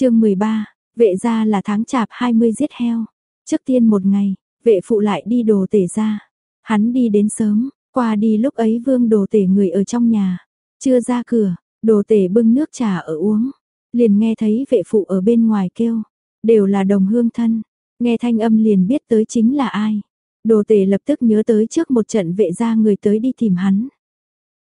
chương 13, vệ gia là tháng chạp 20 giết heo. Trước tiên một ngày, vệ phụ lại đi đồ tể ra. Hắn đi đến sớm, qua đi lúc ấy vương đồ tể người ở trong nhà. Chưa ra cửa, đồ tể bưng nước trà ở uống. Liền nghe thấy vệ phụ ở bên ngoài kêu. Đều là đồng hương thân. Nghe thanh âm liền biết tới chính là ai. Đồ tể lập tức nhớ tới trước một trận vệ gia người tới đi tìm hắn.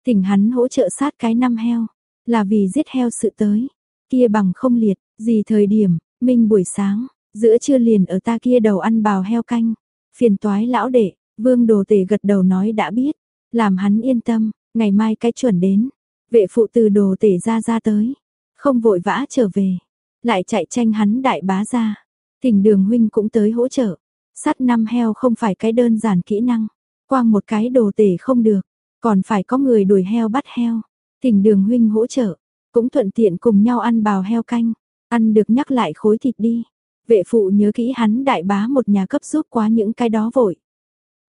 Thỉnh hắn hỗ trợ sát cái năm heo. Là vì giết heo sự tới. Kia bằng không liệt, gì thời điểm, minh buổi sáng, giữa trưa liền ở ta kia đầu ăn bào heo canh. Phiền toái lão đệ, vương đồ tể gật đầu nói đã biết. Làm hắn yên tâm, ngày mai cái chuẩn đến. Vệ phụ từ đồ tể ra ra tới. Không vội vã trở về. Lại chạy tranh hắn đại bá ra. Thỉnh đường huynh cũng tới hỗ trợ. Sắt năm heo không phải cái đơn giản kỹ năng. Quang một cái đồ tể không được. Còn phải có người đuổi heo bắt heo. Thỉnh đường huynh hỗ trợ. Cũng thuận tiện cùng nhau ăn bào heo canh. Ăn được nhắc lại khối thịt đi. Vệ phụ nhớ kỹ hắn đại bá một nhà cấp giúp quá những cái đó vội.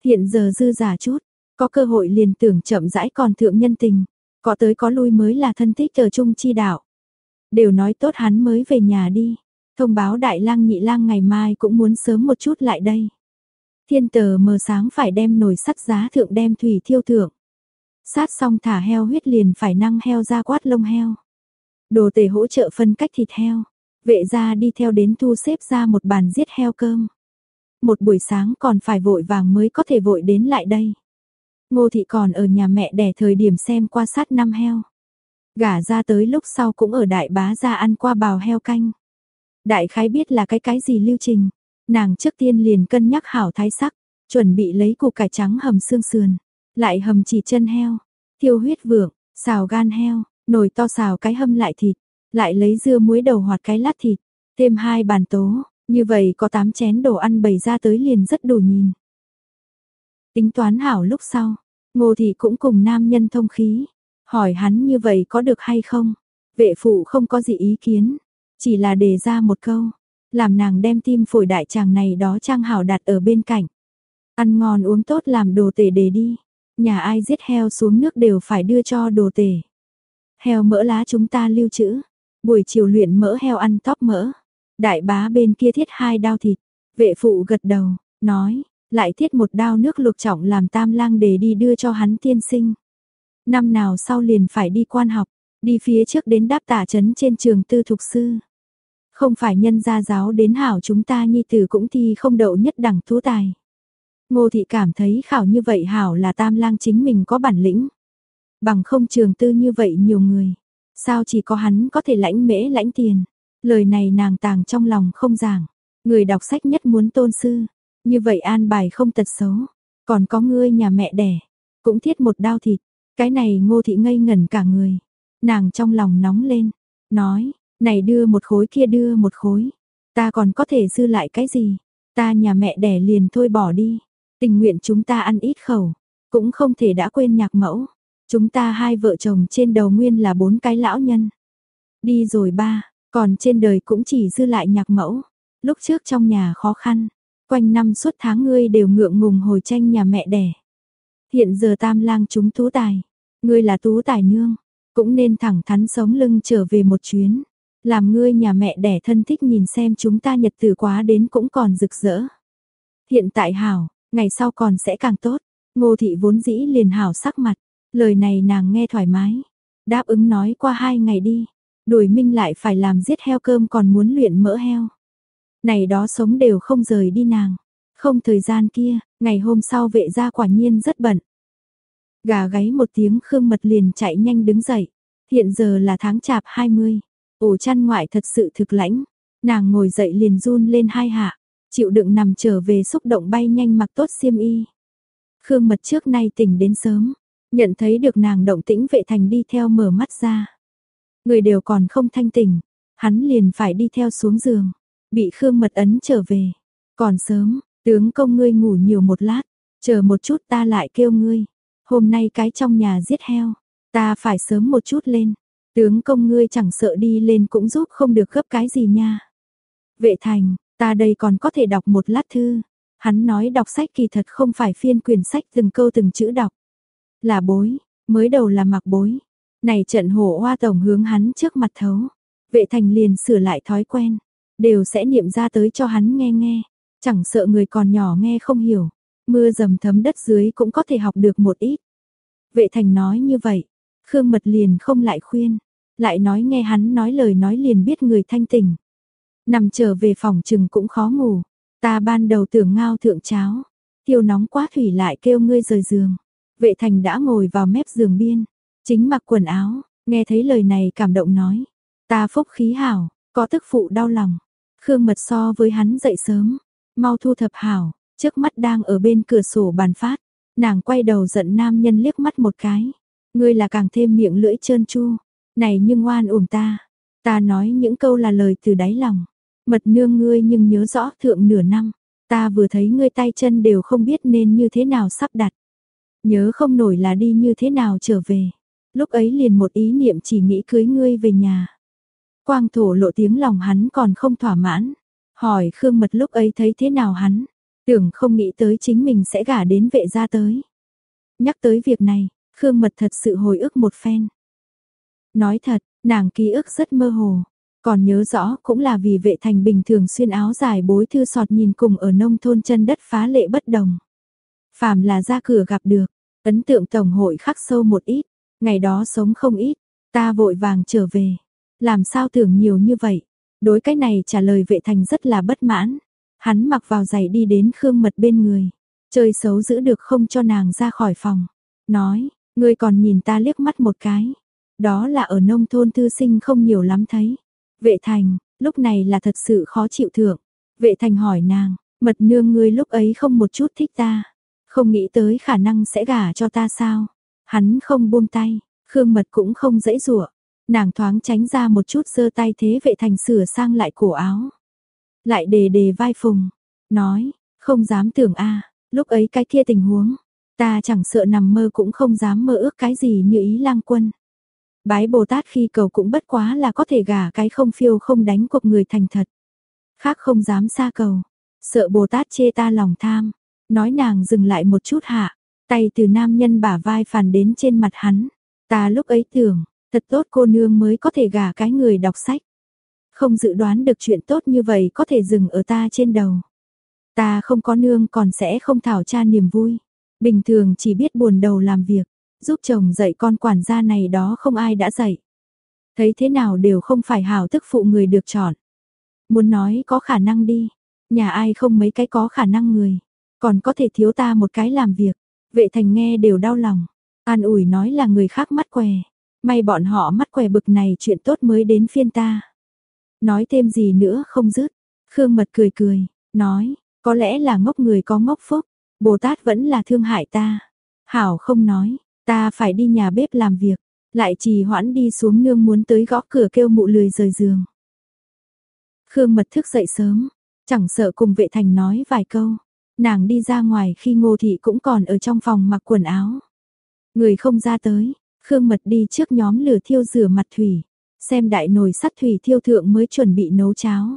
Hiện giờ dư giả chút. Có cơ hội liền tưởng chậm rãi còn thượng nhân tình. Có tới có lui mới là thân thích ở chung chi đạo. Đều nói tốt hắn mới về nhà đi. Thông báo đại lang nhị lang ngày mai cũng muốn sớm một chút lại đây. Thiên tờ mờ sáng phải đem nồi sắt giá thượng đem thủy thiêu thượng. Sát xong thả heo huyết liền phải năng heo ra quát lông heo. Đồ tể hỗ trợ phân cách thịt heo. Vệ gia đi theo đến thu xếp ra một bàn giết heo cơm. Một buổi sáng còn phải vội vàng mới có thể vội đến lại đây. Ngô thị còn ở nhà mẹ đẻ thời điểm xem qua sát năm heo. Gả ra tới lúc sau cũng ở đại bá ra ăn qua bào heo canh. Đại khái biết là cái cái gì lưu trình. Nàng trước tiên liền cân nhắc hảo thái sắc, chuẩn bị lấy củ cải trắng hầm xương sườn, lại hầm chỉ chân heo, thiêu huyết vượng, xào gan heo, nồi to xào cái hâm lại thịt, lại lấy dưa muối đầu hoạt cái lát thịt, thêm hai bàn tố, như vậy có 8 chén đồ ăn bày ra tới liền rất đủ nhìn. Tính toán hảo lúc sau, ngô thị cũng cùng nam nhân thông khí, hỏi hắn như vậy có được hay không? Vệ phụ không có gì ý kiến, chỉ là đề ra một câu, làm nàng đem tim phổi đại chàng này đó trang hảo đặt ở bên cạnh. Ăn ngon uống tốt làm đồ tể để đi, nhà ai giết heo xuống nước đều phải đưa cho đồ tể. Heo mỡ lá chúng ta lưu trữ, buổi chiều luyện mỡ heo ăn tóp mỡ. Đại bá bên kia thiết hai đao thịt, vệ phụ gật đầu, nói, lại thiết một đao nước lục trọng làm tam lang để đi đưa cho hắn tiên sinh. Năm nào sau liền phải đi quan học, đi phía trước đến đáp tả trấn trên trường tư thục sư. Không phải nhân gia giáo đến hảo chúng ta nhi tử cũng thi không đậu nhất đẳng tú tài. Ngô thị cảm thấy khảo như vậy hảo là tam lang chính mình có bản lĩnh. Bằng không trường tư như vậy nhiều người. Sao chỉ có hắn có thể lãnh mễ lãnh tiền. Lời này nàng tàng trong lòng không giảng. Người đọc sách nhất muốn tôn sư. Như vậy an bài không tật xấu. Còn có ngươi nhà mẹ đẻ. Cũng thiết một đao thịt. Cái này ngô thị ngây ngẩn cả người. Nàng trong lòng nóng lên. Nói, này đưa một khối kia đưa một khối. Ta còn có thể dư lại cái gì? Ta nhà mẹ đẻ liền thôi bỏ đi. Tình nguyện chúng ta ăn ít khẩu. Cũng không thể đã quên nhạc mẫu. Chúng ta hai vợ chồng trên đầu nguyên là bốn cái lão nhân. Đi rồi ba, còn trên đời cũng chỉ dư lại nhạc mẫu. Lúc trước trong nhà khó khăn, quanh năm suốt tháng ngươi đều ngượng ngùng hồi tranh nhà mẹ đẻ. Hiện giờ tam lang chúng tú tài, ngươi là tú tài nương, cũng nên thẳng thắn sống lưng trở về một chuyến. Làm ngươi nhà mẹ đẻ thân thích nhìn xem chúng ta nhật tử quá đến cũng còn rực rỡ. Hiện tại hảo, ngày sau còn sẽ càng tốt. Ngô thị vốn dĩ liền hảo sắc mặt, lời này nàng nghe thoải mái. Đáp ứng nói qua hai ngày đi, đuổi minh lại phải làm giết heo cơm còn muốn luyện mỡ heo. Này đó sống đều không rời đi nàng. Không thời gian kia, ngày hôm sau vệ gia quả nhiên rất bận. Gà gáy một tiếng khương mật liền chạy nhanh đứng dậy. Hiện giờ là tháng chạp 20. Ổ chăn ngoại thật sự thực lãnh. Nàng ngồi dậy liền run lên hai hạ. Chịu đựng nằm trở về xúc động bay nhanh mặc tốt xiêm y. Khương mật trước nay tỉnh đến sớm. Nhận thấy được nàng động tĩnh vệ thành đi theo mở mắt ra. Người đều còn không thanh tỉnh. Hắn liền phải đi theo xuống giường. Bị Khương mật ấn trở về. Còn sớm, tướng công ngươi ngủ nhiều một lát. Chờ một chút ta lại kêu ngươi. Hôm nay cái trong nhà giết heo. Ta phải sớm một chút lên. Tướng công ngươi chẳng sợ đi lên cũng giúp không được gấp cái gì nha. Vệ thành, ta đây còn có thể đọc một lát thư. Hắn nói đọc sách kỳ thật không phải phiên quyển sách từng câu từng chữ đọc. Là bối, mới đầu là mặc bối. Này trận hổ hoa tổng hướng hắn trước mặt thấu. Vệ thành liền sửa lại thói quen, đều sẽ niệm ra tới cho hắn nghe nghe, chẳng sợ người còn nhỏ nghe không hiểu, mưa dầm thấm đất dưới cũng có thể học được một ít. Vệ thành nói như vậy, Khương Mật liền không lại khuyên, lại nói nghe hắn nói lời nói liền biết người thanh tỉnh. Nằm trở về phòng chừng cũng khó ngủ, ta ban đầu tưởng ngao thượng cháo, tiêu nóng quá thủy lại kêu ngươi rời giường. Vệ thành đã ngồi vào mép giường biên, chính mặc quần áo, nghe thấy lời này cảm động nói. Ta phúc khí hảo, có tức phụ đau lòng. Khương mật so với hắn dậy sớm, mau thu thập hảo, trước mắt đang ở bên cửa sổ bàn phát. Nàng quay đầu giận nam nhân liếc mắt một cái. Ngươi là càng thêm miệng lưỡi trơn chu. Này nhưng ngoan uổng ta. Ta nói những câu là lời từ đáy lòng. Mật nương ngươi nhưng nhớ rõ thượng nửa năm. Ta vừa thấy ngươi tay chân đều không biết nên như thế nào sắp đặt. Nhớ không nổi là đi như thế nào trở về. Lúc ấy liền một ý niệm chỉ nghĩ cưới ngươi về nhà. Quang thổ lộ tiếng lòng hắn còn không thỏa mãn. Hỏi Khương Mật lúc ấy thấy thế nào hắn. Tưởng không nghĩ tới chính mình sẽ gả đến vệ gia tới. Nhắc tới việc này, Khương Mật thật sự hồi ức một phen. Nói thật, nàng ký ức rất mơ hồ. Còn nhớ rõ cũng là vì vệ thành bình thường xuyên áo dài bối thư sọt nhìn cùng ở nông thôn chân đất phá lệ bất đồng. Phàm là ra cửa gặp được, ấn tượng tổng hội khắc sâu một ít, ngày đó sống không ít, ta vội vàng trở về. Làm sao tưởng nhiều như vậy? Đối cái này trả lời vệ thành rất là bất mãn. Hắn mặc vào giày đi đến Khương Mật bên người. Chơi xấu giữ được không cho nàng ra khỏi phòng. Nói, ngươi còn nhìn ta liếc mắt một cái. Đó là ở nông thôn thư sinh không nhiều lắm thấy. Vệ thành, lúc này là thật sự khó chịu thượng. Vệ thành hỏi nàng, mật nương ngươi lúc ấy không một chút thích ta. Không nghĩ tới khả năng sẽ gả cho ta sao. Hắn không buông tay, Khương mật cũng không dãy rủa Nàng thoáng tránh ra một chút giơ tay thế vệ thành sửa sang lại cổ áo. Lại đề đề vai phùng, nói, không dám tưởng a lúc ấy cái kia tình huống, ta chẳng sợ nằm mơ cũng không dám mơ ước cái gì như ý lang quân. Bái Bồ Tát khi cầu cũng bất quá là có thể gả cái không phiêu không đánh cuộc người thành thật. Khác không dám xa cầu, sợ Bồ Tát chê ta lòng tham, nói nàng dừng lại một chút hạ, tay từ nam nhân bả vai phàn đến trên mặt hắn. Ta lúc ấy tưởng, Thật tốt cô nương mới có thể gả cái người đọc sách. Không dự đoán được chuyện tốt như vậy có thể dừng ở ta trên đầu. Ta không có nương còn sẽ không thảo tra niềm vui. Bình thường chỉ biết buồn đầu làm việc, giúp chồng dạy con quản gia này đó không ai đã dạy. Thấy thế nào đều không phải hảo thức phụ người được chọn. Muốn nói có khả năng đi, nhà ai không mấy cái có khả năng người, còn có thể thiếu ta một cái làm việc. Vệ thành nghe đều đau lòng, an ủi nói là người khác mắt què, May bọn họ mắt què bực này chuyện tốt mới đến phiên ta. Nói thêm gì nữa không dứt. Khương Mật cười cười, nói, có lẽ là ngốc người có ngốc phúc, Bồ Tát vẫn là thương hại ta. Hảo không nói, ta phải đi nhà bếp làm việc, lại trì hoãn đi xuống nương muốn tới gõ cửa kêu mụ lười rời giường. Khương Mật thức dậy sớm, chẳng sợ cùng vệ thành nói vài câu. Nàng đi ra ngoài khi ngô thị cũng còn ở trong phòng mặc quần áo. Người không ra tới, Khương Mật đi trước nhóm lửa thiêu rửa mặt thủy, xem đại nồi sắt thủy thiêu thượng mới chuẩn bị nấu cháo.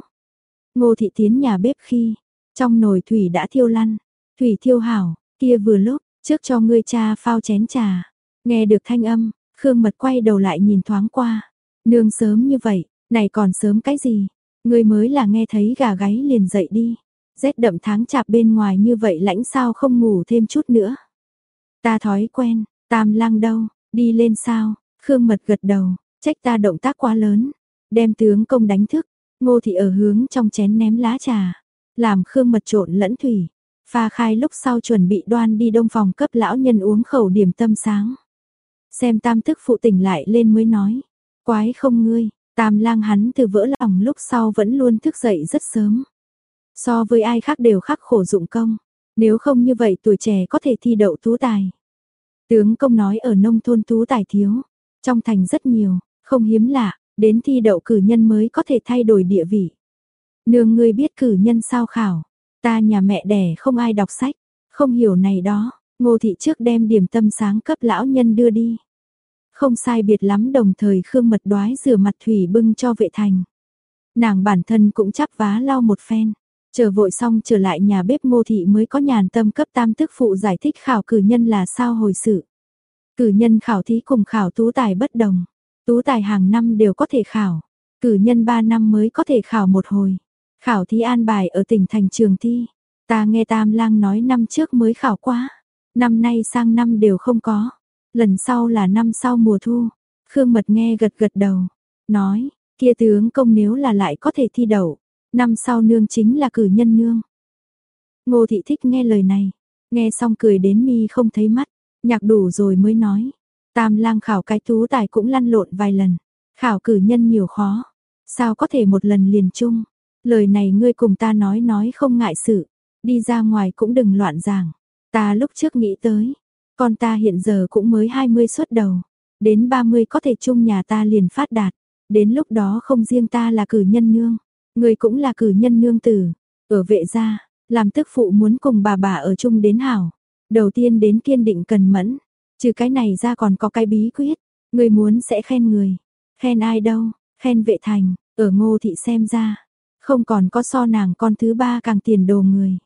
Ngô thị tiến nhà bếp khi, trong nồi thủy đã thiêu lăn, thủy thiêu hảo, kia vừa lúc, trước cho ngươi cha phao chén trà. Nghe được thanh âm, Khương Mật quay đầu lại nhìn thoáng qua. Nương sớm như vậy, này còn sớm cái gì? Ngươi mới là nghe thấy gà gáy liền dậy đi. Rét đậm tháng chạp bên ngoài như vậy lãnh sao không ngủ thêm chút nữa. Ta thói quen, tam lang đâu, Đi lên sao? Khương Mật gật đầu, trách ta động tác quá lớn, đem tướng công đánh thức. Ngô thị ở hướng trong chén ném lá trà, làm Khương Mật trộn lẫn thủy, pha khai lúc sau chuẩn bị đoan đi đông phòng cấp lão nhân uống khẩu điểm tâm sáng. Xem tam tức phụ tỉnh lại lên mới nói, quái không ngươi, tam lang hắn từ vỡ lòng lúc sau vẫn luôn thức dậy rất sớm. So với ai khác đều khắc khổ dụng công, nếu không như vậy tuổi trẻ có thể thi đậu tú tài. Tướng công nói ở nông thôn tú tài thiếu, trong thành rất nhiều, không hiếm lạ, đến thi đậu cử nhân mới có thể thay đổi địa vị. Nương ngươi biết cử nhân sao khảo, ta nhà mẹ đẻ không ai đọc sách, không hiểu này đó, ngô thị trước đem điểm tâm sáng cấp lão nhân đưa đi. Không sai biệt lắm đồng thời Khương Mật đoái rửa mặt thủy bưng cho vệ thành. Nàng bản thân cũng chắp vá lau một phen, Chờ vội xong trở lại nhà bếp ngô thị mới có nhàn tâm cấp tam tức phụ giải thích khảo cử nhân là sao hồi sự. Cử nhân khảo thí cùng khảo tú tài bất đồng. Tú tài hàng năm đều có thể khảo. Cử nhân 3 năm mới có thể khảo một hồi. Khảo thí an bài ở tỉnh thành trường thi. Ta nghe Tam Lang nói năm trước mới khảo quá. Năm nay sang năm đều không có. Lần sau là năm sau mùa thu. Khương Mật nghe gật gật đầu. Nói, kia tướng công nếu là lại có thể thi đậu. Năm sau nương chính là cử nhân nương. Ngô thị thích nghe lời này. Nghe xong cười đến mi không thấy mắt. Nhạc đủ rồi mới nói. Tam lang khảo cái tú tài cũng lăn lộn vài lần. Khảo cử nhân nhiều khó. Sao có thể một lần liền chung. Lời này ngươi cùng ta nói nói không ngại sự. Đi ra ngoài cũng đừng loạn giảng. Ta lúc trước nghĩ tới. Con ta hiện giờ cũng mới 20 xuất đầu. Đến 30 có thể chung nhà ta liền phát đạt. Đến lúc đó không riêng ta là cử nhân nương. Người cũng là cử nhân nương tử. Ở vệ gia, làm tức phụ muốn cùng bà bà ở chung đến hảo. Đầu tiên đến kiên định cần mẫn. Trừ cái này ra còn có cái bí quyết. Người muốn sẽ khen người. Khen ai đâu, khen vệ thành, ở ngô thị xem ra. Không còn có so nàng con thứ ba càng tiền đồ người.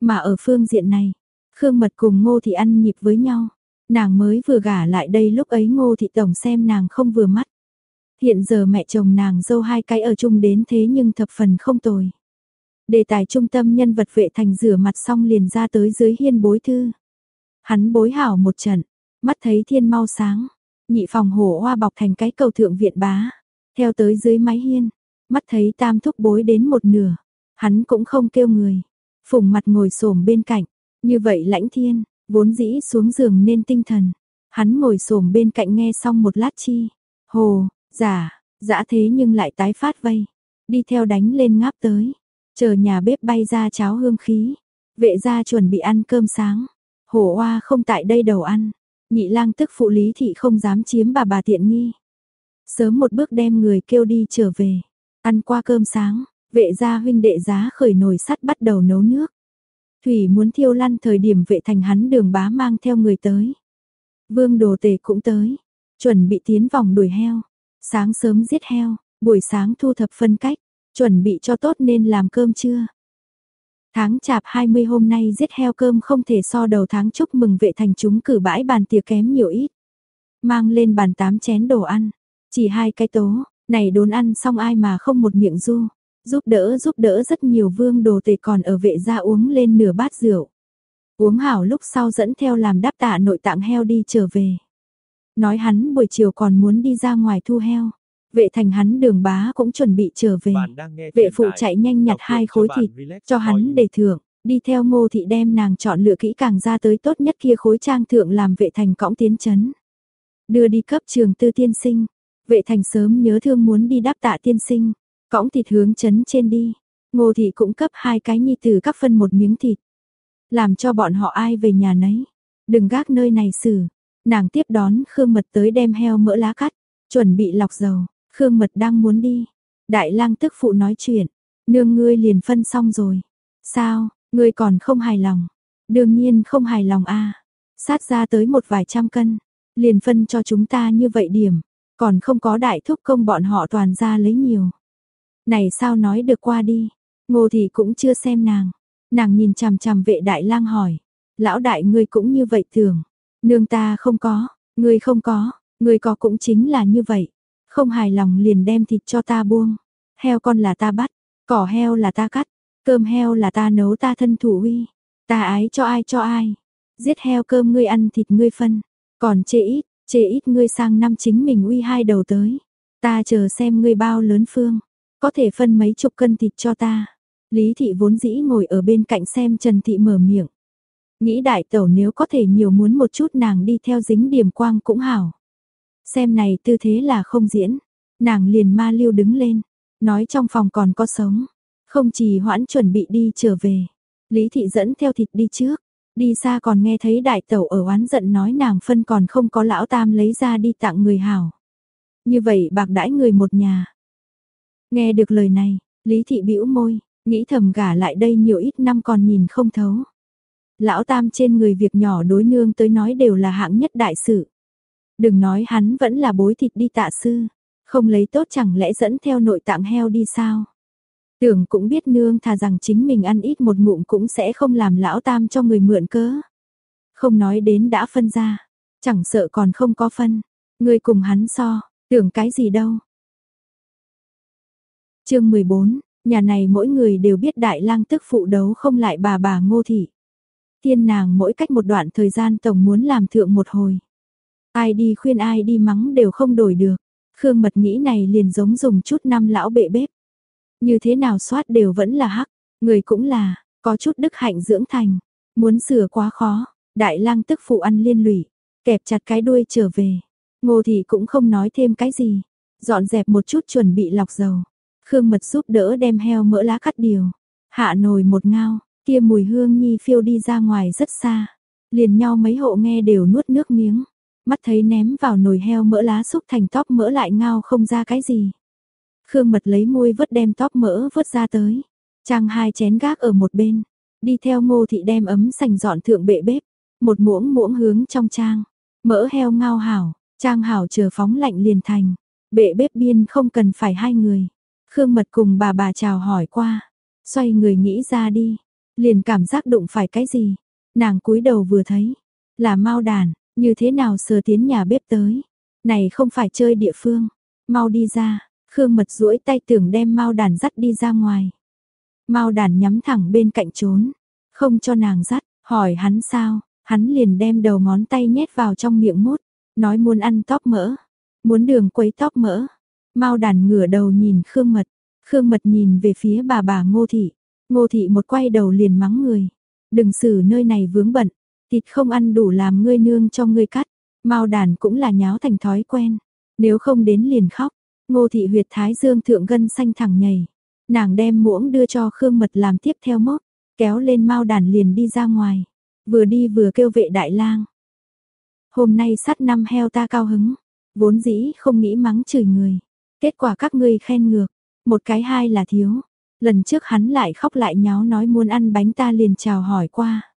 Mà ở phương diện này, Khương Mật cùng ngô thị ăn nhịp với nhau. Nàng mới vừa gả lại đây lúc ấy ngô thị tổng xem nàng không vừa mắt. Hiện giờ mẹ chồng nàng dâu hai cái ở chung đến thế nhưng thập phần không tồi. Đề tài trung tâm nhân vật vệ thành rửa mặt xong liền ra tới dưới hiên bối thư. Hắn bối hảo một trận, mắt thấy thiên mau sáng, nhị phòng hổ hoa bọc thành cái cầu thượng viện bá, theo tới dưới mái hiên, mắt thấy tam thúc bối đến một nửa, hắn cũng không kêu người, phùng mặt ngồi xổm bên cạnh, như vậy lãnh thiên, vốn dĩ xuống giường nên tinh thần, hắn ngồi xổm bên cạnh nghe xong một lát chi, hồ, giả, dã thế nhưng lại tái phát vây, đi theo đánh lên ngáp tới, chờ nhà bếp bay ra cháo hương khí, vệ gia chuẩn bị ăn cơm sáng, hổ hoa không tại đây đầu ăn, nhị lang tức phụ lý thị không dám chiếm bà bà tiện nghi. Sớm một bước đem người kêu đi trở về, ăn qua cơm sáng, vệ gia huynh đệ giá khởi nồi sắt bắt đầu nấu nước. Thủy muốn thiêu lăn thời điểm vệ thành hắn đường bá mang theo người tới. Vương đồ tề cũng tới, chuẩn bị tiến vòng đuổi heo, sáng sớm giết heo, buổi sáng thu thập phân cách, chuẩn bị cho tốt nên làm cơm trưa. Tháng chạp 20 hôm nay giết heo cơm không thể so đầu tháng chúc mừng vệ thành chúng cử bãi bàn tiệc kém nhiều ít. Mang lên bàn tám chén đồ ăn, chỉ hai cái tố, này đốn ăn xong ai mà không một miệng du. Giúp đỡ giúp đỡ rất nhiều vương đồ tề còn ở vệ gia uống lên nửa bát rượu. Uống hảo lúc sau dẫn theo làm đáp tạ nội tạng heo đi trở về. Nói hắn buổi chiều còn muốn đi ra ngoài thu heo. Vệ thành hắn đường bá cũng chuẩn bị trở về. Vệ phụ chạy nhanh nhặt hai khối thịt, cho hắn để thưởng. Đi theo ngô thị đem nàng chọn lựa kỹ càng ra tới tốt nhất kia khối trang thượng làm vệ thành cõng tiến chấn. Đưa đi cấp trường tư tiên sinh. Vệ thành sớm nhớ thương muốn đi đáp tạ tiên sinh. Cõng thịt hướng chấn trên đi. Ngô thị cũng cấp hai cái nhi tử các phân một miếng thịt. Làm cho bọn họ ai về nhà nấy. Đừng gác nơi này xử. Nàng tiếp đón Khương Mật tới đem heo mỡ lá cắt. Chuẩn bị lọc dầu. Khương Mật đang muốn đi. Đại lang tức phụ nói chuyện. Nương ngươi liền phân xong rồi. Sao, ngươi còn không hài lòng? Đương nhiên không hài lòng a. Sát ra tới một vài trăm cân. Liền phân cho chúng ta như vậy điểm. Còn không có đại thúc công bọn họ toàn ra lấy nhiều. Này sao nói được qua đi. Ngô thì cũng chưa xem nàng. Nàng nhìn chằm chằm vệ đại lang hỏi. Lão đại ngươi cũng như vậy thường. Nương ta không có, ngươi không có, ngươi có cũng chính là như vậy. Không hài lòng liền đem thịt cho ta buông. Heo con là ta bắt, cỏ heo là ta cắt, cơm heo là ta nấu ta thân thủ uy. Ta ái cho ai cho ai. Giết heo cơm ngươi ăn thịt ngươi phân. Còn chê ít, chê ít ngươi sang năm chính mình uy hai đầu tới. Ta chờ xem ngươi bao lớn phương. Có thể phân mấy chục cân thịt cho ta. Lý thị vốn dĩ ngồi ở bên cạnh xem Trần thị mở miệng. Nghĩ đại tẩu nếu có thể nhiều muốn một chút nàng đi theo dính điểm quang cũng hảo. Xem này tư thế là không diễn. Nàng liền ma lưu đứng lên. Nói trong phòng còn có sống. Không chỉ hoãn chuẩn bị đi trở về. Lý thị dẫn theo thịt đi trước. Đi xa còn nghe thấy đại tẩu ở oán giận nói nàng phân còn không có lão tam lấy ra đi tặng người hảo. Như vậy bạc đãi người một nhà. Nghe được lời này, Lý thị bĩu môi, nghĩ thầm gả lại đây nhiều ít năm còn nhìn không thấu. Lão tam trên người việc nhỏ đối nương tới nói đều là hạng nhất đại sự. Đừng nói hắn vẫn là bối thịt đi tạ sư, không lấy tốt chẳng lẽ dẫn theo nội tạng heo đi sao? Tưởng cũng biết nương thà rằng chính mình ăn ít một ngụm cũng sẽ không làm lão tam cho người mượn cớ. Không nói đến đã phân ra, chẳng sợ còn không có phân, người cùng hắn so, tưởng cái gì đâu. chương 14, nhà này mỗi người đều biết đại lang tức phụ đấu không lại bà bà ngô thị. Tiên nàng mỗi cách một đoạn thời gian tổng muốn làm thượng một hồi. Ai đi khuyên ai đi mắng đều không đổi được. Khương mật nghĩ này liền giống dùng chút năm lão bệ bếp. Như thế nào soát đều vẫn là hắc, người cũng là, có chút đức hạnh dưỡng thành. Muốn sửa quá khó, đại lang tức phụ ăn liên lụy, kẹp chặt cái đuôi trở về. Ngô thị cũng không nói thêm cái gì, dọn dẹp một chút chuẩn bị lọc dầu. Khương mật giúp đỡ đem heo mỡ lá cắt điều, hạ nồi một ngao, kia mùi hương nhi phiêu đi ra ngoài rất xa. Liền nhau mấy hộ nghe đều nuốt nước miếng, mắt thấy ném vào nồi heo mỡ lá xúc thành tóp mỡ lại ngao không ra cái gì. Khương mật lấy môi vớt đem tóp mỡ vớt ra tới, trang hai chén gác ở một bên, đi theo ngô thị đem ấm sành dọn thượng bệ bếp, một muỗng muỗng hướng trong trang, mỡ heo ngao hảo, trang hảo chờ phóng lạnh liền thành, bệ bếp biên không cần phải hai người. Khương Mật cùng bà bà chào hỏi qua, xoay người nghĩ ra đi, liền cảm giác đụng phải cái gì. Nàng cúi đầu vừa thấy, là mau đàn, như thế nào sờ tiến nhà bếp tới. Này không phải chơi địa phương, mau đi ra, Khương Mật duỗi tay tưởng đem mau đàn dắt đi ra ngoài. Mau đàn nhắm thẳng bên cạnh trốn, không cho nàng dắt, hỏi hắn sao, hắn liền đem đầu ngón tay nhét vào trong miệng mút, nói muốn ăn tóc mỡ, muốn đường quấy tóc mỡ. Mao đàn ngửa đầu nhìn Khương Mật, Khương Mật nhìn về phía bà bà Ngô Thị, Ngô Thị một quay đầu liền mắng người, đừng xử nơi này vướng bận, thịt không ăn đủ làm ngươi nương cho ngươi cắt, Mao đàn cũng là nháo thành thói quen, nếu không đến liền khóc, Ngô Thị huyệt thái dương thượng gân xanh thẳng nhảy, nàng đem muỗng đưa cho Khương Mật làm tiếp theo mốc, kéo lên Mao đàn liền đi ra ngoài, vừa đi vừa kêu vệ đại lang. Hôm nay sát năm heo ta cao hứng, vốn dĩ không nghĩ mắng chửi người, Kết quả các ngươi khen ngược, một cái hai là thiếu. Lần trước hắn lại khóc lại nháo nói muốn ăn bánh ta liền chào hỏi qua.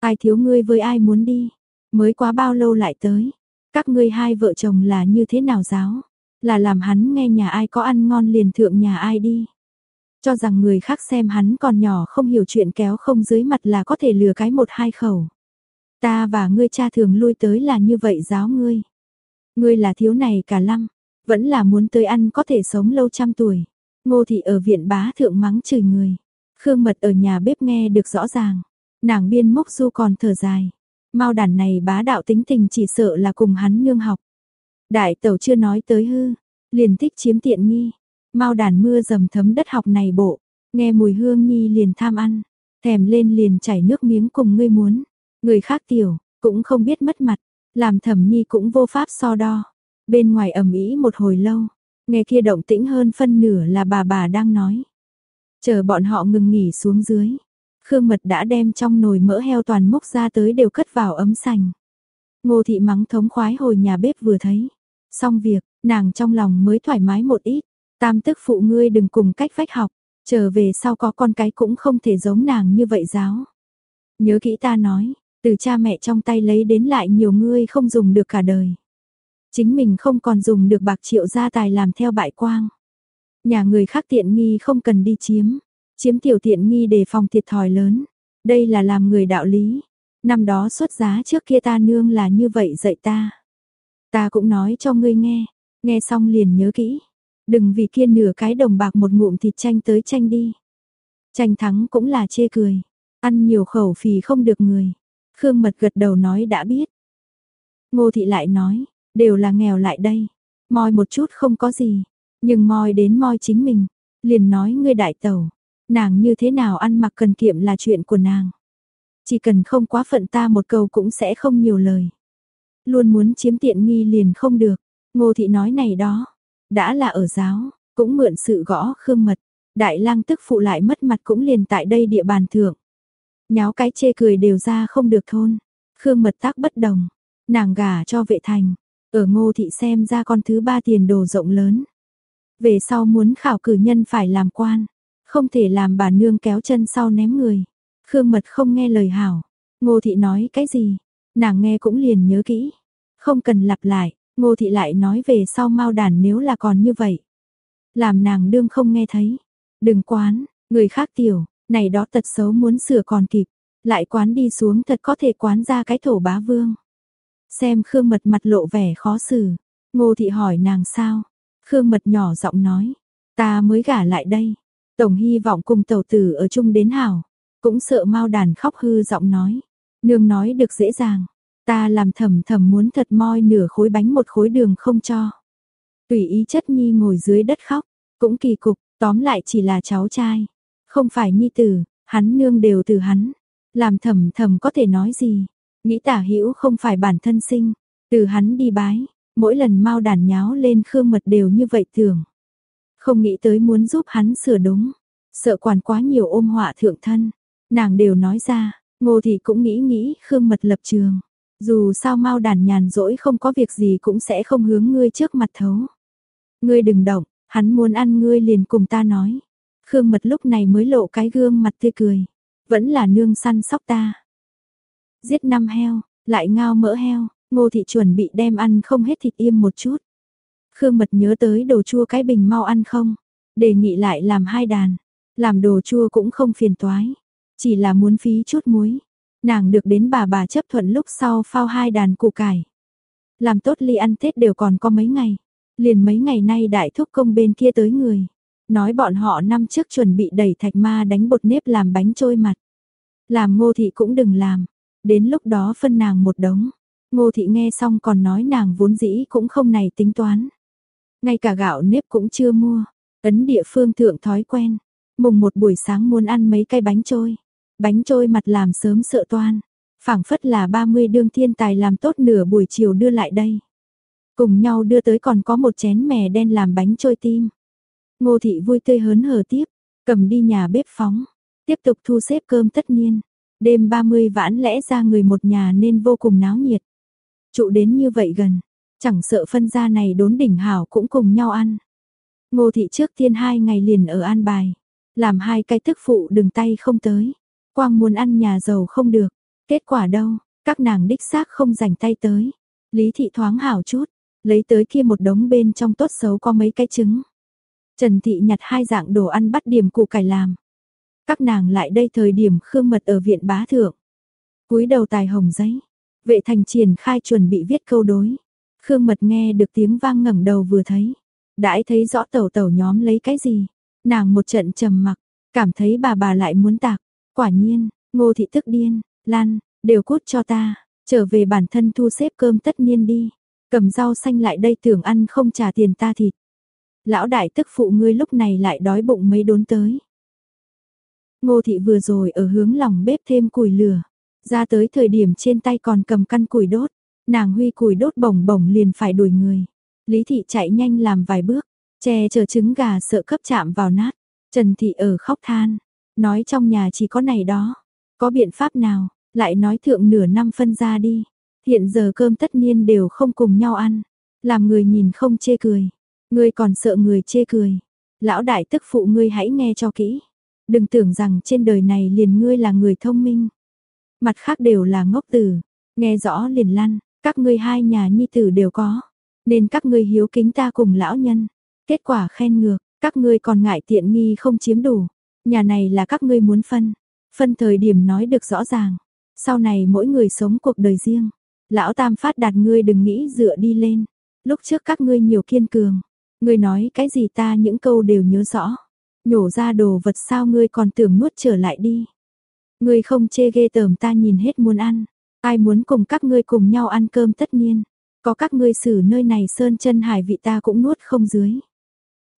Ai thiếu ngươi với ai muốn đi, mới quá bao lâu lại tới. Các ngươi hai vợ chồng là như thế nào giáo, là làm hắn nghe nhà ai có ăn ngon liền thượng nhà ai đi. Cho rằng người khác xem hắn còn nhỏ không hiểu chuyện kéo không dưới mặt là có thể lừa cái một hai khẩu. Ta và ngươi cha thường lui tới là như vậy giáo ngươi. Ngươi là thiếu này cả lăm, vẫn là muốn tới ăn có thể sống lâu trăm tuổi. Ngô thị ở viện bá thượng mắng chửi người. Khương mật ở nhà bếp nghe được rõ ràng. Nàng biên mốc du còn thở dài. Mao đàn này bá đạo tính tình chỉ sợ là cùng hắn nương học. Đại tẩu chưa nói tới hư, liền thích chiếm tiện nghi. Mao đàn mưa dầm thấm đất học này bộ, nghe mùi hương nhi liền tham ăn, thèm lên liền chảy nước miếng cùng ngươi muốn. Người khác tiểu, cũng không biết mất mặt, làm thẩm nhi cũng vô pháp so đo. Bên ngoài ẩm ý một hồi lâu, nghe kia động tĩnh hơn phân nửa là bà bà đang nói. Chờ bọn họ ngừng nghỉ xuống dưới, Khương Mật đã đem trong nồi mỡ heo toàn mốc ra tới đều cất vào ấm sành. Ngô thị mắng thống khoái hồi nhà bếp vừa thấy. Xong việc, nàng trong lòng mới thoải mái một ít. Tam tức phụ ngươi đừng cùng cách vách học, trở về sau có con cái cũng không thể giống nàng như vậy giáo. Nhớ kỹ ta nói, từ cha mẹ trong tay lấy đến lại nhiều ngươi không dùng được cả đời chính mình không còn dùng được bạc triệu gia tài làm theo bại quang. Nhà người khác tiện nghi không cần đi chiếm, chiếm tiểu tiện nghi để phòng thiệt thòi lớn. Đây là làm người đạo lý. Năm đó xuất giá trước kia ta nương là như vậy dạy ta. Ta cũng nói cho ngươi nghe, nghe xong liền nhớ kỹ. Đừng vì kia nửa cái đồng bạc một ngụm thịt tranh tới tranh đi. Tranh thắng cũng là chê cười. Ăn nhiều khẩu phì không được người. Khương Mật gật đầu nói đã biết. Ngô Thị lại nói, đều là nghèo lại đây. Moi một chút không có gì, nhưng moi đến moi chính mình, liền nói ngươi đại tẩu, nàng như thế nào ăn mặc cần kiệm là chuyện của nàng. Chỉ cần không quá phận ta một câu cũng sẽ không nhiều lời. Luôn muốn chiếm tiện nghi liền không được, ngô thị nói này đó, đã là ở giáo, cũng mượn sự gõ khương mật, đại lang tức phụ lại mất mặt cũng liền tại đây địa bàn thượng. Nháo cái chê cười đều ra không được thôn, khương mật tác bất đồng, nàng gả cho vệ thành, ở ngô thị xem ra con thứ ba tiền đồ rộng lớn. Về sau muốn khảo cử nhân phải làm quan, không thể làm bà nương kéo chân sau ném người. Khương mật không nghe lời hảo, ngô thị nói cái gì, nàng nghe cũng liền nhớ kỹ. Không cần lặp lại, ngô thị lại nói về sau mau đàn nếu là còn như vậy. Làm nàng đương không nghe thấy. Đừng quán, người khác tiểu, này đó tật xấu muốn sửa còn kịp. Lại quán đi xuống thật có thể quán ra cái thổ bá vương. Xem Khương Mật mặt lộ vẻ khó xử. Ngô Thị hỏi nàng sao? Khương Mật nhỏ giọng nói. Ta mới gả lại đây. Tổng hy vọng cùng tàu tử ở chung đến hảo. Cũng sợ mau đàn khóc hư giọng nói. Nương nói được dễ dàng. Ta làm thầm thầm muốn thật moi nửa khối bánh một khối đường không cho. Tùy ý chất nhi ngồi dưới đất khóc. Cũng kỳ cục, tóm lại chỉ là cháu trai. Không phải nhi tử, hắn nương đều từ hắn. Làm thầm thầm có thể nói gì. Nghĩ tả hữu không phải bản thân sinh. Từ hắn đi bái, mỗi lần mau đàn nháo lên khương mật đều như vậy thường Không nghĩ tới muốn giúp hắn sửa đúng. Sợ quản quá nhiều ôm họa thượng thân. Nàng đều nói ra, ngô thì cũng nghĩ nghĩ khương mật lập trường. Dù sao mau đàn nhàn rỗi không có việc gì cũng sẽ không hướng ngươi trước mặt thấu. Ngươi đừng động, hắn muốn ăn ngươi liền cùng ta nói. Khương mật lúc này mới lộ cái gương mặt tươi cười. Vẫn là nương săn sóc ta. Giết năm heo, lại ngao mỡ heo, ngô thị chuẩn bị đem ăn không hết thịt im một chút. Khương mật nhớ tới đồ chua cái bình mau ăn không. Đề nghị lại làm hai đàn. Làm đồ chua cũng không phiền toái. Chỉ là muốn phí chút muối. Nàng được đến bà bà chấp thuận lúc sau phao hai đàn củ cải. Làm tốt ly ăn Tết đều còn có mấy ngày. Liền mấy ngày nay đại thúc công bên kia tới người. Nói bọn họ năm trước chuẩn bị đẩy thạch ma đánh bột nếp làm bánh trôi mặt. Làm ngô thị cũng đừng làm. Đến lúc đó phân nàng một đống. Ngô thị nghe xong còn nói nàng vốn dĩ cũng không này tính toán. Ngay cả gạo nếp cũng chưa mua. Ấn địa phương thượng thói quen. Mùng một buổi sáng muốn ăn mấy cây bánh trôi. Bánh trôi mặt làm sớm sợ toan. phảng phất là 30 đương thiên tài làm tốt nửa buổi chiều đưa lại đây. Cùng nhau đưa tới còn có một chén mè đen làm bánh trôi tim. Ngô thị vui tươi hớn hở tiếp, cầm đi nhà bếp phóng, tiếp tục thu xếp cơm tất niên. Đêm 30 vãn lẽ ra người một nhà nên vô cùng náo nhiệt. Trụ đến như vậy gần, chẳng sợ phân gia này đốn đỉnh hảo cũng cùng nhau ăn. Ngô thị trước tiên hai ngày liền ở an bài, làm hai cái thức phụ đừng tay không tới, quang muốn ăn nhà giàu không được, kết quả đâu, các nàng đích xác không rảnh tay tới. Lý thị thoáng hảo chút, lấy tới kia một đống bên trong tốt xấu có mấy cái trứng. Trần thị nhặt hai dạng đồ ăn bắt điểm củ cải làm. Các nàng lại đây thời điểm khương mật ở viện bá thượng. cúi đầu tài hồng giấy, vệ thành triển khai chuẩn bị viết câu đối. Khương mật nghe được tiếng vang ngẩng đầu vừa thấy. Đãi thấy rõ tẩu tẩu nhóm lấy cái gì. Nàng một trận trầm mặc, cảm thấy bà bà lại muốn tạc. Quả nhiên, ngô thị tức điên, lan, đều cút cho ta, trở về bản thân thu xếp cơm tất niên đi. Cầm rau xanh lại đây tưởng ăn không trả tiền ta thịt. Lão đại tức phụ ngươi lúc này lại đói bụng mấy đốn tới. Ngô thị vừa rồi ở hướng lòng bếp thêm củi lửa. Ra tới thời điểm trên tay còn cầm căn củi đốt. Nàng huy củi đốt bổng bổng liền phải đuổi người. Lý thị chạy nhanh làm vài bước. Che chờ trứng gà sợ cấp chạm vào nát. Trần thị ở khóc than. Nói trong nhà chỉ có này đó. Có biện pháp nào, lại nói thượng nửa năm phân ra đi. Hiện giờ cơm tất niên đều không cùng nhau ăn. Làm người nhìn không chê cười. Ngươi còn sợ người chê cười. Lão đại tức phụ ngươi hãy nghe cho kỹ. Đừng tưởng rằng trên đời này liền ngươi là người thông minh. Mặt khác đều là ngốc tử. Nghe rõ liền lăn, các ngươi hai nhà nhi tử đều có. Nên các ngươi hiếu kính ta cùng lão nhân. Kết quả khen ngược, các ngươi còn ngại tiện nghi không chiếm đủ. Nhà này là các ngươi muốn phân. Phân thời điểm nói được rõ ràng. Sau này mỗi người sống cuộc đời riêng. Lão Tam phát đạt ngươi đừng nghĩ dựa đi lên. Lúc trước các ngươi nhiều kiên cường. Ngươi nói cái gì ta những câu đều nhớ rõ. Nhổ ra đồ vật sao ngươi còn tưởng nuốt trở lại đi. Ngươi không chê ghê tởm ta nhìn hết muốn ăn. Ai muốn cùng các ngươi cùng nhau ăn cơm tất nhiên. Có các ngươi xử nơi này sơn chân hải vị ta cũng nuốt không dưới.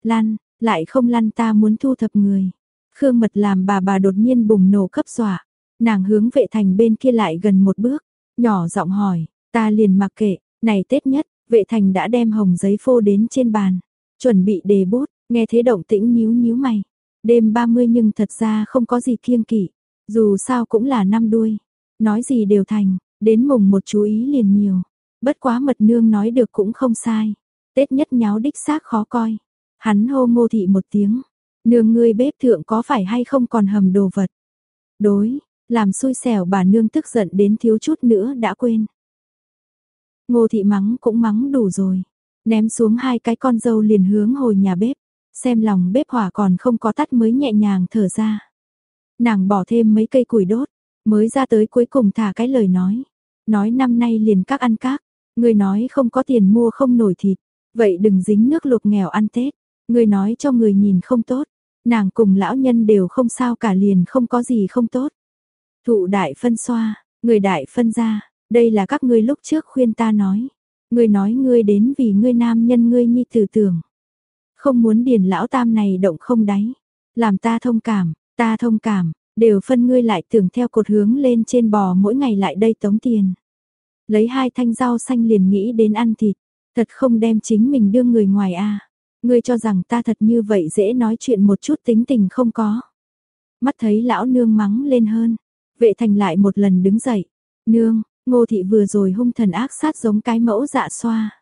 Lăn, lại không lăn ta muốn thu thập người. Khương mật làm bà bà đột nhiên bùng nổ cấp dọa. Nàng hướng vệ thành bên kia lại gần một bước. Nhỏ giọng hỏi, ta liền mặc kệ, này Tết nhất, vệ thành đã đem hồng giấy phô đến trên bàn. Chuẩn bị đề bút, nghe thế động tĩnh nhíu nhíu mày. Đêm 30 nhưng thật ra không có gì kiêng kỵ. Dù sao cũng là năm đuôi. Nói gì đều thành, đến mùng một chú ý liền nhiều. Bất quá mật nương nói được cũng không sai. Tết nhất nháo đích xác khó coi. Hắn hô ngô thị một tiếng. Nương ngươi bếp thượng có phải hay không còn hầm đồ vật. Đối, làm xui xẻo bà nương tức giận đến thiếu chút nữa đã quên. Ngô thị mắng cũng mắng đủ rồi. Ném xuống hai cái con dâu liền hướng hồi nhà bếp. Xem lòng bếp hỏa còn không có tắt mới nhẹ nhàng thở ra. Nàng bỏ thêm mấy cây củi đốt. Mới ra tới cuối cùng thả cái lời nói. Nói năm nay liền các ăn các. Người nói không có tiền mua không nổi thịt. Vậy đừng dính nước luộc nghèo ăn Tết. Người nói cho người nhìn không tốt, nàng cùng lão nhân đều không sao cả liền không có gì không tốt. Thụ đại phân xoa, người đại phân ra, đây là các ngươi lúc trước khuyên ta nói. Ngươi nói ngươi đến vì ngươi nam nhân ngươi nhi tử tưởng. Không muốn điền lão tam này động không đáy. Làm ta thông cảm, ta thông cảm, đều phân ngươi lại tưởng theo cột hướng lên trên bò mỗi ngày lại đây tống tiền. Lấy hai thanh rau xanh liền nghĩ đến ăn thịt, thật không đem chính mình đưa người ngoài a. Ngươi cho rằng ta thật như vậy dễ nói chuyện một chút tính tình không có. Mắt thấy lão nương mắng lên hơn, vệ thành lại một lần đứng dậy. Nương, ngô thị vừa rồi hung thần ác sát giống cái mẫu dạ xoa.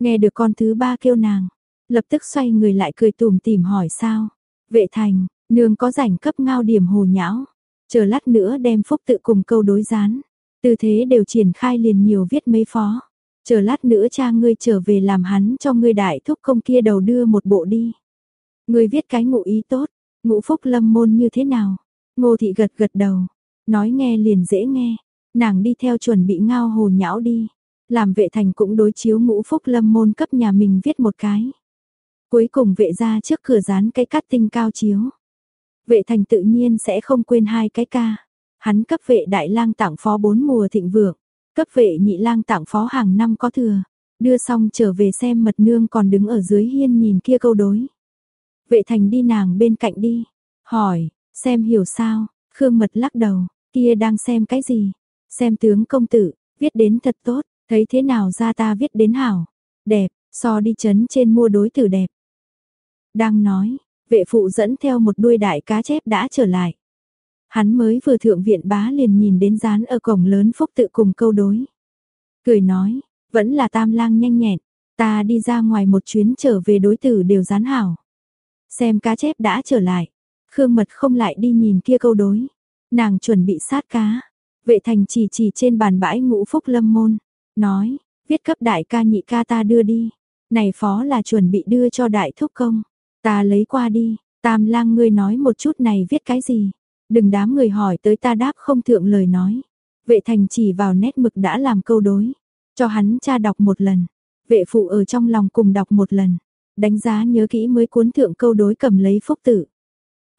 Nghe được con thứ ba kêu nàng, lập tức xoay người lại cười tùm tìm hỏi sao. Vệ thành, nương có rảnh cấp ngao điểm hồ nhão. Chờ lát nữa đem phúc tự cùng câu đối gián. Tư thế đều triển khai liền nhiều viết mấy phó. Chờ lát nữa cha ngươi trở về làm hắn cho ngươi đại thúc không kia đầu đưa một bộ đi. Ngươi viết cái ngụ ý tốt, ngũ phúc lâm môn như thế nào? Ngô thị gật gật đầu, nói nghe liền dễ nghe. Nàng đi theo chuẩn bị ngao hồ nhão đi. Làm vệ thành cũng đối chiếu ngũ phúc lâm môn cấp nhà mình viết một cái. Cuối cùng vệ ra trước cửa dán cái cắt tinh cao chiếu. Vệ thành tự nhiên sẽ không quên hai cái ca. Hắn cấp vệ đại lang tặng phó bốn mùa thịnh vượng. Cấp vệ nhị lang tặng phó hàng năm có thừa. Đưa xong trở về xem mật nương còn đứng ở dưới hiên nhìn kia câu đối. Vệ thành đi nàng bên cạnh đi. Hỏi, xem hiểu sao, Khương mật lắc đầu, kia đang xem cái gì? Xem tướng công tử, viết đến thật tốt, thấy thế nào ra ta viết đến hảo. Đẹp, so đi chấn trên mua đối tử đẹp. Đang nói, vệ phụ dẫn theo một đuôi đại cá chép đã trở lại. Hắn mới vừa thượng viện bá liền nhìn đến dán ở cổng lớn phúc tự cùng câu đối. Cười nói, vẫn là tam lang nhanh nhẹn, ta đi ra ngoài một chuyến trở về đối tử đều dán hảo. Xem cá chép đã trở lại, Khương Mật không lại đi nhìn kia câu đối. Nàng chuẩn bị sát cá. Vệ thành chỉ chỉ trên bàn bãi ngũ phúc lâm môn. Nói, viết cấp đại ca nhị ca ta đưa đi. Này phó là chuẩn bị đưa cho đại thúc công. Ta lấy qua đi, tam lang ngươi nói một chút này viết cái gì. Đừng đám người hỏi tới ta đáp không thượng lời nói. Vệ thành chỉ vào nét mực đã làm câu đối. Cho hắn cha đọc một lần. Vệ phụ ở trong lòng cùng đọc một lần. Đánh giá nhớ kỹ mới cuốn thượng câu đối cầm lấy phúc tử.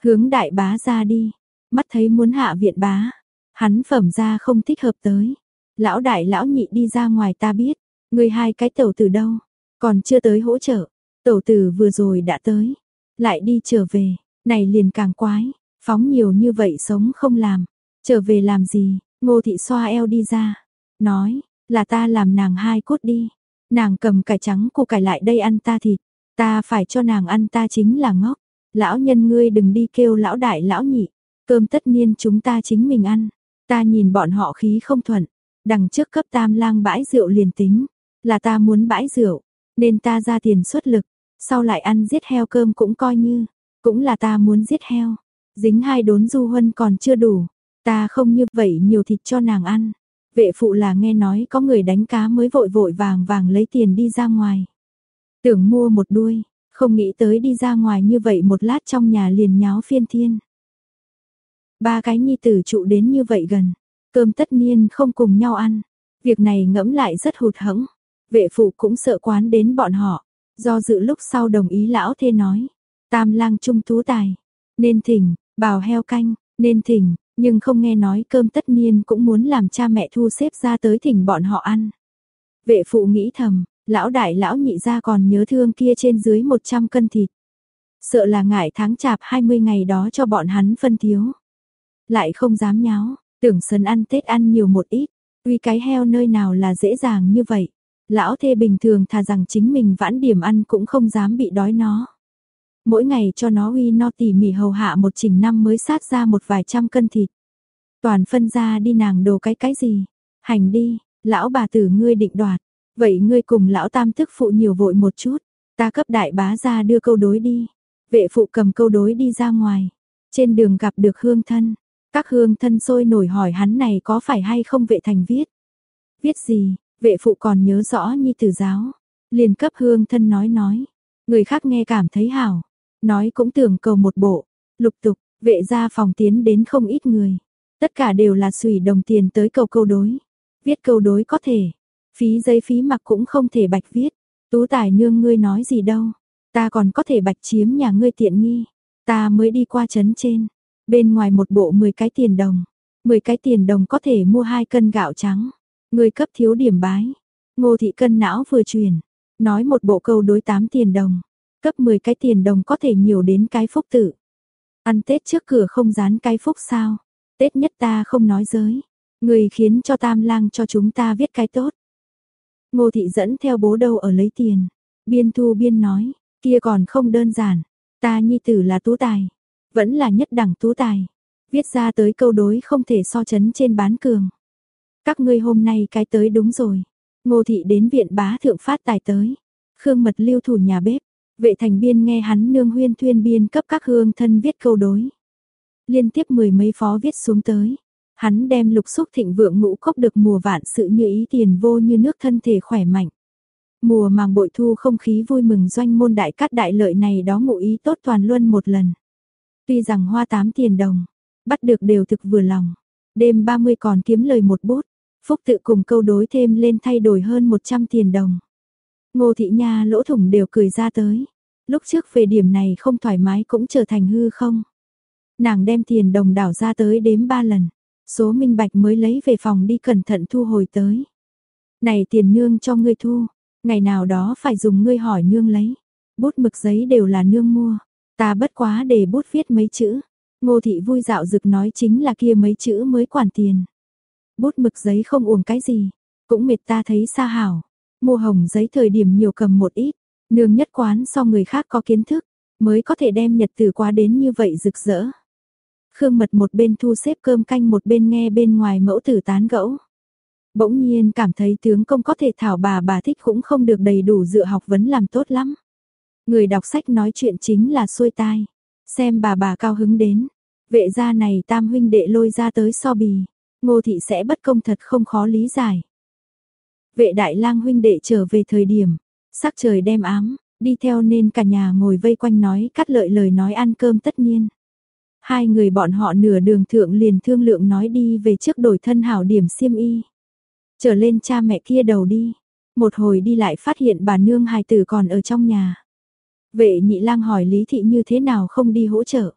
Hướng đại bá ra đi. Mắt thấy muốn hạ viện bá. Hắn phẩm ra không thích hợp tới. Lão đại lão nhị đi ra ngoài ta biết. Người hai cái tẩu từ đâu. Còn chưa tới hỗ trợ. Tẩu tử vừa rồi đã tới. Lại đi trở về. Này liền càng quái. Phóng nhiều như vậy sống không làm. Trở về làm gì, ngô thị xoa eo đi ra. Nói, là ta làm nàng hai cốt đi. Nàng cầm cải trắng cô cải lại đây ăn ta thịt. Ta phải cho nàng ăn ta chính là ngốc. Lão nhân ngươi đừng đi kêu lão đại lão nhị. Cơm tất nhiên chúng ta chính mình ăn. Ta nhìn bọn họ khí không thuận. Đằng trước cấp tam lang bãi rượu liền tính. Là ta muốn bãi rượu. Nên ta ra tiền xuất lực. Sau lại ăn giết heo cơm cũng coi như. Cũng là ta muốn giết heo. Dính hai đốn du huân còn chưa đủ, ta không như vậy nhiều thịt cho nàng ăn. Vệ phụ là nghe nói có người đánh cá mới vội vội vàng vàng lấy tiền đi ra ngoài. Tưởng mua một đuôi, không nghĩ tới đi ra ngoài như vậy một lát trong nhà liền nháo phiên thiên. Ba cái nhi tử trụ đến như vậy gần, cơm tất nhiên không cùng nhau ăn. Việc này ngẫm lại rất hụt hẫng. Vệ phụ cũng sợ quán đến bọn họ, do dự lúc sau đồng ý lão thê nói. Tam lang trung tú tài, nên thỉnh, Bào heo canh, nên thỉnh, nhưng không nghe nói cơm tất niên cũng muốn làm cha mẹ thu xếp ra tới thỉnh bọn họ ăn. Vệ phụ nghĩ thầm, lão đại lão nhị ra còn nhớ thương kia trên dưới 100 cân thịt. Sợ là ngại tháng chạp 20 ngày đó cho bọn hắn phân thiếu. Lại không dám nháo, tưởng sân ăn Tết ăn nhiều một ít, tuy cái heo nơi nào là dễ dàng như vậy. Lão thê bình thường thà rằng chính mình vãn điểm ăn cũng không dám bị đói nó. Mỗi ngày cho nó uy no tỉ mỉ hầu hạ một trình năm mới sát ra một vài trăm cân thịt. Toàn phân ra đi nàng đồ cái cái gì. Hành đi, lão bà tử ngươi định đoạt. Vậy ngươi cùng lão tam thức phụ nhiều vội một chút. Ta cấp đại bá ra đưa câu đối đi. Vệ phụ cầm câu đối đi ra ngoài. Trên đường gặp được hương thân. Các hương thân sôi nổi hỏi hắn này có phải hay không vệ thành viết. Viết gì, vệ phụ còn nhớ rõ nhi tử giáo. Liền cấp hương thân nói nói. Người khác nghe cảm thấy hảo. Nói cũng tưởng cầu một bộ, lục tục, vệ gia phòng tiến đến không ít người. Tất cả đều là sủy đồng tiền tới cầu câu đối. Viết câu đối có thể, phí giấy phí mặc cũng không thể bạch viết. Tú tài nương ngươi nói gì đâu. ta còn có thể bạch chiếm nhà ngươi tiện nghi, ta mới đi qua trấn trên, bên ngoài một bộ 10 cái tiền đồng, 10 cái tiền đồng có thể mua hai cân gạo trắng, người cấp thiếu điểm bái. Ngô thị cân não vừa truyền, nói một bộ câu đối 8 tiền đồng, cấp 10 cái tiền đồng có thể nhiều đến cái phúc tử. Ăn Tết trước cửa không dán cái phúc sao? Tết nhất ta không nói giới. Người khiến cho tam lang cho chúng ta viết cái tốt. Ngô thị dẫn theo bố đâu ở lấy tiền. Biên thu biên nói, kia còn không đơn giản. Ta nhi tử là tú tài. Vẫn là nhất đẳng tú tài. Viết ra tới câu đối không thể so chấn trên bán cường. Các ngươi hôm nay cái tới đúng rồi. Ngô thị đến viện bá thượng phát tài tới. Khương mật lưu thủ nhà bếp. Vệ thành biên nghe hắn nương huyên thuyên biên cấp các hương thân viết câu đối. Liên tiếp mười mấy phó viết xuống tới. Hắn đem lục xúc thịnh vượng ngũ cốc được mùa vạn sự như ý tiền vô như nước thân thể khỏe mạnh. Mùa màng bội thu không khí vui mừng doanh môn đại cát đại lợi này đó ngụ ý tốt toàn luôn một lần. Tuy rằng hoa tám tiền đồng, bắt được đều thực vừa lòng. Đêm 30 còn kiếm lời một bút, phúc tự cùng câu đối thêm lên thay đổi hơn 100 tiền đồng. Ngô thị nha lỗ thủng đều cười ra tới. Lúc trước về điểm này không thoải mái cũng trở thành hư không. Nàng đem tiền đồng đảo ra tới đếm ba lần. Số minh bạch mới lấy về phòng đi cẩn thận thu hồi tới. Này tiền nương cho ngươi thu, ngày nào đó phải dùng ngươi hỏi nương lấy. Bút mực giấy đều là nương mua, ta bất quá để bút viết mấy chữ. Ngô thị vui dạo dực nói chính là kia mấy chữ mới quản tiền. Bút mực giấy không uổng cái gì, cũng mệt ta thấy xa hảo. Mua hồng giấy thời điểm nhiều cầm một ít, nương nhất quán so người khác có kiến thức, mới có thể đem nhật tử qua đến như vậy rực rỡ. Khương Mật một bên thu xếp cơm canh một bên nghe bên ngoài mẫu tử tán gẫu. Bỗng nhiên cảm thấy tướng công có thể thảo bà bà thích cũng không được đầy đủ dựa học vấn làm tốt lắm. Người đọc sách nói chuyện chính là xuôi tai. Xem bà bà cao hứng đến. Vệ gia này tam huynh đệ lôi ra tới so bì. Ngô thị sẽ bất công thật không khó lý giải. Vệ đại lang huynh đệ trở về thời điểm. Sắc trời đem ám, đi theo nên cả nhà ngồi vây quanh nói cắt lợi lời nói ăn cơm tất nhiên. Hai người bọn họ nửa đường thượng liền thương lượng nói đi về trước đổi thân hảo điểm xiêm y. Trở lên cha mẹ kia đầu đi. Một hồi đi lại phát hiện bà nương hài tử còn ở trong nhà. Vệ nhị lang hỏi Lý Thị như thế nào không đi hỗ trợ.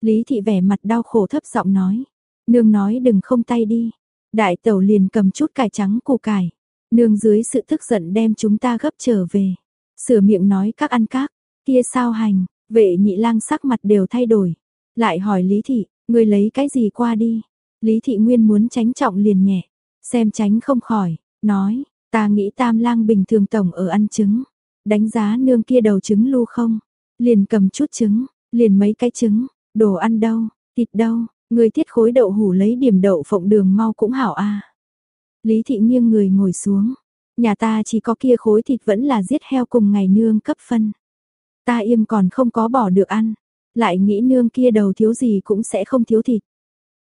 Lý Thị vẻ mặt đau khổ thấp giọng nói. Nương nói đừng không tay đi. Đại tẩu liền cầm chút cải trắng củ cải. Nương dưới sự tức giận đem chúng ta gấp trở về. Sửa miệng nói các ăn các. Kia sao hành. Vệ nhị lang sắc mặt đều thay đổi. Lại hỏi Lý Thị, người lấy cái gì qua đi? Lý Thị Nguyên muốn tránh trọng liền nhẹ, xem tránh không khỏi, nói, ta nghĩ tam lang bình thường tổng ở ăn trứng, đánh giá nương kia đầu trứng lu không, liền cầm chút trứng, liền mấy cái trứng, đồ ăn đâu, thịt đâu, người thiết khối đậu hủ lấy điểm đậu phộng đường mau cũng hảo a. Lý Thị nghiêng người ngồi xuống, nhà ta chỉ có kia khối thịt vẫn là giết heo cùng ngày nương cấp phân. Ta im còn không có bỏ được ăn, lại nghĩ nương kia đầu thiếu gì cũng sẽ không thiếu thịt.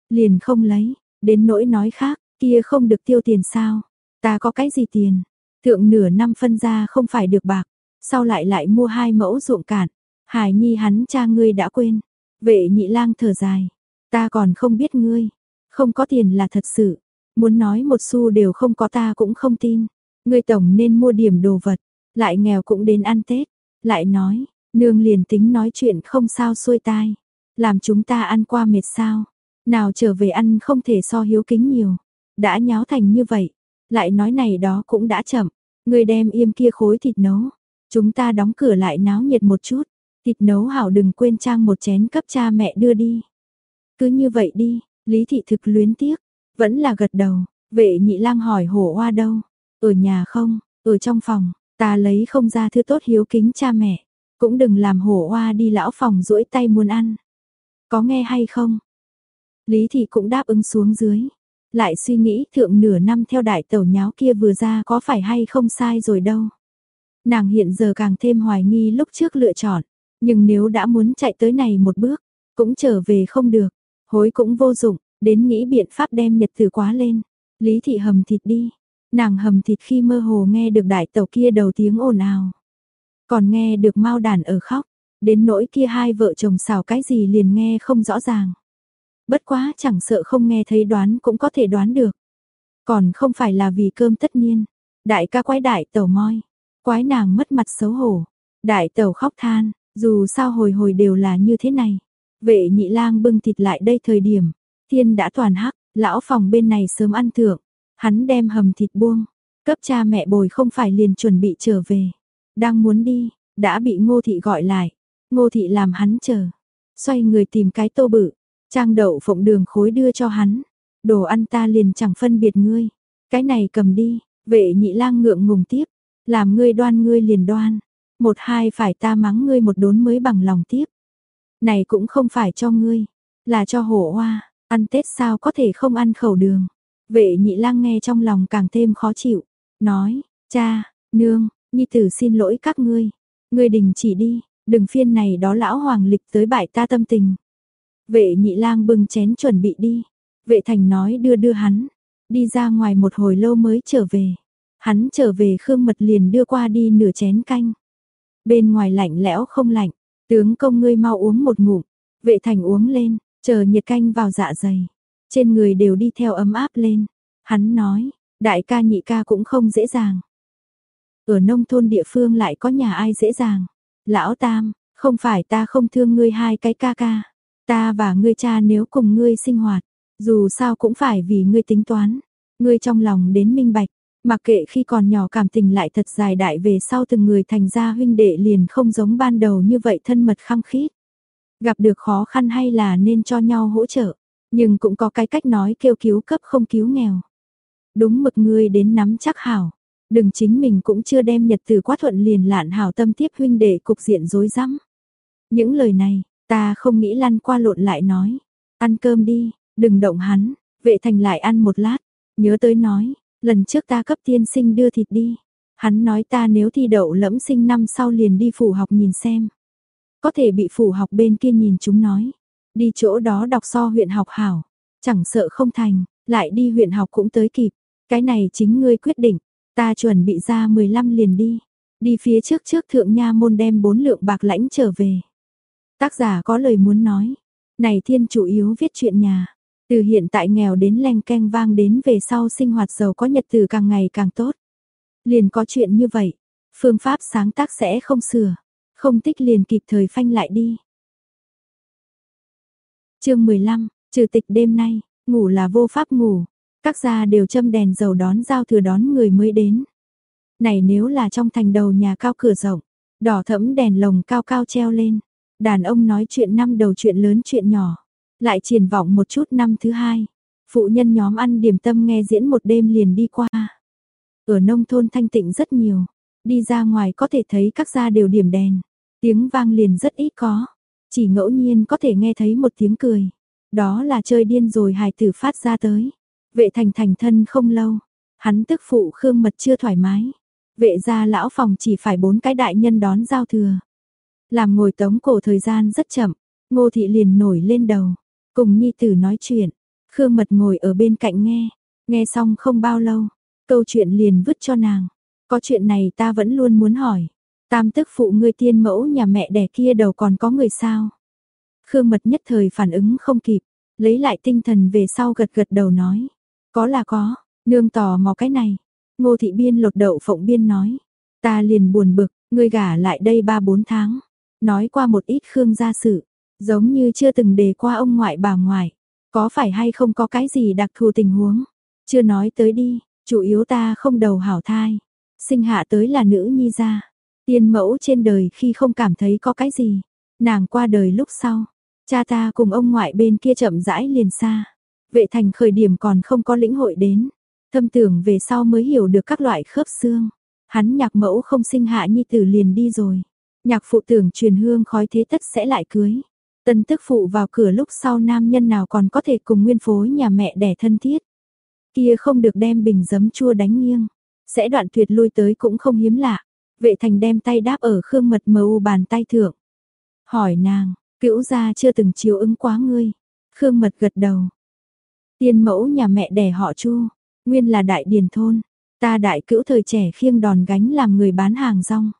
Liền không lấy, đến nỗi nói khác, kia không được tiêu tiền sao, ta có cái gì tiền, thượng nửa năm phân ra không phải được bạc, sau lại lại mua hai mẫu ruộng cạn, hải nhi hắn cha ngươi đã quên, vệ nhị lang thở dài, ta còn không biết ngươi, không có tiền là thật sự, muốn nói một xu đều không có ta cũng không tin, ngươi tổng nên mua điểm đồ vật, lại nghèo cũng đến ăn Tết, lại nói, Nương liền tính nói chuyện không sao xuôi tai. Làm chúng ta ăn qua mệt sao. Nào trở về ăn không thể so hiếu kính nhiều. Đã nháo thành như vậy. Lại nói này đó cũng đã chậm. ngươi đem im kia khối thịt nấu. Chúng ta đóng cửa lại náo nhiệt một chút. Thịt nấu hảo đừng quên trang một chén cấp cha mẹ đưa đi. Cứ như vậy đi, Lý Thị thực luyến tiếc. Vẫn là gật đầu. Vệ nhị lang hỏi hổ hoa đâu. Ở nhà không, ở trong phòng. Ta lấy không ra thứ tốt hiếu kính cha mẹ. Cũng đừng làm hổ Hoa đi lão phòng duỗi tay muốn ăn. Có nghe hay không? Lý thị cũng đáp ứng xuống dưới. Lại suy nghĩ thượng nửa năm theo đại tẩu nháo kia vừa ra có phải hay không sai rồi đâu. Nàng hiện giờ càng thêm hoài nghi lúc trước lựa chọn. Nhưng nếu đã muốn chạy tới này một bước, cũng trở về không được. Hối cũng vô dụng, đến nghĩ biện pháp đem nhật từ quá lên. Lý thị hầm thịt đi. Nàng hầm thịt khi mơ hồ nghe được đại tàu kia đầu tiếng ồn ào. Còn nghe được mau đàn ở khóc, đến nỗi kia hai vợ chồng xào cái gì liền nghe không rõ ràng. Bất quá chẳng sợ không nghe thấy đoán cũng có thể đoán được. Còn không phải là vì cơm tất nhiên. Đại ca quái đại tàu moi. Quái nàng mất mặt xấu hổ. Đại tàu khóc than, dù sao hồi hồi đều là như thế này. Vệ nhị lang bưng thịt lại đây thời điểm, thiên đã toàn hắc, lão phòng bên này sớm ăn thượng, hắn đem hầm thịt buông, cấp cha mẹ bồi không phải liền chuẩn bị trở về. Đang muốn đi, đã bị ngô thị gọi lại, ngô thị làm hắn chờ, xoay người tìm cái tô bự, trang đậu phộng đường khối đưa cho hắn, đồ ăn ta liền chẳng phân biệt ngươi, cái này cầm đi, vệ nhị lang ngượng ngùng tiếp, làm ngươi đoan ngươi liền đoan, một hai phải ta mắng ngươi một đốn mới bằng lòng tiếp. Này cũng không phải cho ngươi, là cho hổ hoa, ăn Tết sao có thể không ăn khẩu đường. Vệ nhị lang nghe trong lòng càng thêm khó chịu, nói, cha, nương, nhi tử xin lỗi các ngươi, ngươi đình chỉ đi, đừng phiên này đó lão hoàng lịch tới bại ta tâm tình. Vệ nhị lang bưng chén chuẩn bị đi, vệ thành nói đưa đưa hắn, đi ra ngoài một hồi lâu mới trở về. Hắn trở về Khương Mật liền đưa qua đi nửa chén canh. Bên ngoài lạnh lẽo không lạnh, tướng công ngươi mau uống một ngụm, vệ thành uống lên, chờ nhiệt canh vào dạ dày. Trên người đều đi theo ấm áp lên. Hắn nói, đại ca nhị ca cũng không dễ dàng. Ở nông thôn địa phương lại có nhà ai dễ dàng. Lão Tam, không phải ta không thương ngươi hai cái ca ca. Ta và ngươi cha nếu cùng ngươi sinh hoạt, dù sao cũng phải vì ngươi tính toán. Ngươi trong lòng đến minh bạch, Mặc kệ khi còn nhỏ cảm tình lại thật dài đại về sau từng người thành ra huynh đệ liền không giống ban đầu như vậy thân mật khăng khít. Gặp được khó khăn hay là nên cho nhau hỗ trợ, nhưng cũng có cái cách nói kêu cứu cấp không cứu nghèo. Đúng mực ngươi đến nắm chắc hảo, đừng chính mình cũng chưa đem nhật từ quá thuận liền lạn hảo tâm tiếp huynh đệ cục diện rối rắm. Những lời này, ta không nghĩ lăn qua lộn lại nói, ăn cơm đi, đừng động hắn, vệ thành lại ăn một lát, nhớ tới nói, lần trước ta cấp tiên sinh đưa thịt đi. Hắn nói ta nếu thi đậu lẫm sinh năm sau liền đi phủ học nhìn xem. Có thể bị phủ học bên kia nhìn chúng nói. Đi chỗ đó đọc so huyện học hảo. Chẳng sợ không thành, lại đi huyện học cũng tới kịp. Cái này chính ngươi quyết định. Ta chuẩn bị ra 15 liền đi. Đi phía trước trước thượng nha môn đem bốn lượng bạc lãnh trở về. Tác giả có lời muốn nói. Này thiên chủ yếu viết chuyện nhà. Từ hiện tại nghèo đến len keng vang đến về sau sinh hoạt giàu có nhật từ càng ngày càng tốt. Liền có chuyện như vậy, phương pháp sáng tác sẽ không sửa, không tích liền kịp thời phanh lại đi. chương 15, trừ tịch đêm nay, ngủ là vô pháp ngủ, các gia đều châm đèn dầu đón giao thừa đón người mới đến. Này nếu là trong thành đầu nhà cao cửa rộng, đỏ thẫm đèn lồng cao cao treo lên, đàn ông nói chuyện năm đầu chuyện lớn chuyện nhỏ. Lại triển vọng một chút năm thứ hai, phụ nhân nhóm ăn điểm tâm nghe diễn một đêm liền đi qua. Ở nông thôn thanh tịnh rất nhiều, đi ra ngoài có thể thấy các gia đều điểm đèn, tiếng vang liền rất ít có, chỉ ngẫu nhiên có thể nghe thấy một tiếng cười. Đó là chơi điên rồi hài tử phát ra tới. Vệ thành thành thân không lâu, hắn tức phụ khương mật chưa thoải mái. Vệ gia lão phòng chỉ phải bốn cái đại nhân đón giao thừa. Làm ngồi tống cổ thời gian rất chậm, ngô thị liền nổi lên đầu. Cùng nhi tử nói chuyện, Khương Mật ngồi ở bên cạnh nghe, nghe xong không bao lâu, câu chuyện liền vứt cho nàng. Có chuyện này ta vẫn luôn muốn hỏi. Tam tức phụ ngươi tiên mẫu nhà mẹ đẻ kia đầu còn có người sao? Khương Mật nhất thời phản ứng không kịp, lấy lại tinh thần về sau gật gật đầu nói. Có là có, nương tò mò cái này. Ngô thị biên lột đậu phộng biên nói. Ta liền buồn bực, ngươi gả lại đây ba bốn tháng. Nói qua một ít Khương gia sự, Giống như chưa từng đề qua ông ngoại bà ngoại, có phải hay không có cái gì đặc thù tình huống? Chưa nói tới đi, chủ yếu ta không đầu hảo thai, sinh hạ tới là nữ nhi gia. Tiên mẫu trên đời khi không cảm thấy có cái gì, nàng qua đời lúc sau, cha ta cùng ông ngoại bên kia chậm rãi liền xa. Vệ thành khởi điểm còn không có lĩnh hội đến, thâm tưởng về sau mới hiểu được các loại khớp xương. Hắn nhạc mẫu không sinh hạ nhi tử liền đi rồi. Nhạc phụ tưởng truyền hương khói thế tất sẽ lại cưới. Tân tức phụ vào cửa lúc sau nam nhân nào còn có thể cùng nguyên phối nhà mẹ đẻ thân thiết. Kia không được đem bình giấm chua đánh nghiêng. Sẽ đoạn tuyệt lui tới cũng không hiếm lạ. Vệ thành đem tay đáp ở khương mật mờ u bàn tay thượng. Hỏi nàng, cữu gia chưa từng chiếu ứng quá ngươi. Khương mật gật đầu. Tiên mẫu nhà mẹ đẻ họ chu, nguyên là đại điền thôn. Ta đại cữu thời trẻ khiêng đòn gánh làm người bán hàng rong.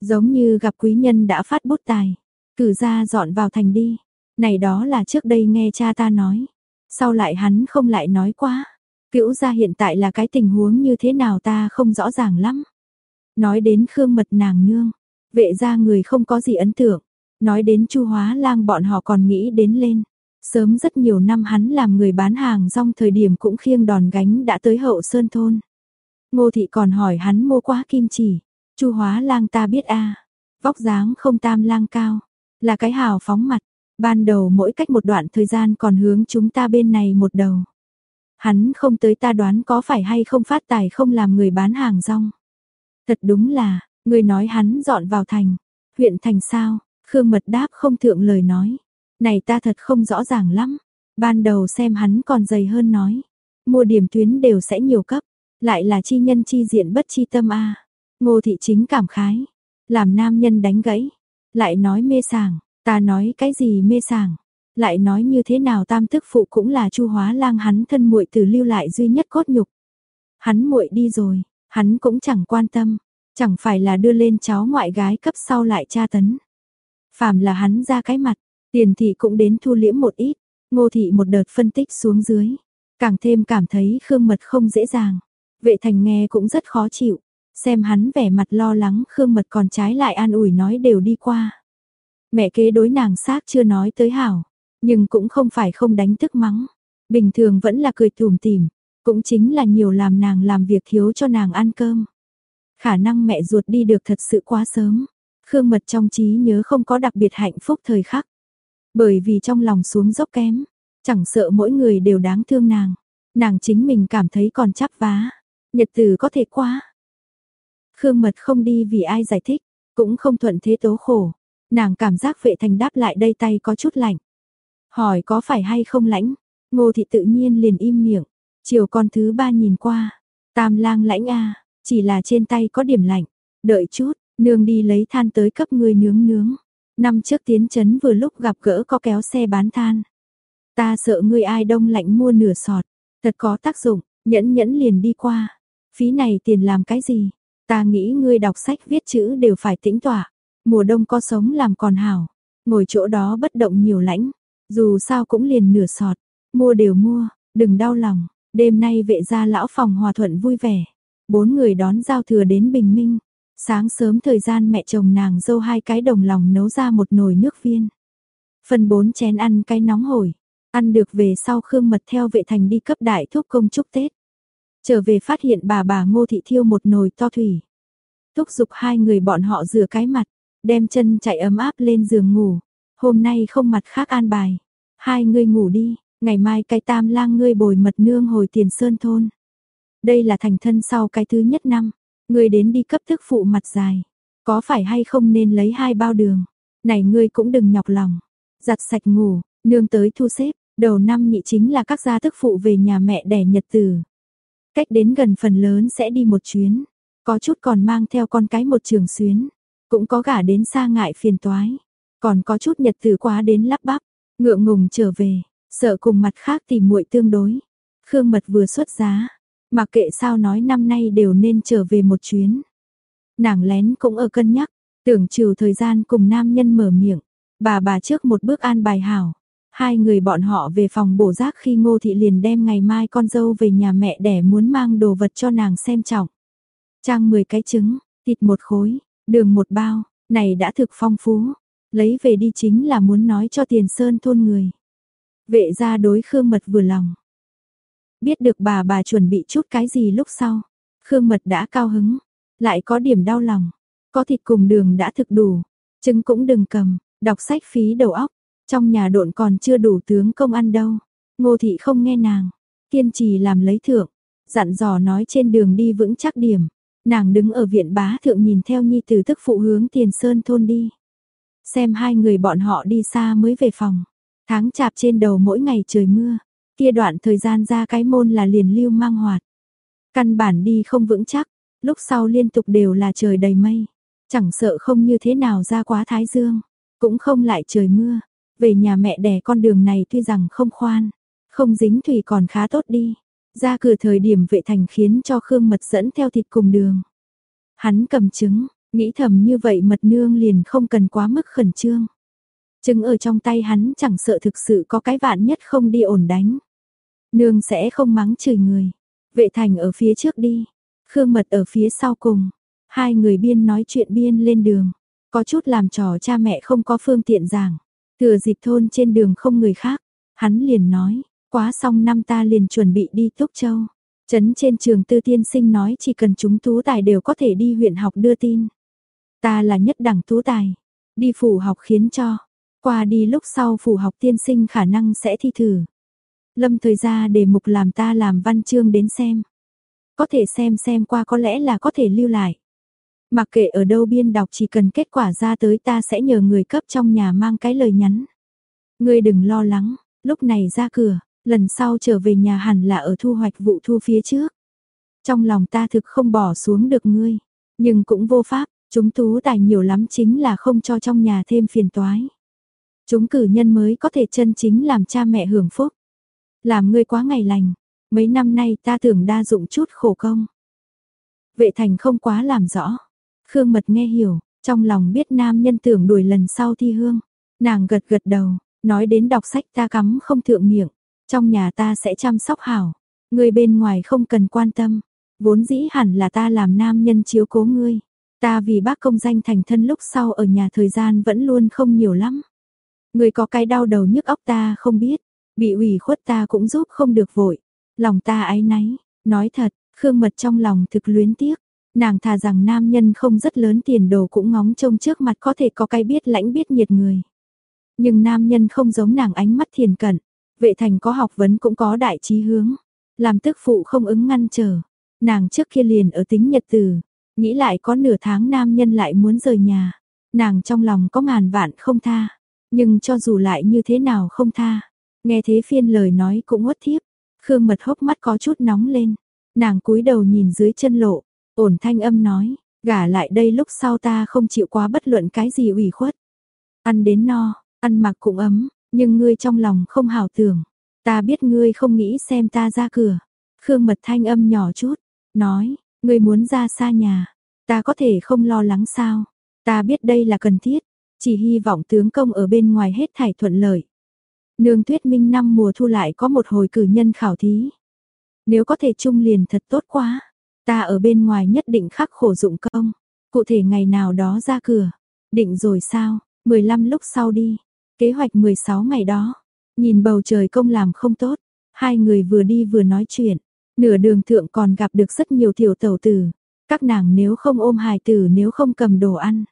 Giống như gặp quý nhân đã phát bút tài. Cử ra dọn vào thành đi. Này đó là trước đây nghe cha ta nói. Sau lại hắn không lại nói quá. Cữu gia hiện tại là cái tình huống như thế nào ta không rõ ràng lắm. Nói đến Khương Mật nàng nương. Vệ gia người không có gì ấn tượng. Nói đến chu hóa lang bọn họ còn nghĩ đến lên. Sớm rất nhiều năm hắn làm người bán hàng rong thời điểm cũng khiêng đòn gánh đã tới hậu sơn thôn. Ngô thị còn hỏi hắn mua quá kim chỉ. chu hóa lang ta biết a, Vóc dáng không tam lang cao. Là cái hào phóng mặt. Ban đầu mỗi cách một đoạn thời gian còn hướng chúng ta bên này một đầu. Hắn không tới ta đoán có phải hay không phát tài không làm người bán hàng rong. Thật đúng là, người nói hắn dọn vào thành. Huyện thành sao, Khương Mật đáp không thượng lời nói. Này ta thật không rõ ràng lắm. Ban đầu xem hắn còn dày hơn nói. Mua điểm tuyến đều sẽ nhiều cấp. Lại là chi nhân chi diện bất chi tâm a Ngô thị chính cảm khái. Làm nam nhân đánh gãy. Lại nói mê sảng. Ta nói cái gì mê sảng. Lại nói như thế nào tam thức phụ cũng là chu hóa lang hắn thân muội từ lưu lại duy nhất cốt nhục. Hắn muội đi rồi, hắn cũng chẳng quan tâm. Chẳng phải là đưa lên cháu ngoại gái cấp sau lại tra tấn. Phàm là hắn ra cái mặt, tiền thị cũng đến thu liễm một ít, ngô thị một đợt phân tích xuống dưới. Càng thêm cảm thấy Khương Mật không dễ dàng. Vệ thành nghe cũng rất khó chịu. Xem hắn vẻ mặt lo lắng Khương Mật còn trái lại an ủi nói đều đi qua. Mẹ kế đối nàng xác chưa nói tới hảo. Nhưng cũng không phải không đánh thức mắng. Bình thường vẫn là cười tủm tỉm. Cũng chính là nhiều làm nàng làm việc thiếu cho nàng ăn cơm. Khả năng mẹ ruột đi được thật sự quá sớm. Khương Mật trong trí nhớ không có đặc biệt hạnh phúc thời khắc. Bởi vì trong lòng xuống dốc kém, chẳng sợ mỗi người đều đáng thương nàng. Nàng chính mình cảm thấy còn chắp vá. Nhật tử có thể quá. Khương Mật không đi vì ai giải thích, cũng không thuận thế tố khổ. Nàng cảm giác vệ thành đáp lại đây tay có chút lạnh. Hỏi có phải hay không lãnh, ngô thị tự nhiên liền im miệng. Chiều con thứ ba nhìn qua, tam lang lãnh a chỉ là trên tay có điểm lạnh. Đợi chút, nương đi lấy than tới cấp người nướng nướng. Năm trước tiến chấn vừa lúc gặp gỡ có kéo xe bán than. Ta sợ ngươi ai đông lạnh mua nửa sọt, thật có tác dụng, nhẫn nhẫn liền đi qua. Phí này tiền làm cái gì? Ta nghĩ ngươi đọc sách viết chữ đều phải tĩnh tỏa. Mùa đông có sống làm còn hảo. Ngồi chỗ đó bất động nhiều lãnh. Dù sao cũng liền nửa sọt. Mua đều mua, đừng đau lòng. Đêm nay vệ gia lão phòng hòa thuận vui vẻ. Bốn người đón giao thừa đến bình minh. Sáng sớm thời gian mẹ chồng nàng dâu hai cái đồng lòng nấu ra một nồi nước viên. Phần bốn chén ăn cái nóng hổi. Ăn được về sau Khương Mật theo vệ thành đi cấp đại thúc công chúc Tết. Trở về phát hiện bà bà ngô thị thiêu một nồi to thủy. Thúc giục hai người bọn họ rửa cái mặt, đem chân chạy ấm áp lên giường ngủ. Hôm nay không mặt khác an bài. Hai người ngủ đi, ngày mai cái tam lang ngươi bồi mật nương hồi tiền sơn thôn. Đây là thành thân sau cái thứ nhất năm, ngươi đến đi cấp thức phụ mặt dài. Có phải hay không nên lấy hai bao đường? Này ngươi cũng đừng nhọc lòng. Giặt sạch ngủ, nương tới thu xếp, đầu năm nhị chính là các gia thức phụ về nhà mẹ đẻ nhật tử. Cách đến gần phần lớn sẽ đi một chuyến, có chút còn mang theo con cái một trường xuyến, cũng có gả đến xa ngại phiền toái, còn có chút nhật tử quá đến lắp bắp, ngượng ngùng trở về, sợ cùng mặt khác tìm muội tương đối. Khương Mật vừa xuất giá, mặc kệ sao nói năm nay đều nên trở về một chuyến. Nàng lén cũng ở cân nhắc, tưởng trừ thời gian cùng nam nhân mở miệng, bà bà trước một bước an bài hảo. Hai người bọn họ về phòng bổ giác khi ngô thị liền đem ngày mai con dâu về nhà mẹ đẻ muốn mang đồ vật cho nàng xem trọng. Trang 10 cái trứng, thịt một khối, đường một bao, này đã thực phong phú. Lấy về đi chính là muốn nói cho tiền sơn thôn người. Vệ ra đối Khương Mật vừa lòng. Biết được bà bà chuẩn bị chút cái gì lúc sau. Khương Mật đã cao hứng, lại có điểm đau lòng. Có thịt cùng đường đã thực đủ, trứng cũng đừng cầm, đọc sách phí đầu óc. Trong nhà độn còn chưa đủ tướng công ăn đâu. Ngô thị không nghe nàng, kiên trì làm lấy thượng, dặn dò nói trên đường đi vững chắc điểm. Nàng đứng ở viện bá thượng nhìn theo nhi tử tức phụ hướng tiền sơn thôn đi. Xem hai người bọn họ đi xa mới về phòng. Tháng chạp trên đầu mỗi ngày trời mưa. Kia đoạn thời gian ra cái môn là liền lưu mang hoạt. Căn bản đi không vững chắc. Lúc sau liên tục đều là trời đầy mây. Chẳng sợ không như thế nào ra quá thái dương. Cũng không lại trời mưa. Về nhà mẹ đẻ con đường này tuy rằng không khoan. Không dính thủy còn khá tốt đi. Ra cửa thời điểm vệ thành khiến cho Khương Mật dẫn theo thịt cùng đường. Hắn cầm trứng, nghĩ thầm như vậy mật nương liền không cần quá mức khẩn trương. Trứng ở trong tay hắn chẳng sợ thực sự có cái vạn nhất không đi ổn đánh. Nương sẽ không mắng chửi người. Vệ thành ở phía trước đi, Khương Mật ở phía sau cùng. Hai người biên nói chuyện biên lên đường. có chút làm trò cha mẹ không có phương tiện giảng. Thừa dịp thôn trên đường không người khác, hắn liền nói, quá xong năm ta liền chuẩn bị đi Túc Châu. Trấn trên trường tư tiên sinh nói chỉ cần chúng tú tài đều có thể đi huyện học đưa tin. Ta là nhất đẳng tú tài, đi phủ học khiến cho, qua đi lúc sau phủ học tiên sinh khả năng sẽ thi thử. Lâm thời ra đề mục làm ta làm văn chương đến xem. Có thể xem xem qua có lẽ là có thể lưu lại. Mặc kệ ở đâu biên đọc chỉ cần kết quả ra tới ta sẽ nhờ người cấp trong nhà mang cái lời nhắn. Ngươi đừng lo lắng, lúc này ra cửa, lần sau trở về nhà hẳn là ở thu hoạch vụ thu phía trước. Trong lòng ta thực không bỏ xuống được ngươi, nhưng cũng vô pháp, chúng tú tài nhiều lắm chính là không cho trong nhà thêm phiền toái. Chúng cử nhân mới có thể chân chính làm cha mẹ hưởng phúc. Làm ngươi quá ngày lành, mấy năm nay ta tưởng đa dụng chút khổ công. Vệ thành không quá làm rõ. Khương Mật nghe hiểu, trong lòng biết nam nhân tưởng đuổi lần sau thi hương. Nàng gật gật đầu, nói đến đọc sách ta cắm không thượng miệng. Trong nhà ta sẽ chăm sóc hảo. Người bên ngoài không cần quan tâm. Vốn dĩ hẳn là ta làm nam nhân chiếu cố ngươi. Ta vì bác công danh thành thân lúc sau ở nhà thời gian vẫn luôn không nhiều lắm. Người có cái đau đầu nhức óc ta không biết. Bị ủy khuất ta cũng giúp không được vội. Lòng ta ái náy. Nói thật, Khương Mật trong lòng thực luyến tiếc. Nàng thà rằng nam nhân không rất lớn tiền đồ cũng ngóng trông trước mặt có thể có cái biết lãnh biết nhiệt người. Nhưng nam nhân không giống nàng ánh mắt thiền cận, vệ thành có học vấn cũng có đại trí hướng, làm tức phụ không ứng ngăn trở. Nàng trước kia liền ở tính nhật từ nghĩ lại có nửa tháng nam nhân lại muốn rời nhà. Nàng trong lòng có ngàn vạn không tha, nhưng cho dù lại như thế nào không tha, nghe thế phiên lời nói cũng uất thiếp, Khương Mật hốc mắt có chút nóng lên, nàng cúi đầu nhìn dưới chân lộ, Ổn thanh âm nói, gả lại đây lúc sau ta không chịu quá bất luận cái gì ủy khuất. Ăn đến no, ăn mặc cũng ấm, nhưng ngươi trong lòng không hảo tưởng. Ta biết ngươi không nghĩ xem ta ra cửa. Khương mật thanh âm nhỏ chút, nói, ngươi muốn ra xa nhà, ta có thể không lo lắng sao. Ta biết đây là cần thiết, chỉ hy vọng tướng công ở bên ngoài hết thảy thuận lợi. Nương tuyết minh năm mùa thu lại có một hồi cử nhân khảo thí. Nếu có thể chung liền thật tốt quá. Ta ở bên ngoài nhất định khắc khổ dụng công. Cụ thể ngày nào đó ra cửa. Định rồi sao? 15 lúc sau đi. Kế hoạch 16 ngày đó. Nhìn bầu trời công làm không tốt. Hai người vừa đi vừa nói chuyện. Nửa đường thượng còn gặp được rất nhiều tiểu tẩu tử. Các nàng nếu không ôm hài tử nếu không cầm đồ ăn.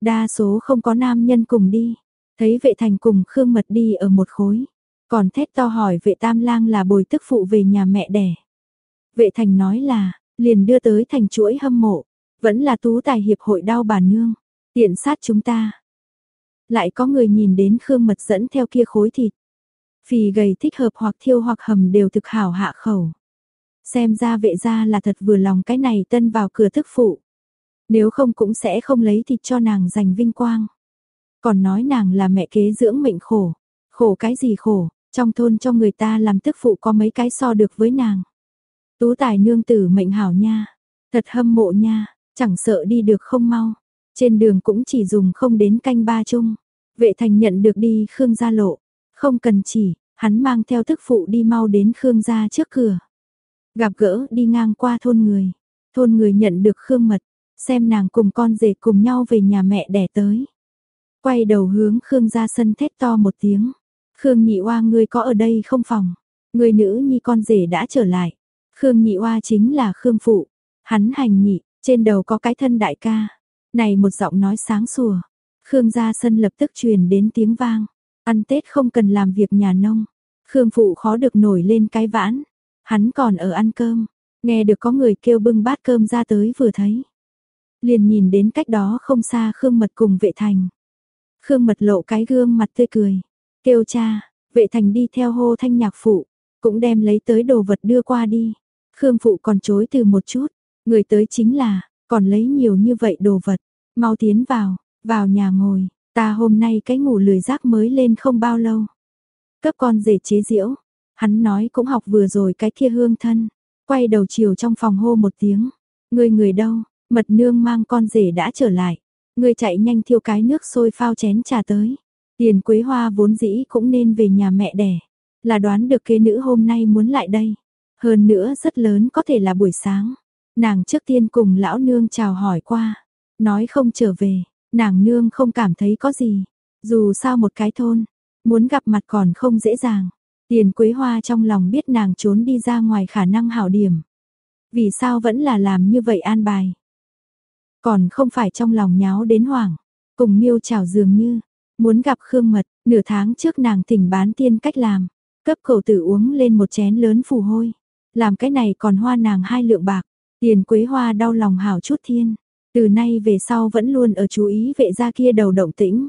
Đa số không có nam nhân cùng đi. Thấy vệ thành cùng Khương Mật đi ở một khối. Còn thét to hỏi vệ tam lang là bồi tức phụ về nhà mẹ đẻ. Vệ thành nói là, liền đưa tới thành chuỗi hâm mộ, vẫn là tú tài hiệp hội đau bà nương, tiện sát chúng ta. Lại có người nhìn đến Khương Mật dẫn theo kia khối thịt. Phì gầy thích hợp hoặc thiêu hoặc hầm đều thực hảo hạ khẩu. Xem ra vệ gia là thật vừa lòng cái này tân vào cửa thức phụ. Nếu không cũng sẽ không lấy thịt cho nàng giành vinh quang. Còn nói nàng là mẹ kế dưỡng mệnh khổ. Khổ cái gì khổ, trong thôn cho người ta làm tức phụ có mấy cái so được với nàng. Tú tài nương tử mệnh hảo nha, thật hâm mộ nha, chẳng sợ đi được không mau. Trên đường cũng chỉ dùng không đến canh ba chung. Vệ thành nhận được đi Khương gia lộ, không cần chỉ, hắn mang theo thức phụ đi mau đến Khương gia trước cửa. Gặp gỡ đi ngang qua thôn người, thôn người nhận được Khương mật, xem nàng cùng con rể cùng nhau về nhà mẹ đẻ tới. Quay đầu hướng Khương gia sân thét to một tiếng. Khương nhị oa ngươi có ở đây không phòng? Người nữ nhi con rể đã trở lại. Khương nhị oa chính là Khương phụ. Hắn hành nhị, trên đầu có cái thân đại ca. Này một giọng nói sáng sủa. Khương gia sân lập tức truyền đến tiếng vang. Ăn Tết không cần làm việc nhà nông. Khương phụ khó được nổi lên cái vãn. Hắn còn ở ăn cơm. Nghe được có người kêu bưng bát cơm ra tới vừa thấy. Liền nhìn đến cách đó không xa Khương mật cùng vệ thành. Khương mật lộ cái gương mặt tươi cười. Kêu cha, vệ thành đi theo hô thanh nhạc phụ. Cũng đem lấy tới đồ vật đưa qua đi. Khương Phụ còn chối từ một chút, người tới chính là, còn lấy nhiều như vậy đồ vật, mau tiến vào, vào nhà ngồi, ta hôm nay cái ngủ lười rác mới lên không bao lâu. Cấp con rể chế diễu, hắn nói cũng học vừa rồi cái kia hương thân, quay đầu chiều trong phòng hô một tiếng, người người đâu, mật nương mang con rể đã trở lại, người chạy nhanh thiêu cái nước sôi phao chén trà tới. Tiền Quế Hoa vốn dĩ cũng nên về nhà mẹ đẻ, là đoán được kế nữ hôm nay muốn lại đây. Hơn nữa rất lớn có thể là buổi sáng. Nàng trước tiên cùng lão nương chào hỏi qua. Nói không trở về. Nàng nương không cảm thấy có gì, dù sao một cái thôn, muốn gặp mặt còn không dễ dàng. Tiền Quế Hoa trong lòng biết nàng trốn đi ra ngoài khả năng hảo điểm. Vì sao vẫn là làm như vậy an bài? Còn không phải trong lòng nháo đến hoảng, cùng miêu chảo dường như, muốn gặp Khương Mật, nửa tháng trước nàng thỉnh bán tiên cách làm, cấp khẩu tử uống lên một chén lớn phù hôi. Làm cái này còn hoa nàng hai lượng bạc, tiền quế hoa đau lòng hảo chút thiên. Từ nay về sau vẫn luôn ở chú ý vệ gia kia đầu động tĩnh.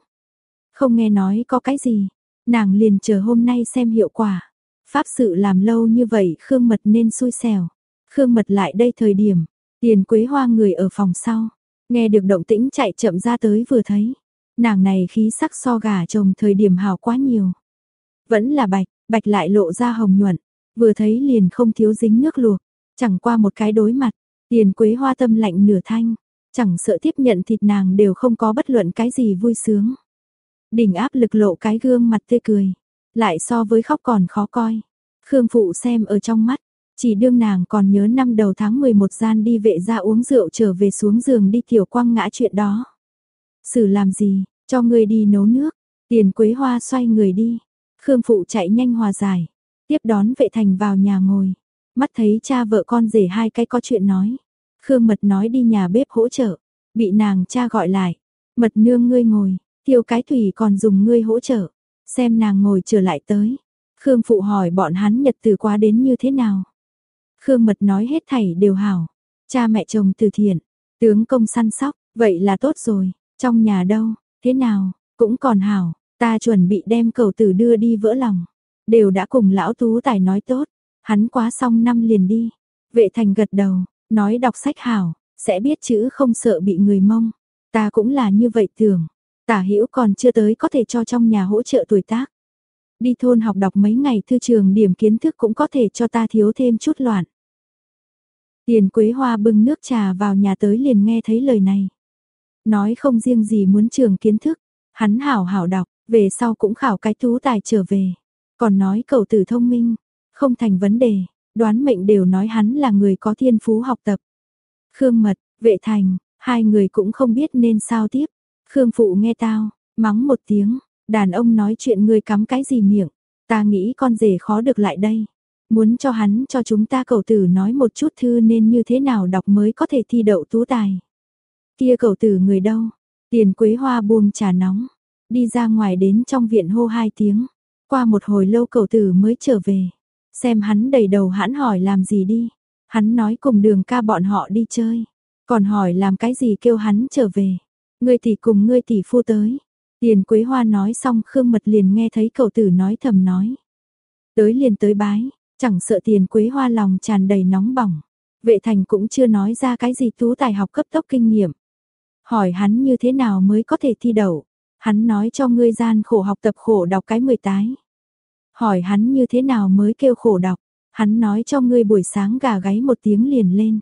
Không nghe nói có cái gì, nàng liền chờ hôm nay xem hiệu quả. Pháp sự làm lâu như vậy Khương Mật nên xui xẻo. Khương Mật lại đây thời điểm, tiền quế hoa người ở phòng sau. Nghe được động tĩnh chạy chậm ra tới vừa thấy. Nàng này khí sắc so gà chồng thời điểm hào quá nhiều. Vẫn là bạch, bạch lại lộ ra hồng nhuận. Vừa thấy liền không thiếu dính nước luộc. Chẳng qua một cái đối mặt. Tiền quế hoa tâm lạnh nửa thanh. Chẳng sợ tiếp nhận thịt nàng đều không có bất luận cái gì vui sướng. Đỉnh áp lực lộ cái gương mặt tươi cười. Lại so với khóc còn khó coi. Khương Phụ xem ở trong mắt, chỉ đương nàng còn nhớ năm đầu tháng 11 gian đi vệ ra uống rượu trở về xuống giường đi tiểu quang ngã chuyện đó. Xử làm gì, cho người đi nấu nước, tiền quế hoa xoay người đi. Khương Phụ chạy nhanh hòa giải, tiếp đón vệ thành vào nhà ngồi. Mắt thấy cha vợ con rể hai cái có chuyện nói. Khương Mật nói đi nhà bếp hỗ trợ, bị nàng cha gọi lại. Mật nương ngươi ngồi, tiêu cái thủy còn dùng ngươi hỗ trợ. Xem nàng ngồi trở lại tới. Khương Phụ hỏi bọn hắn nhật từ quá đến như thế nào. Khương Mật nói hết thảy đều hảo. Cha mẹ chồng từ thiện, tướng công săn sóc, vậy là tốt rồi. Trong nhà đâu, thế nào, cũng còn hảo. Ta chuẩn bị đem cầu tử đưa đi vỡ lòng. Đều đã cùng lão tú tài nói tốt. Hắn quá xong năm liền đi. Vệ thành gật đầu, nói đọc sách hảo, sẽ biết chữ không sợ bị người mông. Ta cũng là như vậy tưởng. Tả hữu còn chưa tới có thể cho trong nhà hỗ trợ tuổi tác. Đi thôn học đọc mấy ngày thư trường điểm kiến thức cũng có thể cho ta thiếu thêm chút loạn. Tiền Quế Hoa bưng nước trà vào nhà tới liền nghe thấy lời này. Nói không riêng gì muốn trường kiến thức, hắn hảo hảo đọc, về sau cũng khảo cái tú tài trở về. Còn nói cậu tử thông minh, không thành vấn đề, đoán mệnh đều nói hắn là người có thiên phú học tập. Khương Mật, Vệ Thành, hai người cũng không biết nên sao tiếp. Khương Phụ nghe tao, mắng một tiếng, đàn ông nói chuyện người cắm cái gì miệng, ta nghĩ con rể khó được lại đây. Muốn cho hắn cho chúng ta cầu tử nói một chút thư nên như thế nào đọc mới có thể thi đậu tú tài. Kia cầu tử người đâu? Tiền quế hoa buông trà nóng. Đi ra ngoài đến trong viện hô hai tiếng. Qua một hồi lâu cầu tử mới trở về. Xem hắn đầy đầu hãn hỏi làm gì đi. Hắn nói cùng đường ca bọn họ đi chơi. Còn hỏi làm cái gì kêu hắn trở về. Ngươi tỷ cùng ngươi tỷ phu tới. Tiền Quế Hoa nói xong Khương Mật liền nghe thấy cậu tử nói thầm nói. Tới liền tới bái, chẳng sợ tiền Quế Hoa lòng tràn đầy nóng bỏng. Vệ thành cũng chưa nói ra cái gì tú tài học cấp tốc kinh nghiệm. Hỏi hắn như thế nào mới có thể thi đậu. Hắn nói cho ngươi gian khổ học tập khổ đọc cái mười tái. Hỏi hắn như thế nào mới kêu khổ đọc. Hắn nói cho ngươi buổi sáng gà gáy một tiếng liền lên.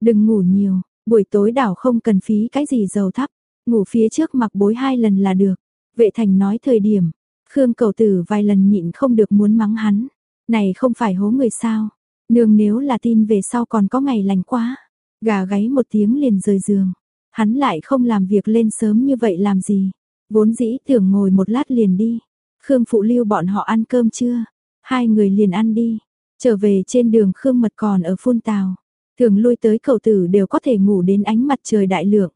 Đừng ngủ nhiều, buổi tối đảo không cần phí cái gì dầu thắp. Ngủ phía trước mặc bối hai lần là được. Vệ thành nói thời điểm, Khương cầu tử vài lần nhịn không được muốn mắng hắn. Này không phải hố người sao. Nương nếu là tin về sau còn có ngày lành quá. Gà gáy một tiếng liền rời giường. Hắn lại không làm việc lên sớm như vậy làm gì. Vốn dĩ tưởng ngồi một lát liền đi. Khương phụ lưu bọn họ ăn cơm chưa? Hai người liền ăn đi. Trở về trên đường Khương mật còn ở phun tàu. Thường lui tới cầu tử đều có thể ngủ đến ánh mặt trời đại lượng.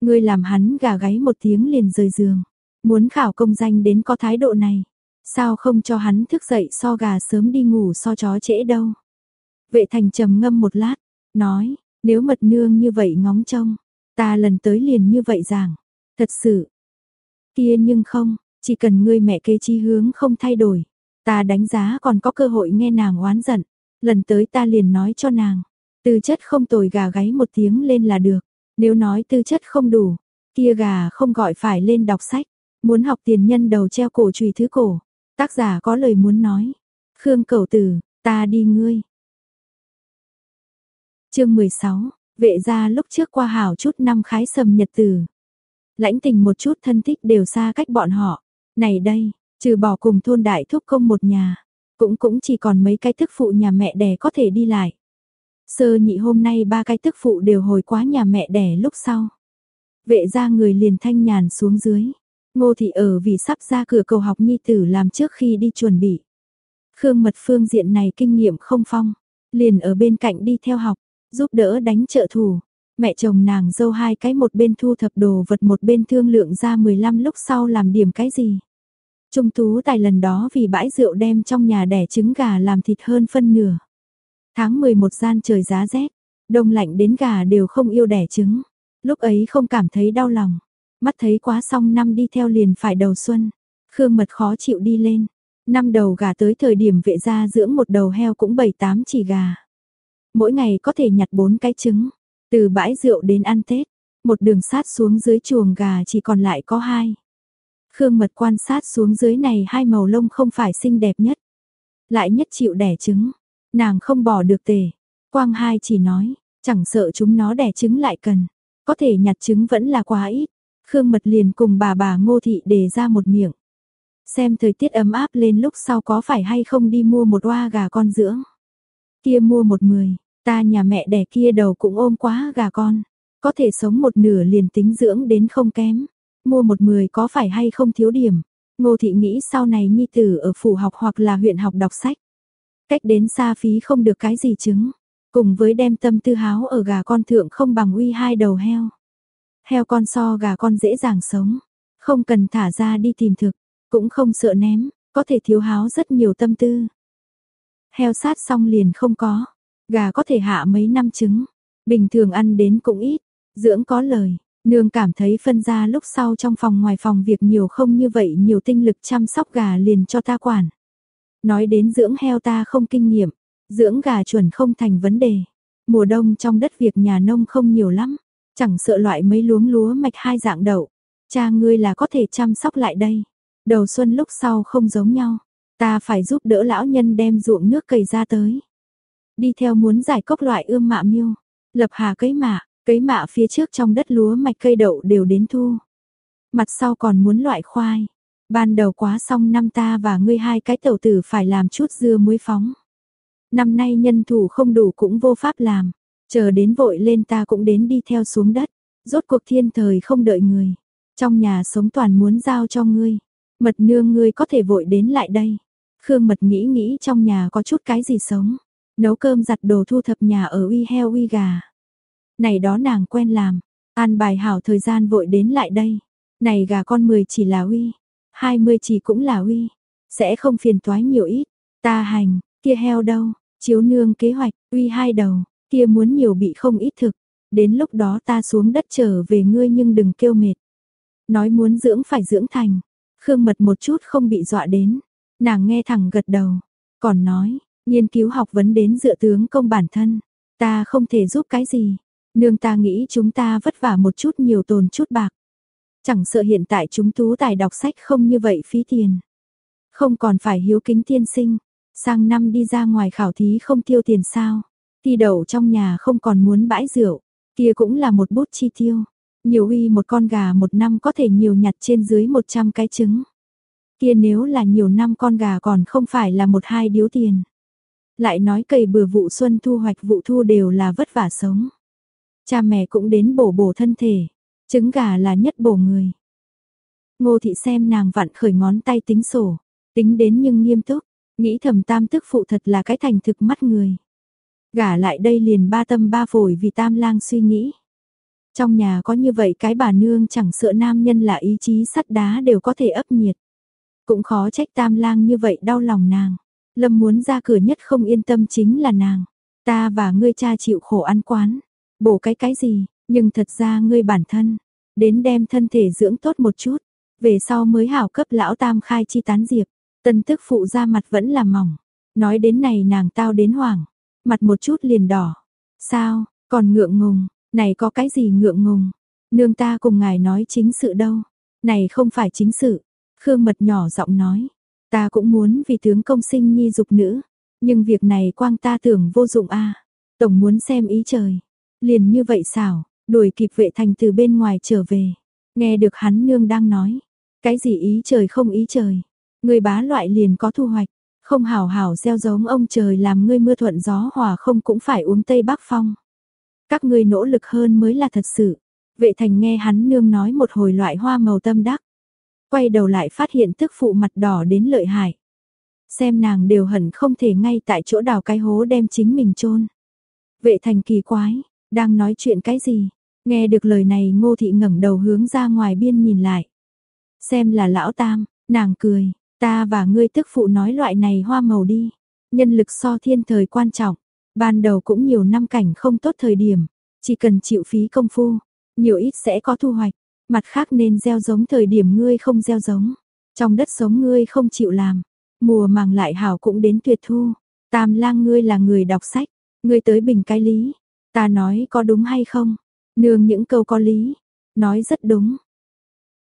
Ngươi làm hắn gà gáy một tiếng liền rời giường. Muốn khảo công danh đến có thái độ này. Sao không cho hắn thức dậy so gà sớm đi ngủ so chó trễ đâu. Vệ thành trầm ngâm một lát, nói, nếu mật nương như vậy ngóng trông, ta lần tới liền như vậy giảng, thật sự. Kia nhưng không, chỉ cần ngươi mẹ kế chi hướng không thay đổi, ta đánh giá còn có cơ hội nghe nàng oán giận, lần tới ta liền nói cho nàng, tư chất không tồi gà gáy một tiếng lên là được. Nếu nói tư chất không đủ, kia gà không gọi phải lên đọc sách, muốn học tiền nhân đầu treo cổ trùy thứ cổ. Tác giả có lời muốn nói. Khương Cầu Tử, ta đi ngươi. Chương 16, vệ gia lúc trước qua hảo chút năm khái sầm nhật tử. Lãnh tình một chút thân thích đều xa cách bọn họ. Này đây, trừ bỏ cùng thôn đại thúc công một nhà, cũng cũng chỉ còn mấy cái thức phụ nhà mẹ đẻ có thể đi lại. Sơ nhị hôm nay ba cái tức phụ đều hồi quá nhà mẹ đẻ lúc sau. Vệ ra người liền thanh nhàn xuống dưới. Ngô thị ở vì sắp ra cửa cầu học nhi tử làm trước khi đi chuẩn bị. Khương mật phương diện này kinh nghiệm không phong, liền ở bên cạnh đi theo học, giúp đỡ đánh trợ thủ. Mẹ chồng nàng dâu hai cái một bên thu thập đồ vật một bên thương lượng ra 15 lúc sau làm điểm cái gì. Trung tú tài lần đó vì bãi rượu đem trong nhà đẻ trứng gà làm thịt hơn phân nửa. Tháng 11 gian trời giá rét, đông lạnh đến gà đều không yêu đẻ trứng. Lúc ấy không cảm thấy đau lòng. Mắt thấy quá xong năm đi theo liền phải đầu xuân. Khương mật khó chịu đi lên. Năm đầu gà tới thời điểm vệ gia dưỡng một đầu heo cũng 7-8 chỉ gà. Mỗi ngày có thể nhặt 4 cái trứng. Từ bãi rượu đến ăn Tết. Một đường sát xuống dưới chuồng gà chỉ còn lại có hai. Khương mật quan sát xuống dưới này hai màu lông không phải xinh đẹp nhất. Lại nhất chịu đẻ trứng. Nàng không bỏ được tề. Quang hai chỉ nói, chẳng sợ chúng nó đẻ trứng lại cần. Có thể nhặt trứng vẫn là quá ít. Khương Mật liền cùng bà bà Ngô Thị đề ra một miệng. Xem thời tiết ấm áp lên lúc sau có phải hay không đi mua một oa gà con dưỡng. Kia mua một mười, ta nhà mẹ đẻ kia đầu cũng ôm quá gà con. Có thể sống một nửa liền tính dưỡng đến không kém. Mua một mười có phải hay không thiếu điểm. Ngô Thị nghĩ sau này nhi tử ở phủ học hoặc là huyện học đọc sách. Cách đến xa phí không được cái gì chứng. Cùng với đem tâm tư háo ở gà con thượng không bằng uy hai đầu heo. Heo con so gà con dễ dàng sống, không cần thả ra đi tìm thực, cũng không sợ ném, có thể thiếu háo rất nhiều tâm tư. Heo sát xong liền không có, gà có thể hạ mấy năm trứng, bình thường ăn đến cũng ít, dưỡng có lời. Nương cảm thấy phân ra lúc sau trong phòng ngoài phòng việc nhiều không như vậy nhiều tinh lực chăm sóc gà liền cho ta quản. Nói đến dưỡng heo ta không kinh nghiệm, dưỡng gà chuẩn không thành vấn đề. Mùa đông trong đất việc nhà nông không nhiều lắm, Chẳng sợ loại mấy luống lúa mạch hai dạng đậu. Cha ngươi là có thể chăm sóc lại đây. Đầu xuân lúc sau không giống nhau. Ta phải giúp đỡ lão nhân đem ruộng nước cầy ra tới. Đi theo muốn giải cốc loại ươm mạ miêu. Lập hà cấy mạ, cấy mạ phía trước trong đất lúa mạch cây đậu đều đến thu. Mặt sau còn muốn loại khoai. Ban đầu quá xong năm ta và ngươi hai cái tẩu tử phải làm chút dưa muối phóng. Năm nay nhân thủ không đủ cũng vô pháp làm. Chờ đến vội lên ta cũng đến đi theo xuống đất. Rốt cuộc thiên thời không đợi người. Trong nhà sống toàn muốn giao cho ngươi. Mật nương ngươi có thể vội đến lại đây. Khương mật nghĩ nghĩ trong nhà có chút cái gì sống. Nấu cơm giặt đồ thu thập nhà ở uy heo uy gà. Này đó nàng quen làm. An bài hảo thời gian vội đến lại đây. Này gà con 10 chỉ là uy. 20 chỉ cũng là uy. Sẽ không phiền toái nhiều ít. Ta hành, kia heo đâu. Chiếu nương kế hoạch, uy hai đầu, kia muốn nhiều bị không ít thực, đến lúc đó ta xuống đất trở về ngươi nhưng đừng kêu mệt. Nói muốn dưỡng phải dưỡng thành, Khương Mật một chút không bị dọa đến, nàng nghe thẳng gật đầu, còn nói, nghiên cứu học vấn đến dựa tướng công bản thân, ta không thể giúp cái gì, nương ta nghĩ chúng ta vất vả một chút nhiều tồn chút bạc. Chẳng sợ hiện tại chúng tú tài đọc sách không như vậy phí tiền. Không còn phải hiếu kính tiên sinh, sang năm đi ra ngoài khảo thí không tiêu tiền sao. Thi đậu trong nhà không còn muốn bãi rượu, kia cũng là một bút chi tiêu. Nhiều uy một con gà một năm có thể nhiều nhặt trên dưới 100 cái trứng. Kia nếu là nhiều năm con gà còn không phải là một hai điếu tiền. Lại nói cày bừa vụ xuân thu hoạch vụ thu đều là vất vả sống. Cha mẹ cũng đến bổ bổ thân thể, trứng gà là nhất bổ người. Ngô thị xem nàng vặn khởi ngón tay tính sổ, tính đến nhưng nghiêm túc, nghĩ thầm tam tức phụ thật là cái thành thực mắt người. Gả lại đây liền ba tâm ba phổi vì tam lang suy nghĩ. Trong nhà có như vậy cái bà nương chẳng sợ nam nhân là ý chí sắt đá đều có thể ấp nhiệt. Cũng khó trách tam lang như vậy đau lòng nàng. Lâm muốn ra cửa nhất không yên tâm chính là nàng. Ta và ngươi cha chịu khổ ăn quán. Bổ cái cái gì, nhưng thật ra ngươi bản thân. Đến đem thân thể dưỡng tốt một chút. Về sau mới hảo cấp lão tam khai chi tán diệp. Tân tức phụ ra mặt vẫn là mỏng. Nói đến này nàng tao đến hoảng mặt một chút liền đỏ. Sao, còn ngượng ngùng, này có cái gì ngượng ngùng? Nương ta cùng ngài nói chính sự đâu. Này không phải chính sự. Khương mật nhỏ giọng nói. Ta cũng muốn vì tướng công sinh nhi dục nữ. Nhưng việc này quang ta tưởng vô dụng a Tổng muốn xem ý trời. Liền như vậy xảo, đuổi kịp vệ thành từ bên ngoài trở về. Nghe được hắn nương đang nói. Cái gì ý trời không ý trời. Người bá loại liền có thu hoạch. Không hảo hảo gieo giống ông trời làm ngươi mưa thuận gió hòa không cũng phải uống Tây Bắc Phong. Các ngươi nỗ lực hơn mới là thật sự. Vệ thành nghe hắn nương nói một hồi loại hoa màu tâm đắc. Quay đầu lại phát hiện tức phụ mặt đỏ đến lợi hại. Xem nàng đều hận không thể ngay tại chỗ đào cái hố đem chính mình chôn Vệ thành kỳ quái, đang nói chuyện cái gì? Nghe được lời này ngô thị ngẩng đầu hướng ra ngoài biên nhìn lại. Xem là lão tam, nàng cười, ta và ngươi tức phụ nói loại này hoa màu đi. Nhân lực so thiên thời quan trọng, ban đầu cũng nhiều năm cảnh không tốt thời điểm, chỉ cần chịu phí công phu, nhiều ít sẽ có thu hoạch. Mặt khác nên gieo giống thời điểm ngươi không gieo giống, trong đất sống ngươi không chịu làm, mùa màng lại hảo cũng đến tuyệt thu. Tam lang ngươi là người đọc sách, ngươi tới bình cái lý, ta nói có đúng hay không? Nương những câu có lý, nói rất đúng.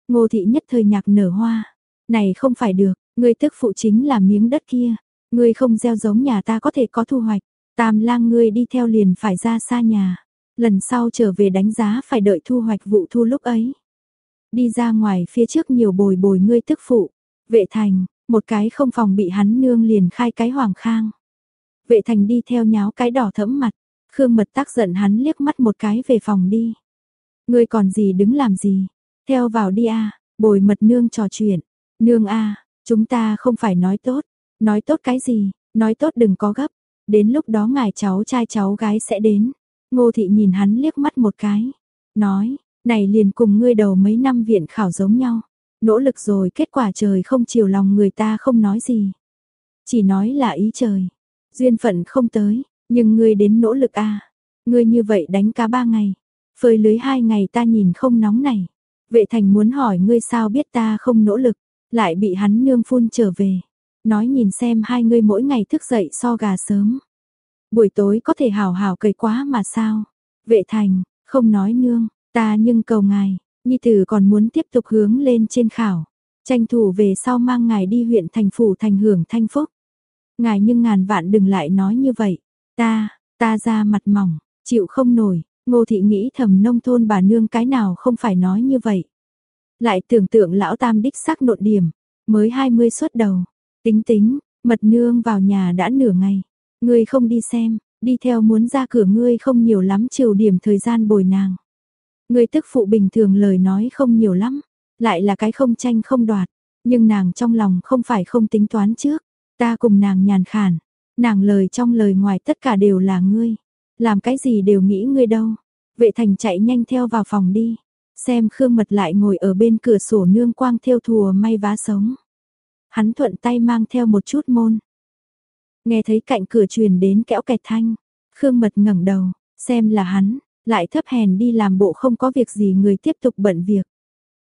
Ngô thị nhất thời nhạc nở hoa, này không phải được, ngươi tức phụ chính là miếng đất kia, ngươi không gieo giống nhà ta có thể có thu hoạch, tam lang ngươi đi theo liền phải ra xa nhà, lần sau trở về đánh giá phải đợi thu hoạch vụ thu lúc ấy. Đi ra ngoài phía trước nhiều bồi bồi ngươi tức phụ, vệ thành, một cái không phòng bị hắn nương liền khai cái hoàng khang. Vệ thành đi theo nháo cái đỏ thẫm mặt, Khương Mật tác giận hắn liếc mắt một cái về phòng đi. Ngươi còn gì đứng làm gì? Theo vào đi a, bồi mật nương trò chuyện. Nương a, chúng ta không phải nói tốt. Nói tốt cái gì? Nói tốt đừng có gấp. Đến lúc đó ngài cháu trai cháu gái sẽ đến. Ngô thị nhìn hắn liếc mắt một cái. Nói, này liền cùng ngươi đầu mấy năm viện khảo giống nhau. Nỗ lực rồi kết quả trời không chiều lòng người ta không nói gì. Chỉ nói là ý trời. Duyên phận không tới, nhưng ngươi đến nỗ lực a Ngươi như vậy đánh cá ba ngày. Phơi lưới hai ngày ta nhìn không nóng này. Vệ thành muốn hỏi ngươi sao biết ta không nỗ lực. Lại bị hắn nương phun trở về. Nói nhìn xem hai ngươi mỗi ngày thức dậy so gà sớm. Buổi tối có thể hào hào cầy quá mà sao. Vệ thành, không nói nương, ta nhưng cầu ngài. Nhi tử còn muốn tiếp tục hướng lên trên khảo. Tranh thủ về sau mang ngài đi huyện thành phủ thành hưởng thanh phúc. Ngài nhưng ngàn vạn đừng lại nói như vậy. Ta, ta ra mặt mỏng, chịu không nổi, ngô thị nghĩ thầm nông thôn bà nương cái nào không phải nói như vậy. Lại tưởng tượng lão tam đích xác nộn điểm, mới 20 xuất đầu, tính tính, mật nương vào nhà đã nửa ngày, ngươi không đi xem, đi theo muốn ra cửa ngươi không nhiều lắm chiều điểm thời gian bồi nàng. Ngươi tức phụ bình thường lời nói không nhiều lắm, lại là cái không tranh không đoạt, nhưng nàng trong lòng không phải không tính toán trước, ta cùng nàng nhàn khản, Nàng lời trong lời ngoài tất cả đều là ngươi. Làm cái gì đều nghĩ ngươi đâu. Vệ thành chạy nhanh theo vào phòng đi. Xem Khương Mật lại ngồi ở bên cửa sổ nương quang theo thùa may vá sống. Hắn thuận tay mang theo một chút môn. Nghe thấy cạnh cửa truyền đến kẽo kẹt thanh. Khương Mật ngẩng đầu, xem là hắn, lại thấp hèn đi làm bộ không có việc gì người tiếp tục bận việc.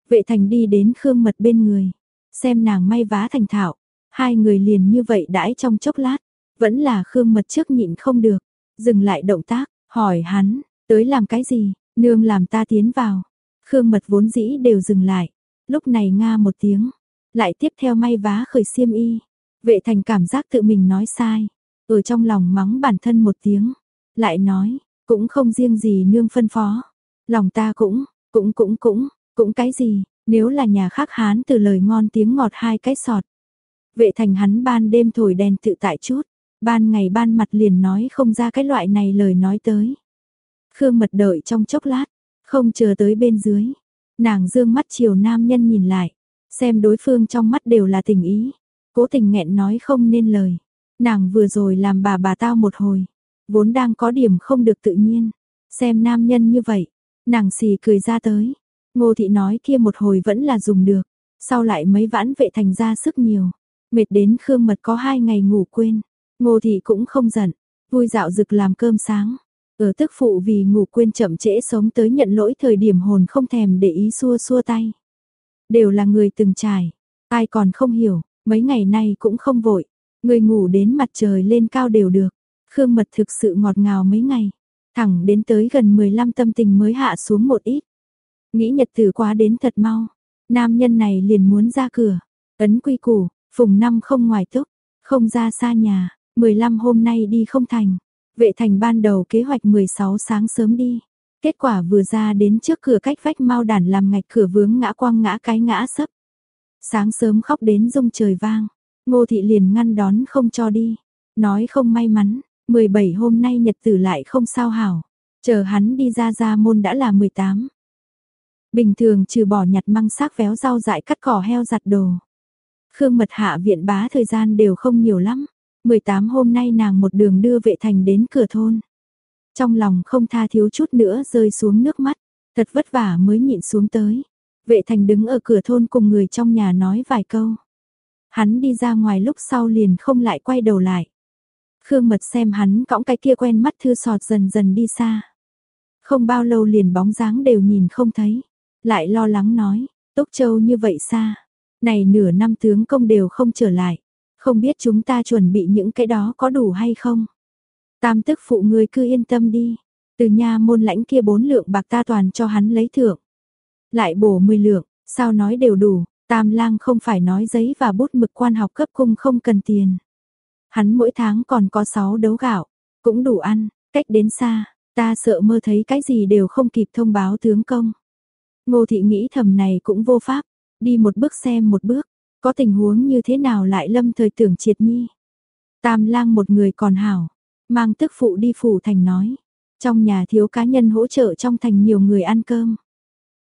Vệ thành đi đến Khương Mật bên người, xem nàng may vá thành thạo, hai người liền như vậy đãi trong chốc lát. Vẫn là Khương Mật trước nhịn không được, dừng lại động tác, hỏi hắn, tới làm cái gì, nương làm ta tiến vào. Khương Mật vốn dĩ đều dừng lại, lúc này nga một tiếng, lại tiếp theo may vá khởi xiêm y. Vệ thành cảm giác tự mình nói sai, ở trong lòng mắng bản thân một tiếng, lại nói, cũng không riêng gì nương phân phó. Lòng ta cũng, cũng cũng cũng, cũng cái gì, nếu là nhà khác hán từ lời ngon tiếng ngọt hai cái sọt. Vệ thành hắn ban đêm thổi đèn tự tại chút, Ban ngày ban mặt liền nói không ra cái loại này lời nói tới. Khương mật đợi trong chốc lát, không chờ tới bên dưới. Nàng dương mắt chiều nam nhân nhìn lại, xem đối phương trong mắt đều là tình ý. Cố tình nghẹn nói không nên lời. Nàng vừa rồi làm bà bà tao một hồi, vốn đang có điểm không được tự nhiên. Xem nam nhân như vậy, nàng xì cười ra tới. Ngô thị nói kia một hồi vẫn là dùng được, sau lại mấy vãn vệ thành ra sức nhiều. Mệt đến Khương Mật có hai ngày ngủ quên, Ngô thị cũng không giận, vui dạo dực làm cơm sáng. Ở tức phụ vì ngủ quên chậm trễ sống tới nhận lỗi thời điểm hồn không thèm để ý xua xua tay. Đều là người từng trải, ai còn không hiểu, mấy ngày nay cũng không vội. Người ngủ đến mặt trời lên cao đều được. Khương mật thực sự ngọt ngào mấy ngày. Thẳng đến tới gần 15 tâm tình mới hạ xuống một ít. Nghĩ nhật tử quá đến thật mau. Nam nhân này liền muốn ra cửa. Ấn quy củ, phùng năm không ngoài túc, không ra xa nhà. 15 hôm nay đi không thành. Vệ thành ban đầu kế hoạch 16 sáng sớm đi. Kết quả vừa ra đến trước cửa cách vách mau đản làm ngạch cửa vướng ngã quang ngã cái ngã sấp. Sáng sớm khóc đến rông trời vang. Ngô thị liền ngăn đón không cho đi. Nói không may mắn, 17 hôm nay nhật tử lại không sao hảo. Chờ hắn đi ra ra môn đã là 18. Bình thường trừ bỏ nhặt măng xác véo rau dại cắt cỏ heo giặt đồ. Khương Mật Hạ viện bá thời gian đều không nhiều lắm. 18 hôm nay nàng một đường đưa vệ thành đến cửa thôn. Trong lòng không tha thiếu chút nữa rơi xuống nước mắt, thật vất vả mới nhịn xuống tới. Vệ thành đứng ở cửa thôn cùng người trong nhà nói vài câu. Hắn đi ra ngoài lúc sau liền không lại quay đầu lại. Khương Mật xem hắn cõng cái kia quen mắt thư sọt dần dần đi xa. Không bao lâu liền bóng dáng đều nhìn không thấy. Lại lo lắng nói, Tốc Châu như vậy xa. Này nửa năm tướng công đều không trở lại. Không biết chúng ta chuẩn bị những cái đó có đủ hay không? Tam tức phụ người cứ yên tâm đi. Từ nhà môn lãnh kia bốn lượng bạc ta toàn cho hắn lấy thưởng. Lại bổ 10 lượng, sao nói đều đủ, tam lang không phải nói giấy và bút mực quan học cấp cung không cần tiền. Hắn mỗi tháng còn có 6 đấu gạo, cũng đủ ăn, cách đến xa, ta sợ mơ thấy cái gì đều không kịp thông báo tướng công. Ngô thị nghĩ thầm này cũng vô pháp, đi một bước xem một bước, có tình huống như thế nào lại lâm thời tưởng triệt nhi. Tam lang một người còn hảo, mang tức phụ đi phủ thành nói, trong nhà thiếu cá nhân hỗ trợ trong thành nhiều người ăn cơm.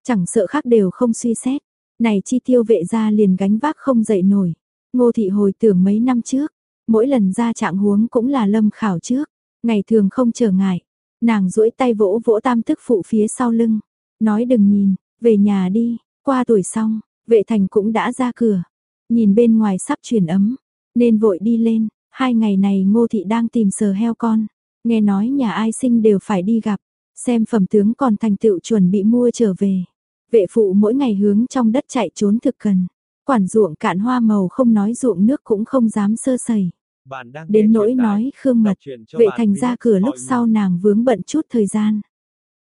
Chẳng sợ khác đều không suy xét, này chi tiêu vệ ra liền gánh vác không dậy nổi. Ngô thị hồi tưởng mấy năm trước, mỗi lần ra trạng huống cũng là lâm khảo trước, ngày thường không trở ngại. Nàng duỗi tay vỗ vỗ tam tức phụ phía sau lưng, nói đừng nhìn, về nhà đi, qua tuổi xong, vệ thành cũng đã ra cửa, nhìn bên ngoài sắp chuyển ấm, nên vội đi lên, hai ngày này ngô thị đang tìm sờ heo con, nghe nói nhà ai sinh đều phải đi gặp, xem phẩm tướng còn thành tựu chuẩn bị mua trở về. Vệ phụ mỗi ngày hướng trong đất chạy trốn thực cần, quản ruộng cạn hoa màu không nói ruộng nước cũng không dám sơ sẩy. Đến nỗi nói khương mật, vệ thành ra cửa lúc sau nàng vướng bận chút thời gian.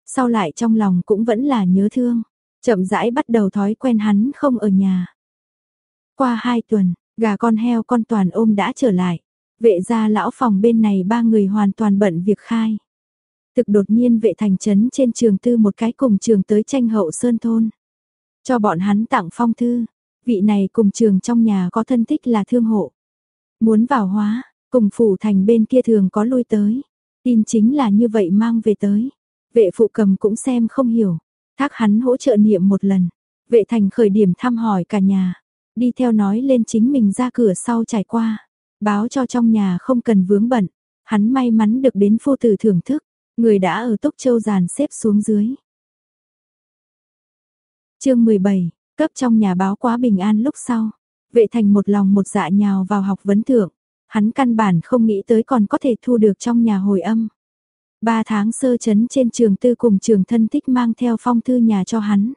Sau lại trong lòng cũng vẫn là nhớ thương, chậm rãi bắt đầu thói quen hắn không ở nhà. Qua hai tuần, gà con heo con toàn ôm đã trở lại. Vệ gia lão phòng bên này ba người hoàn toàn bận việc khai. Thực đột nhiên vệ thành trấn trên trường tư một cái cùng trường tới tranh hậu sơn thôn. Cho bọn hắn tặng phong thư, vị này cùng trường trong nhà có thân thích là thương hộ. Muốn vào hóa, cùng phủ thành bên kia thường có lui tới. Tin chính là như vậy mang về tới. Vệ phụ cầm cũng xem không hiểu. Thác hắn hỗ trợ niệm một lần. Vệ thành khởi điểm thăm hỏi cả nhà. Đi theo nói lên chính mình ra cửa sau trải qua. Báo cho trong nhà không cần vướng bận. Hắn may mắn được đến phu tử thưởng thức. Người đã ở Túc Châu giàn xếp xuống dưới. chương 17, cấp trong nhà báo quá bình an lúc sau. Vệ thành một lòng một dạ nhào vào học vấn thượng. Hắn căn bản không nghĩ tới còn có thể thu được trong nhà hồi âm. Ba tháng sơ chấn trên trường tư cùng trường thân thích mang theo phong thư nhà cho hắn.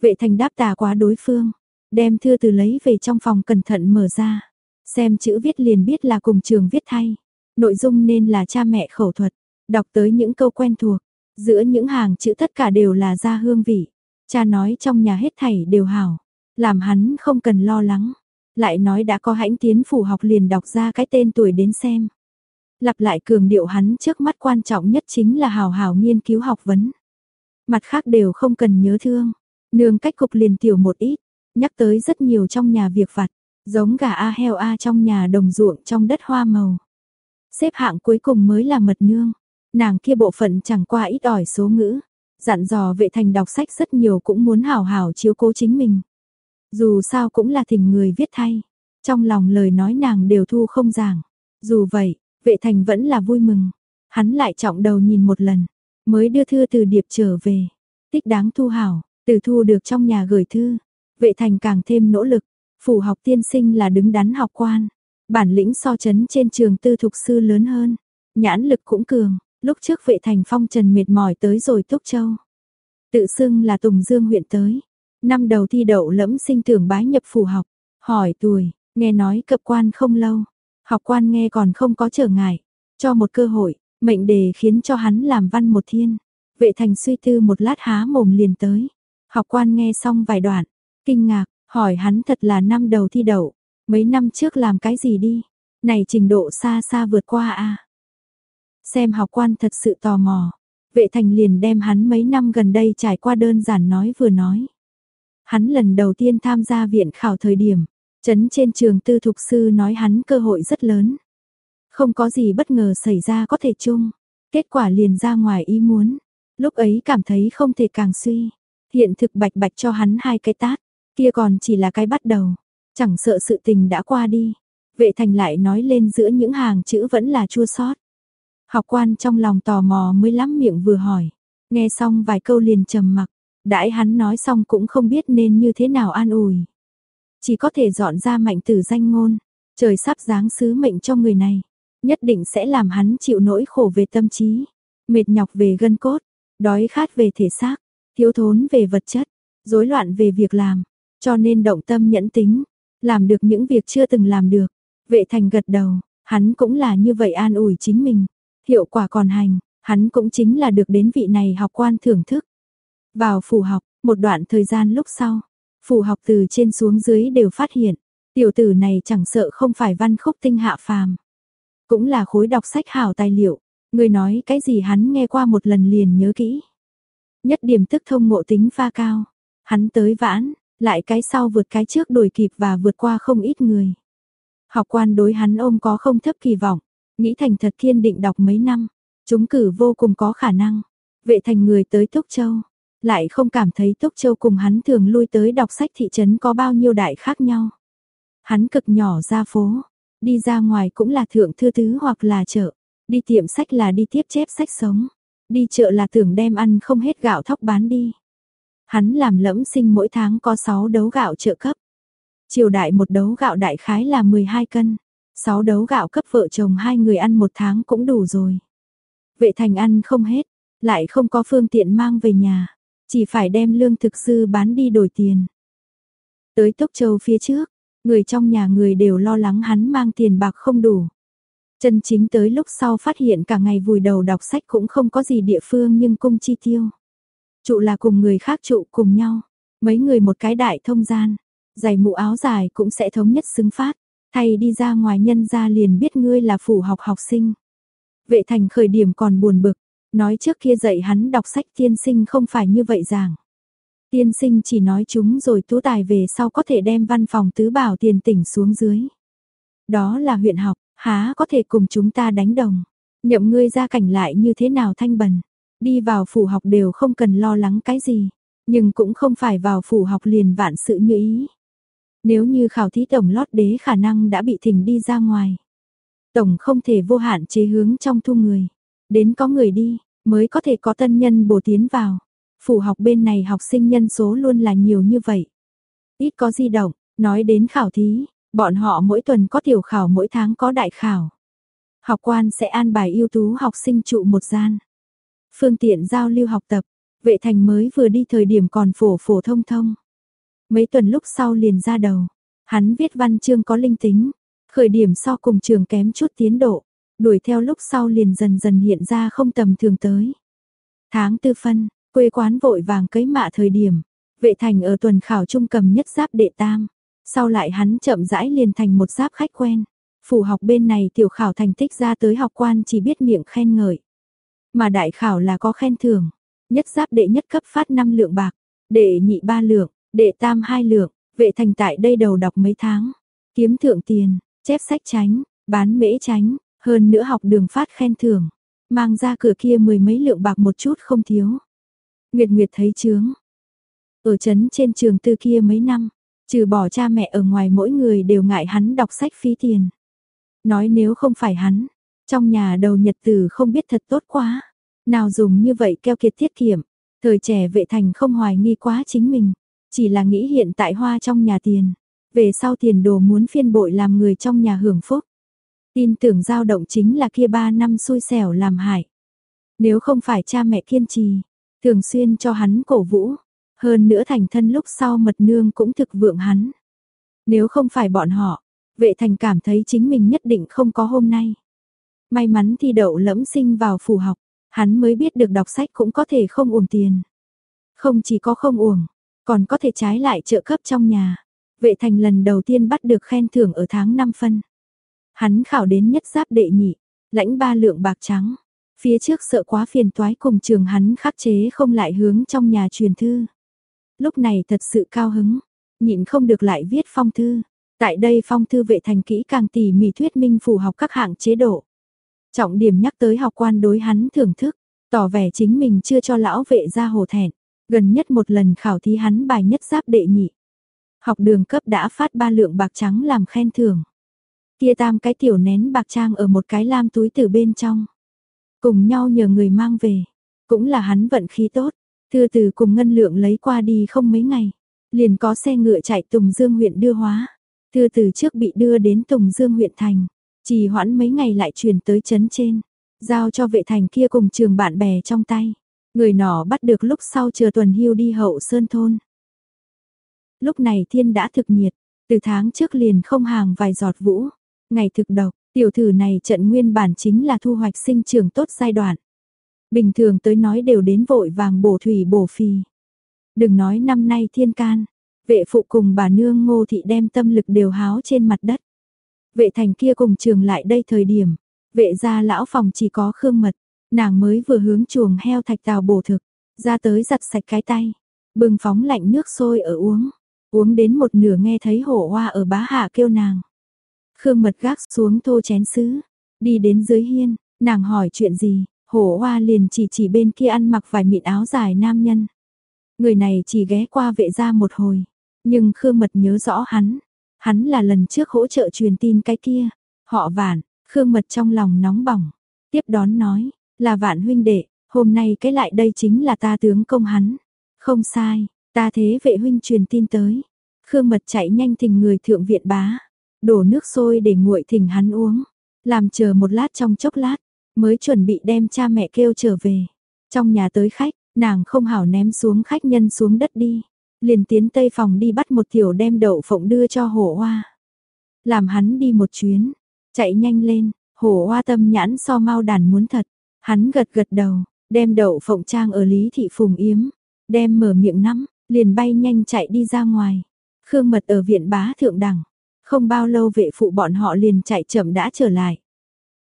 Vệ thành đáp tà quá đối phương, đem thư từ lấy về trong phòng cẩn thận mở ra. Xem chữ viết liền biết là cùng trường viết thay. Nội dung nên là cha mẹ khẩu thuật. Đọc tới những câu quen thuộc, giữa những hàng chữ tất cả đều là ra hương vị. Cha nói trong nhà hết thảy đều hảo, làm hắn không cần lo lắng. Lại nói đã có hãnh tiến phủ học liền đọc ra cái tên tuổi đến xem. Lặp lại cường điệu hắn trước mắt quan trọng nhất chính là hào hào nghiên cứu học vấn. Mặt khác đều không cần nhớ thương. Nương cách cục liền tiểu một ít, nhắc tới rất nhiều trong nhà việc vặt, giống gà A heo A trong nhà đồng ruộng trong đất hoa màu. Xếp hạng cuối cùng mới là mật nương. Nàng kia bộ phận chẳng qua ít ỏi số ngữ, dặn dò vệ thành đọc sách rất nhiều cũng muốn hảo hảo chiếu cố chính mình. Dù sao cũng là thỉnh người viết thay, trong lòng lời nói nàng đều thu không giảng. Dù vậy, vệ thành vẫn là vui mừng, hắn lại trọng đầu nhìn một lần, mới đưa thư từ điệp trở về. Tích đáng thu hảo, từ thu được trong nhà gửi thư, vệ thành càng thêm nỗ lực, phủ học tiên sinh là đứng đắn học quan, bản lĩnh so chấn trên trường tư thục sư lớn hơn, nhãn lực cũng cường, Lúc trước vệ thành phong trần mệt mỏi tới rồi Túc Châu. Tự xưng là Tùng Dương huyện tới. Năm đầu thi đậu lẫm sinh tưởng bái nhập phủ học. Hỏi tuổi, nghe nói cập quan không lâu. Học quan nghe còn không có trở ngại. Cho một cơ hội, mệnh đề khiến cho hắn làm văn một thiên. Vệ thành suy tư một lát há mồm liền tới. Học quan nghe xong vài đoạn, kinh ngạc, hỏi hắn thật là năm đầu thi đậu. Mấy năm trước làm cái gì đi? Này trình độ xa xa vượt qua a Xem học quan thật sự tò mò. Vệ thành liền đem hắn mấy năm gần đây trải qua đơn giản nói vừa nói. Hắn lần đầu tiên tham gia viện khảo thời điểm, chấn trên trường tư thục sư nói hắn cơ hội rất lớn. Không có gì bất ngờ xảy ra có thể chung. Kết quả liền ra ngoài ý muốn. Lúc ấy cảm thấy không thể càng suy. Hiện thực bạch bạch cho hắn hai cái tát, kia còn chỉ là cái bắt đầu, chẳng sợ sự tình đã qua đi. Vệ thành lại nói lên giữa những hàng chữ vẫn là chua sót. Học quan trong lòng tò mò mới lắm miệng vừa hỏi, nghe xong vài câu liền trầm mặc, đãi hắn nói xong cũng không biết nên như thế nào an ủi. Chỉ có thể dọn ra mạnh tử danh ngôn, trời sắp giáng sứ mệnh cho người này, nhất định sẽ làm hắn chịu nỗi khổ về tâm trí, mệt nhọc về gân cốt, đói khát về thể xác, thiếu thốn về vật chất, rối loạn về việc làm, cho nên động tâm nhẫn tính, làm được những việc chưa từng làm được. Vệ thành gật đầu, hắn cũng là như vậy an ủi chính mình, hiệu quả còn hành, hắn cũng chính là được đến vị này học quan thưởng thức. Vào phủ học, một đoạn thời gian lúc sau, phủ học từ trên xuống dưới đều phát hiện, tiểu tử này chẳng sợ không phải văn khúc tinh hạ phàm. Cũng là khối đọc sách hảo tài liệu, người nói cái gì hắn nghe qua một lần liền nhớ kỹ. Nhất điểm tức thông ngộ tính pha cao, hắn tới vãn, lại cái sau vượt cái trước đuổi kịp và vượt qua không ít người. Học quan đối hắn ôm có không thấp kỳ vọng, nghĩ thành thật kiên định đọc mấy năm, chúng cử vô cùng có khả năng. Vệ thành người tới Túc Châu, lại không cảm thấy Túc Châu cùng hắn thường lui tới đọc sách thị trấn có bao nhiêu đại khác nhau. Hắn cực nhỏ ra phố, đi ra ngoài cũng là thượng thư tứ hoặc là chợ, đi tiệm sách là đi tiếp chép sách sống, đi chợ là tưởng đem ăn không hết gạo thóc bán đi. Hắn làm lẫm sinh mỗi tháng có 6 đấu gạo trợ cấp. Triều đại một đấu gạo đại khái là 12 cân, 6 đấu gạo cấp vợ chồng hai người ăn một tháng cũng đủ rồi. Vệ thành ăn không hết, lại không có phương tiện mang về nhà, chỉ phải đem lương thực sư bán đi đổi tiền. Tới Tốc Châu phía trước, người trong nhà người đều lo lắng hắn mang tiền bạc không đủ. Chân chính tới lúc sau phát hiện cả ngày vùi đầu đọc sách cũng không có gì địa phương nhưng cung chi tiêu. Trụ là cùng người khác trụ cùng nhau, mấy người một cái đại thông gian, giày mũ áo dài cũng sẽ thống nhất xứng phát, thay đi ra ngoài nhân ra liền biết ngươi là phủ học học sinh. Vệ thành khởi điểm còn buồn bực, nói trước kia dạy hắn đọc sách tiên sinh không phải như vậy giảng. Tiên sinh chỉ nói chúng rồi tú tài về sau có thể đem văn phòng tứ bảo tiền tỉnh xuống dưới. Đó là huyện học, há có thể cùng chúng ta đánh đồng. Nhậm ngươi ra cảnh lại như thế nào thanh bần. Đi vào phủ học đều không cần lo lắng cái gì. Nhưng cũng không phải vào phủ học liền vạn sự như ý. Nếu như khảo thí tổng lót đế khả năng đã bị thỉnh đi ra ngoài. Tổng không thể vô hạn chế hướng trong thu người. Đến có người đi, mới có thể có tân nhân bổ tiến vào. Phủ học bên này học sinh nhân số luôn là nhiều như vậy. Ít có di động, nói đến khảo thí, bọn họ mỗi tuần có tiểu khảo mỗi tháng có đại khảo. Học quan sẽ an bài ưu tú học sinh trụ một gian. Phương tiện giao lưu học tập, vệ thành mới vừa đi thời điểm còn phổ phổ thông thông. Mấy tuần lúc sau liền ra đầu, hắn viết văn chương có linh tính, khởi điểm so cùng trường kém chút tiến độ, đuổi theo lúc sau liền dần dần hiện ra không tầm thường tới. Tháng tư phân, quê quán vội vàng cấy mạ thời điểm, vệ thành ở tuần khảo trung cầm nhất giáp đệ tam, sau lại hắn chậm rãi liền thành một giáp khách quen. Phủ học bên này tiểu khảo thành tích ra tới học quan chỉ biết miệng khen ngợi. Mà đại khảo là có khen thưởng, nhất giáp đệ nhất cấp phát 5 lượng bạc, đệ nhị 3 lượng, đệ tam 2 lượng, vệ thành tại đây đầu đọc mấy tháng, kiếm thượng tiền, chép sách tránh, bán mễ tránh, hơn nữa học đường phát khen thưởng, mang ra cửa kia mười mấy lượng bạc một chút không thiếu. Nguyệt Nguyệt thấy chướng. Ở trấn trên trường tư kia mấy năm, trừ bỏ cha mẹ ở ngoài mỗi người đều ngại hắn đọc sách phí tiền. Nói nếu không phải hắn, trong nhà đầu nhật tử không biết thật tốt quá. Nào dùng như vậy keo kiệt tiết kiệm, thời trẻ vệ thành không hoài nghi quá chính mình, chỉ là nghĩ hiện tại hoa trong nhà tiền, về sau tiền đồ muốn phiên bội làm người trong nhà hưởng phúc. Tin tưởng dao động chính là kia ba năm xui xẻo làm hại. Nếu không phải cha mẹ kiên trì, thường xuyên cho hắn cổ vũ, hơn nữa thành thân lúc sau mật nương cũng thực vượng hắn. Nếu không phải bọn họ, vệ thành cảm thấy chính mình nhất định không có hôm nay. May mắn thi đậu lẫm sinh vào phủ học, hắn mới biết được đọc sách cũng có thể không uổng tiền. Không chỉ có không uổng, còn có thể trái lại trợ cấp trong nhà. Vệ thành lần đầu tiên bắt được khen thưởng ở tháng 5 phân. Hắn khảo đến nhất giáp đệ nhị, lãnh ba lượng bạc trắng. Phía trước sợ quá phiền toái cùng trường hắn khắc chế không lại hướng trong nhà truyền thư. Lúc này thật sự cao hứng, nhịn không được lại viết phong thư. Tại đây phong thư vệ thành kỹ càng tỉ mỉ thuyết minh phù học các hạng chế độ. Trọng điểm nhắc tới học quan đối hắn thưởng thức, tỏ vẻ chính mình chưa cho lão vệ ra hồ thẹn. Gần nhất một lần khảo thí hắn bài nhất giáp đệ nhị. Học đường cấp đã phát ba lượng bạc trắng làm khen thưởng. Kia tam cái tiểu nén bạc trang ở một cái lam túi từ bên trong. Cùng nhau nhờ người mang về. Cũng là hắn vận khí tốt. Thư từ cùng ngân lượng lấy qua đi không mấy ngày. Liền có xe ngựa chạy Tùng Dương huyện đưa hóa. Thư từ trước bị đưa đến Tùng Dương huyện thành. Chỉ hoãn mấy ngày lại chuyển tới chấn trên. Giao cho vệ thành kia cùng trường bạn bè trong tay. Người nọ bắt được lúc sau chờ tuần hưu đi hậu sơn thôn. Lúc này thiên đã thực nhiệt, từ tháng trước liền không hàng vài giọt vũ. Ngày thực độc, tiểu thử này trận nguyên bản chính là thu hoạch sinh trưởng tốt giai đoạn. Bình thường tới nói đều đến vội vàng bổ thủy bổ phì. Đừng nói năm nay thiên can, vệ phụ cùng bà nương ngô thị đem tâm lực đều háo trên mặt đất. Vệ thành kia cùng trường lại đây thời điểm, vệ gia lão phòng chỉ có khương mật, nàng mới vừa hướng chuồng heo thạch tàu bổ thực, ra tới giặt sạch cái tay, bừng phóng lạnh nước sôi ở uống, uống đến một nửa nghe thấy hổ hoa ở bá hạ kêu nàng. Khương mật gác xuống thô chén sứ, đi đến dưới hiên, nàng hỏi chuyện gì, hổ hoa liền chỉ chỉ bên kia ăn mặc vài mịn áo dài nam nhân. Người này chỉ ghé qua vệ gia một hồi, nhưng Khương mật nhớ rõ hắn, hắn là lần trước hỗ trợ truyền tin cái kia, họ vạn, Khương mật trong lòng nóng bỏng, tiếp đón nói, là vạn huynh đệ, hôm nay cái lại đây chính là ta tướng công hắn. Không sai, ta thế vệ huynh truyền tin tới. Khương mật chạy nhanh thình người thượng viện bá, đổ nước sôi để nguội thỉnh hắn uống. Làm chờ một lát trong chốc lát, mới chuẩn bị đem cha mẹ kêu trở về. Trong nhà tới khách, nàng không hảo ném xuống khách nhân xuống đất đi. Liền tiến tây phòng đi bắt một tiểu đem đậu phộng đưa cho hổ hoa. Làm hắn đi một chuyến, chạy nhanh lên, hổ hoa tâm nhãn so mau đàn muốn thật. Hắn gật gật đầu, đem đậu phộng trang ở Lý Thị Phùng Yếm, đem mở miệng nắm, liền bay nhanh chạy đi ra ngoài. Khương Mật ở viện bá thượng đẳng, không bao lâu vệ phụ bọn họ liền chạy chậm đã trở lại.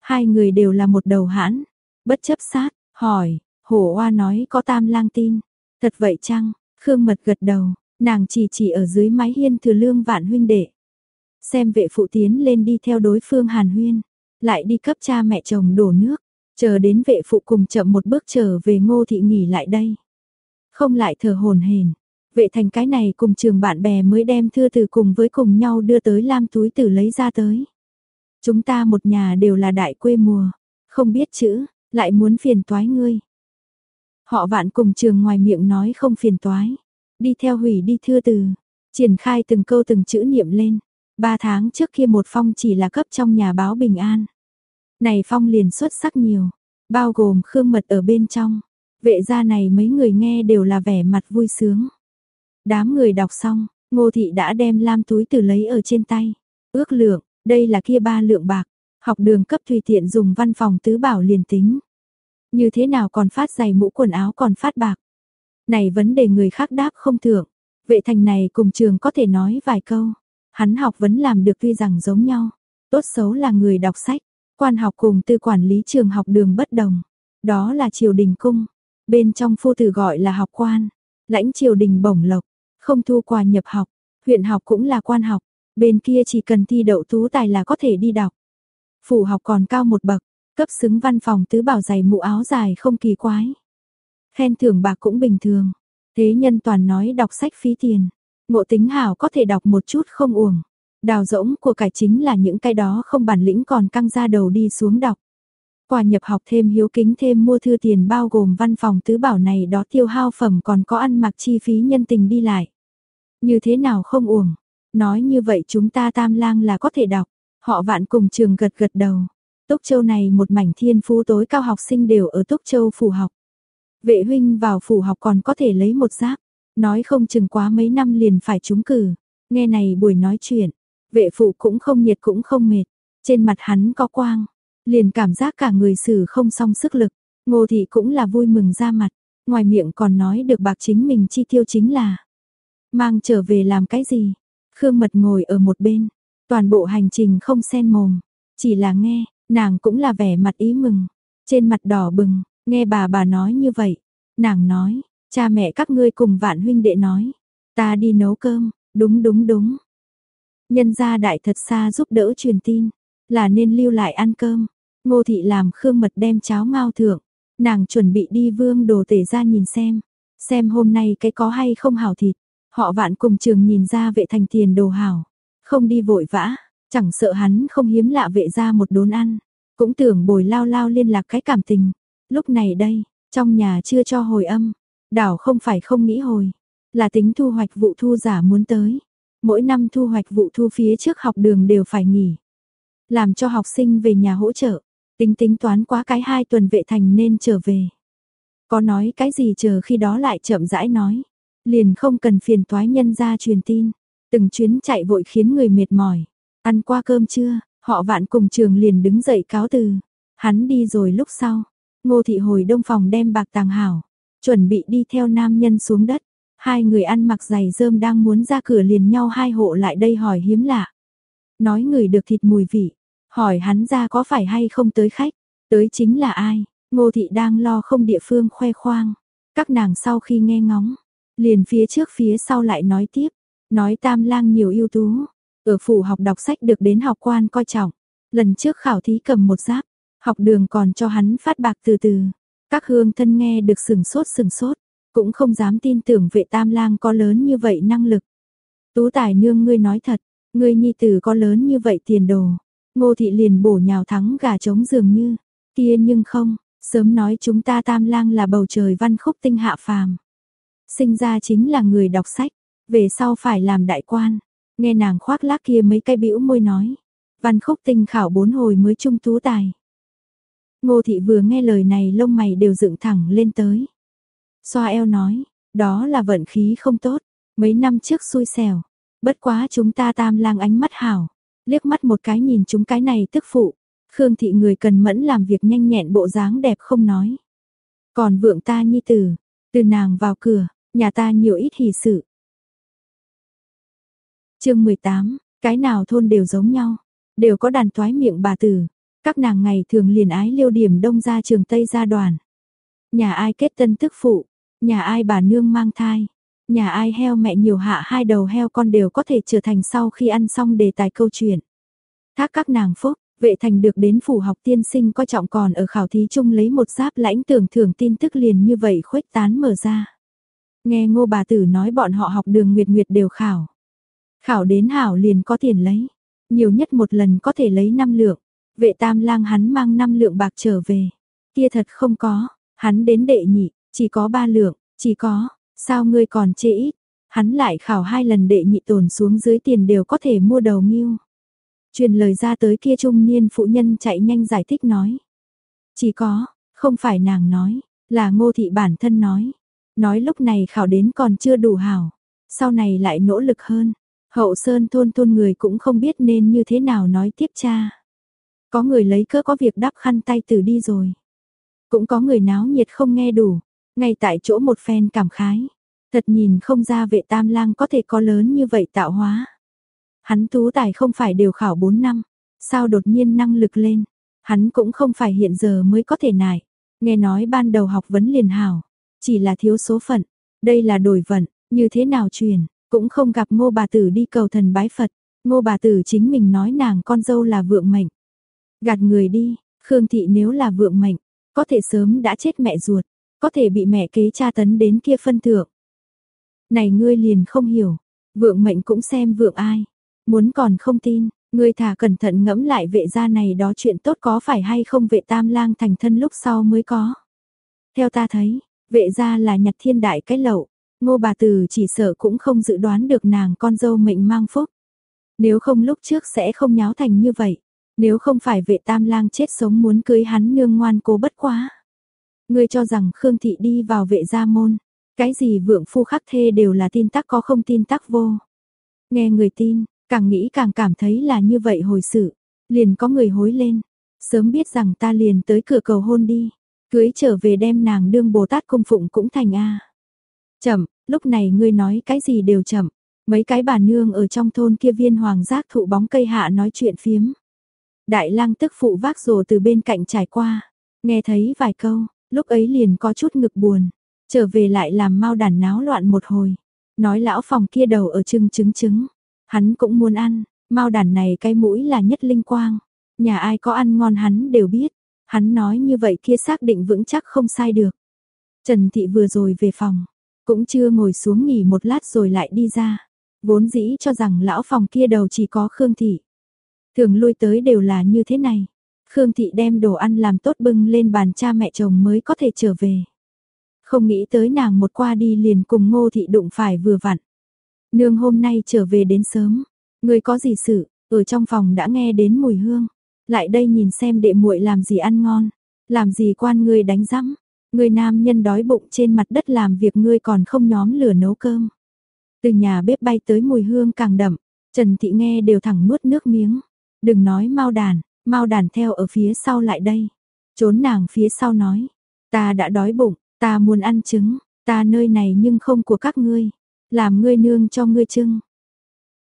Hai người đều là một đầu hãn, bất chấp sát, hỏi, hổ hoa nói có tam lang tin. Thật vậy chăng? Khương Mật gật đầu, nàng chỉ chỉ ở dưới mái hiên thừa lương vạn huynh đệ. Xem vệ phụ tiến lên đi theo đối phương hàn huyên, lại đi cấp cha mẹ chồng đổ nước. Chờ đến vệ phụ cùng chậm một bước trở về ngô thị nghỉ lại đây. Không lại thở hồn hền. Vệ thành cái này cùng trường bạn bè mới đem thư từ cùng với cùng nhau đưa tới lam túi tử lấy ra tới. Chúng ta một nhà đều là đại quê mùa. Không biết chữ, lại muốn phiền toái ngươi. Họ vạn cùng trường ngoài miệng nói không phiền toái. Đi theo hủy đi thư từ. Triển khai từng câu từng chữ niệm lên. Ba tháng trước kia một phong chỉ là cấp trong nhà báo bình an. Này phong liền xuất sắc nhiều, bao gồm Khương Mật ở bên trong. Vệ gia này mấy người nghe đều là vẻ mặt vui sướng. Đám người đọc xong, Ngô Thị đã đem lam túi từ lấy ở trên tay. Ước lượng, đây là kia ba lượng bạc, học đường cấp tùy tiện dùng văn phòng tứ bảo liền tính. Như thế nào còn phát giày mũ quần áo còn phát bạc. Này vấn đề người khác đáp không thượng. Vệ thành này cùng trường có thể nói vài câu. Hắn học vẫn làm được tuy rằng giống nhau. Tốt xấu là người đọc sách. Quan học cùng tư quản lý trường học đường bất đồng. Đó là triều đình cung. Bên trong phu tử gọi là học quan. Lãnh triều đình bổng lộc. Không thu quà nhập học. Huyện học cũng là quan học. Bên kia chỉ cần thi đậu tú tài là có thể đi đọc. Phủ học còn cao một bậc. Cấp xứng văn phòng tứ bảo giày mũ áo dài không kỳ quái. Khen thưởng bạc cũng bình thường. Thế nhân toàn nói đọc sách phí tiền. Ngộ tính hảo có thể đọc một chút không uổng. Đào rỗng của cải chính là những cái đó không bản lĩnh còn căng ra đầu đi xuống đọc. Quà nhập học thêm hiếu kính thêm mua thư tiền bao gồm văn phòng tứ bảo này đó tiêu hao phẩm còn có ăn mặc chi phí nhân tình đi lại. Như thế nào không uổng. Nói như vậy chúng ta tam lang là có thể đọc. Họ vạn cùng trường gật gật đầu. Túc Châu này một mảnh thiên phú tối cao học sinh đều ở Túc Châu phủ học. Vệ huynh vào phủ học còn có thể lấy một giáp. Nói không chừng quá mấy năm liền phải trúng cử. Nghe này buổi nói chuyện, Vệ phụ cũng không nhiệt cũng không mệt, trên mặt hắn có quang, liền cảm giác cả người xử không song sức lực. Ngô thị cũng là vui mừng ra mặt, ngoài miệng còn nói được bạc chính mình chi tiêu chính là mang trở về làm cái gì. Khương Mật ngồi ở một bên, toàn bộ hành trình không xen mồm, chỉ là nghe, nàng cũng là vẻ mặt ý mừng, trên mặt đỏ bừng, nghe bà bà nói như vậy, nàng nói, cha mẹ các ngươi cùng vạn huynh đệ nói, ta đi nấu cơm, đúng đúng đúng, Nhân gia đại thật xa giúp đỡ truyền tin, là nên lưu lại ăn cơm. Ngô thị làm khương mật đem cháo ngao thượng, nàng chuẩn bị đi vương đồ tể ra nhìn xem. xem hôm nay cái có hay không hảo thịt. Họ vạn cùng trường nhìn ra vệ thành tiền đồ hảo, không đi vội vã, chẳng sợ hắn không hiếm lạ vệ ra một đốn ăn, cũng tưởng bồi lao lao liên lạc cái cảm tình. Lúc này đây, trong nhà chưa cho hồi âm, đảo không phải không nghĩ hồi, là tính thu hoạch vụ thu giả muốn tới. Mỗi năm thu hoạch vụ thu phía trước học đường đều phải nghỉ. Làm cho học sinh về nhà hỗ trợ, tính tính toán quá cái hai tuần vệ thành nên trở về. Có nói cái gì chờ khi đó lại chậm rãi nói. Liền không cần phiền toái nhân ra truyền tin. Từng chuyến chạy vội khiến người mệt mỏi. Ăn qua cơm trưa, họ vạn cùng trường liền đứng dậy cáo từ. Hắn đi rồi lúc sau. Ngô thị hồi đông phòng đem bạc tàng hảo. Chuẩn bị đi theo nam nhân xuống đất. Hai người ăn mặc giày rơm đang muốn ra cửa liền nhau hai hộ lại đây hỏi hiếm lạ. Nói người được thịt mùi vị. Hỏi hắn ra có phải hay không tới khách. Tới chính là ai. Ngô thị đang lo không địa phương khoe khoang. Các nàng sau khi nghe ngóng, liền phía trước phía sau lại nói tiếp, nói tam lang nhiều ưu tú, ở phủ học đọc sách được đến học quan coi trọng, lần trước khảo thí cầm một giáp, học đường còn cho hắn phát bạc từ từ, các hương thân nghe được sừng sốt sừng sốt, cũng không dám tin tưởng vệ tam lang có lớn như vậy năng lực. Tú tài nương ngươi nói thật, ngươi nhi tử có lớn như vậy tiền đồ, ngô thị liền bổ nhào thắng gà trống dường như, kia nhưng không, sớm nói chúng ta tam lang là bầu trời văn khúc tinh hạ phàm sinh ra chính là người đọc sách, về sau phải làm đại quan. Nghe nàng khoác lác kia mấy cái bĩu môi nói, văn khúc tinh khảo bốn hồi mới trung tú tài. Ngô thị vừa nghe lời này lông mày đều dựng thẳng lên tới. Xoa eo nói, đó là vận khí không tốt, mấy năm trước xui xẻo, bất quá chúng ta tam lang ánh mắt hảo, liếc mắt một cái nhìn chúng cái này tức phụ. Khương thị người cần mẫn làm việc nhanh nhẹn bộ dáng đẹp không nói. Còn vượng ta nhi tử, từ nàng vào cửa, Nhà ta nhiều ít hỷ sự chương 18, cái nào thôn đều giống nhau, đều có đàn toái miệng bà tử. Các nàng ngày thường liền ái liêu điểm đông ra trường Tây gia đoàn. Nhà ai kết tân tức phụ, nhà ai bà nương mang thai, nhà ai heo mẹ nhiều hạ hai đầu heo con đều có thể trở thành sau khi ăn xong đề tài câu chuyện. Thác các nàng phúc, vệ thành được đến phủ học tiên sinh coi trọng còn ở khảo thí chung lấy một giáp lãnh tưởng thưởng tin tức liền như vậy khuếch tán mở ra. Nghe ngô bà tử nói bọn họ học đường Nguyệt Nguyệt đều khảo. Khảo đến hảo liền có tiền lấy. Nhiều nhất một lần có thể lấy 5 lượng. Vệ tam lang hắn mang 5 lượng bạc trở về. Kia thật không có. Hắn đến đệ nhị, chỉ có 3 lượng, chỉ có. Sao ngươi còn chê ít? Hắn lại khảo hai lần đệ nhị tồn xuống dưới tiền đều có thể mua đầu nghiêu. Truyền lời ra tới kia trung niên phụ nhân chạy nhanh giải thích nói. Chỉ có, không phải nàng nói, là ngô thị bản thân nói. Nói lúc này khảo đến còn chưa đủ hảo, sau này lại nỗ lực hơn. Hậu Sơn thôn thôn người cũng không biết nên như thế nào nói tiếp cha. Có người lấy cớ có việc đắp khăn tay từ đi rồi. Cũng có người náo nhiệt không nghe đủ, ngay tại chỗ một phen cảm khái. Thật nhìn không ra vệ tam lang có thể có lớn như vậy tạo hóa. Hắn tú tài không phải đều khảo 4 năm, sao đột nhiên năng lực lên. Hắn cũng không phải hiện giờ mới có thể nải. Nghe nói ban đầu học vấn liền hảo, chỉ là thiếu số phận, đây là đổi vận, như thế nào truyền, cũng không gặp ngô bà tử đi cầu thần bái Phật, ngô bà tử chính mình nói nàng con dâu là vượng mệnh. Gạt người đi, Khương Thị nếu là vượng mệnh, có thể sớm đã chết mẹ ruột, có thể bị mẹ kế cha tấn đến kia phân thượng. Này ngươi liền không hiểu, vượng mệnh cũng xem vượng ai, muốn còn không tin, ngươi thả cẩn thận ngẫm lại vệ gia này đó chuyện tốt có phải hay không vệ tam lang thành thân lúc sau mới có. Theo ta thấy, Vệ gia là nhặt thiên đại cái lậu, ngô bà tử chỉ sợ cũng không dự đoán được nàng con dâu mệnh mang phúc. Nếu không lúc trước sẽ không nháo thành như vậy, nếu không phải vệ tam lang chết sống muốn cưới hắn nương ngoan cố bất quá. Ngươi cho rằng Khương Thị đi vào vệ gia môn, cái gì vượng phu khắc thê đều là tin tắc có không tin tắc vô. Nghe người tin, càng nghĩ càng cảm thấy là như vậy hồi sự, liền có người hối lên, sớm biết rằng ta liền tới cửa cầu hôn đi. Cưới trở về đem nàng đương Bồ Tát cung phụng cũng thành a. Chậm, lúc này ngươi nói cái gì đều chậm. Mấy cái bà nương ở trong thôn kia viên hoàng giác thụ bóng cây hạ nói chuyện phiếm. Đại lang tức phụ vác rồ từ bên cạnh trải qua, nghe thấy vài câu, lúc ấy liền có chút ngực buồn, trở về lại làm mau đàn náo loạn một hồi. Nói lão phòng kia đầu ở trưng trứng trứng, hắn cũng muốn ăn, mau đàn này cái mũi là nhất linh quang, nhà ai có ăn ngon hắn đều biết, Hắn nói như vậy kia xác định vững chắc không sai được. Trần Thị vừa rồi về phòng, cũng chưa ngồi xuống nghỉ một lát rồi lại đi ra. Vốn dĩ cho rằng lão phòng kia đầu chỉ có Khương Thị. Thường lui tới đều là như thế này. Khương Thị đem đồ ăn làm tốt bưng lên bàn cha mẹ chồng mới có thể trở về. Không nghĩ tới nàng một qua đi liền cùng Ngô Thị đụng phải vừa vặn. Nương hôm nay trở về đến sớm, người có gì sự, ở trong phòng đã nghe đến mùi hương. Lại đây nhìn xem đệ muội làm gì ăn ngon, làm gì quan người đánh rắm. Người nam nhân đói bụng trên mặt đất làm việc ngươi còn không nhóm lửa nấu cơm. Từ nhà bếp bay tới mùi hương càng đậm, Trần Thị nghe đều thẳng nuốt nước miếng. Đừng nói mau đàn, mau đàn theo ở phía sau lại đây. Trốn nàng phía sau nói, ta đã đói bụng, ta muốn ăn trứng, ta nơi này nhưng không của các ngươi, làm ngươi nương cho ngươi trưng.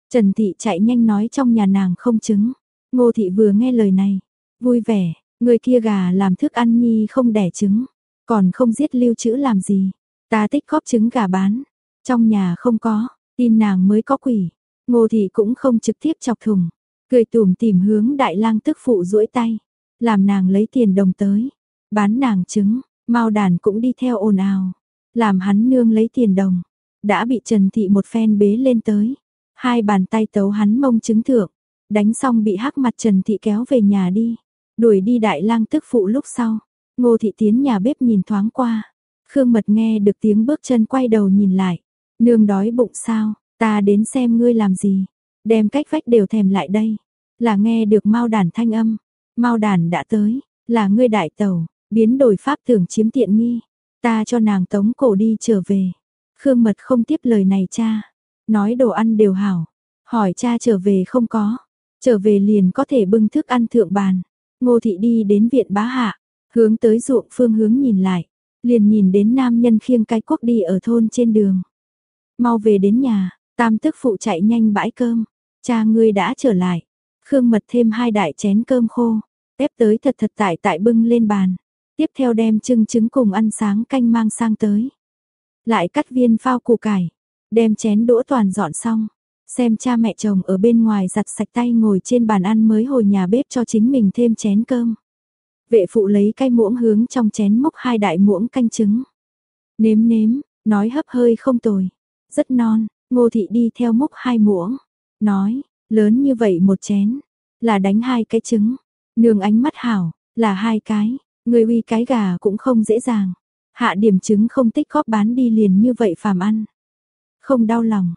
Trần Thị chạy nhanh nói trong nhà nàng không trứng. Ngô Thị vừa nghe lời này, vui vẻ, người kia gà làm thức ăn nhi không đẻ trứng, còn không giết lưu trữ làm gì. Ta tích góp trứng gà bán, trong nhà không có, tin nàng mới có quỷ. Ngô Thị cũng không trực tiếp chọc thùng, cười tủm tìm hướng đại lang tức phụ duỗi tay, làm nàng lấy tiền đồng tới, bán nàng trứng, mau đàn cũng đi theo ồn ào, làm hắn nương lấy tiền đồng, đã bị Trần Thị một phen bế lên tới, hai bàn tay tấu hắn mông trứng thượng, đánh xong bị hắc mặt Trần Thị kéo về nhà đi, đuổi đi đại lang tức phụ lúc sau, ngô thị tiến nhà bếp nhìn thoáng qua, Khương Mật nghe được tiếng bước chân quay đầu nhìn lại, nương đói bụng sao, ta đến xem ngươi làm gì, đem cách vách đều thèm lại đây, là nghe được mau đàn thanh âm, mau đàn đã tới, là ngươi đại tàu, biến đổi pháp thường chiếm tiện nghi, ta cho nàng tống cổ đi trở về. Khương Mật không tiếp lời này cha, nói đồ ăn đều hảo, hỏi cha trở về không có, trở về liền có thể bưng thức ăn thượng bàn. Ngô thị đi đến viện bá hạ, hướng tới ruộng phương hướng nhìn lại, liền nhìn đến nam nhân khiêng cái quốc đi ở thôn trên đường. Mau về đến nhà, tam tức phụ chạy nhanh bãi cơm, cha ngươi đã trở lại. Khương mật thêm hai đại chén cơm khô, tép tới thật thật tại tại bưng lên bàn. Tiếp theo đem trưng trứng cùng ăn sáng canh mang sang tới. Lại cắt viên phao củ cải, đem chén đũa toàn dọn xong. Xem cha mẹ chồng ở bên ngoài giặt sạch tay ngồi trên bàn ăn mới hồi nhà bếp cho chính mình thêm chén cơm. Vệ phụ lấy cái muỗng hướng trong chén múc hai đại muỗng canh trứng. Nếm nếm, nói hấp hơi không tồi. Rất non, ngô thị đi theo múc hai muỗng. Nói, lớn như vậy một chén. Là đánh hai cái trứng. Nương ánh mắt hảo, là hai cái. Người uy cái gà cũng không dễ dàng. Hạ điểm trứng không tích góp bán đi liền như vậy phàm ăn. Không đau lòng.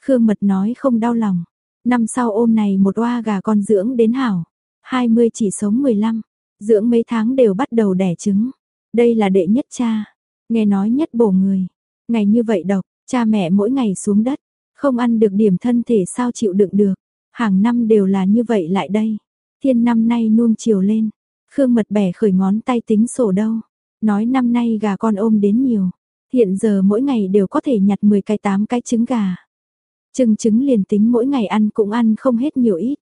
Khương Mật nói không đau lòng. Năm sau ôm này một oa gà con dưỡng đến hảo. 20 chỉ sống 15. Dưỡng mấy tháng đều bắt đầu đẻ trứng. Đây là đệ nhất cha. Nghe nói nhất bổ người. Ngày như vậy độc, cha mẹ mỗi ngày xuống đất. Không ăn được điểm thân thể sao chịu đựng được. Hàng năm đều là như vậy lại đây. Thiên năm nay nuông chiều lên. Khương Mật bẻ khởi ngón tay tính sổ đâu. Nói năm nay gà con ôm đến nhiều. Hiện giờ mỗi ngày đều có thể nhặt 10 cái 8 cái trứng gà. Trứng trứng liền tính mỗi ngày ăn cũng ăn không hết nhiều ít.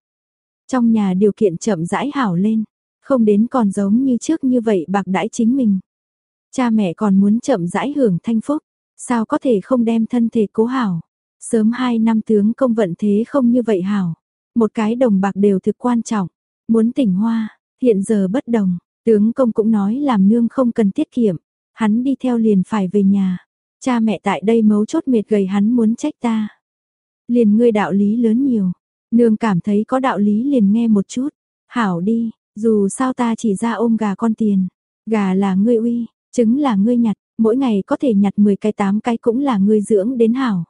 Trong nhà điều kiện chậm rãi hảo lên, không đến còn giống như trước như vậy bạc đãi chính mình. Cha mẹ còn muốn chậm rãi hưởng thanh phúc, sao có thể không đem thân thể cố hảo. Sớm 2 năm tướng công vận thế không như vậy hảo. Một cái đồng bạc đều thực quan trọng. Muốn tỉnh hoa, hiện giờ bất đồng, tướng công cũng nói làm nương không cần tiết kiệm. Hắn đi theo liền phải về nhà. Cha mẹ tại đây mấu chốt mệt gầy hắn muốn trách ta. Liền ngươi đạo lý lớn nhiều. Nương cảm thấy có đạo lý liền nghe một chút. Hảo đi, dù sao ta chỉ ra ôm gà con tiền. Gà là ngươi uy, trứng là ngươi nhặt, mỗi ngày có thể nhặt 10 cái 8 cái cũng là ngươi dưỡng đến hảo.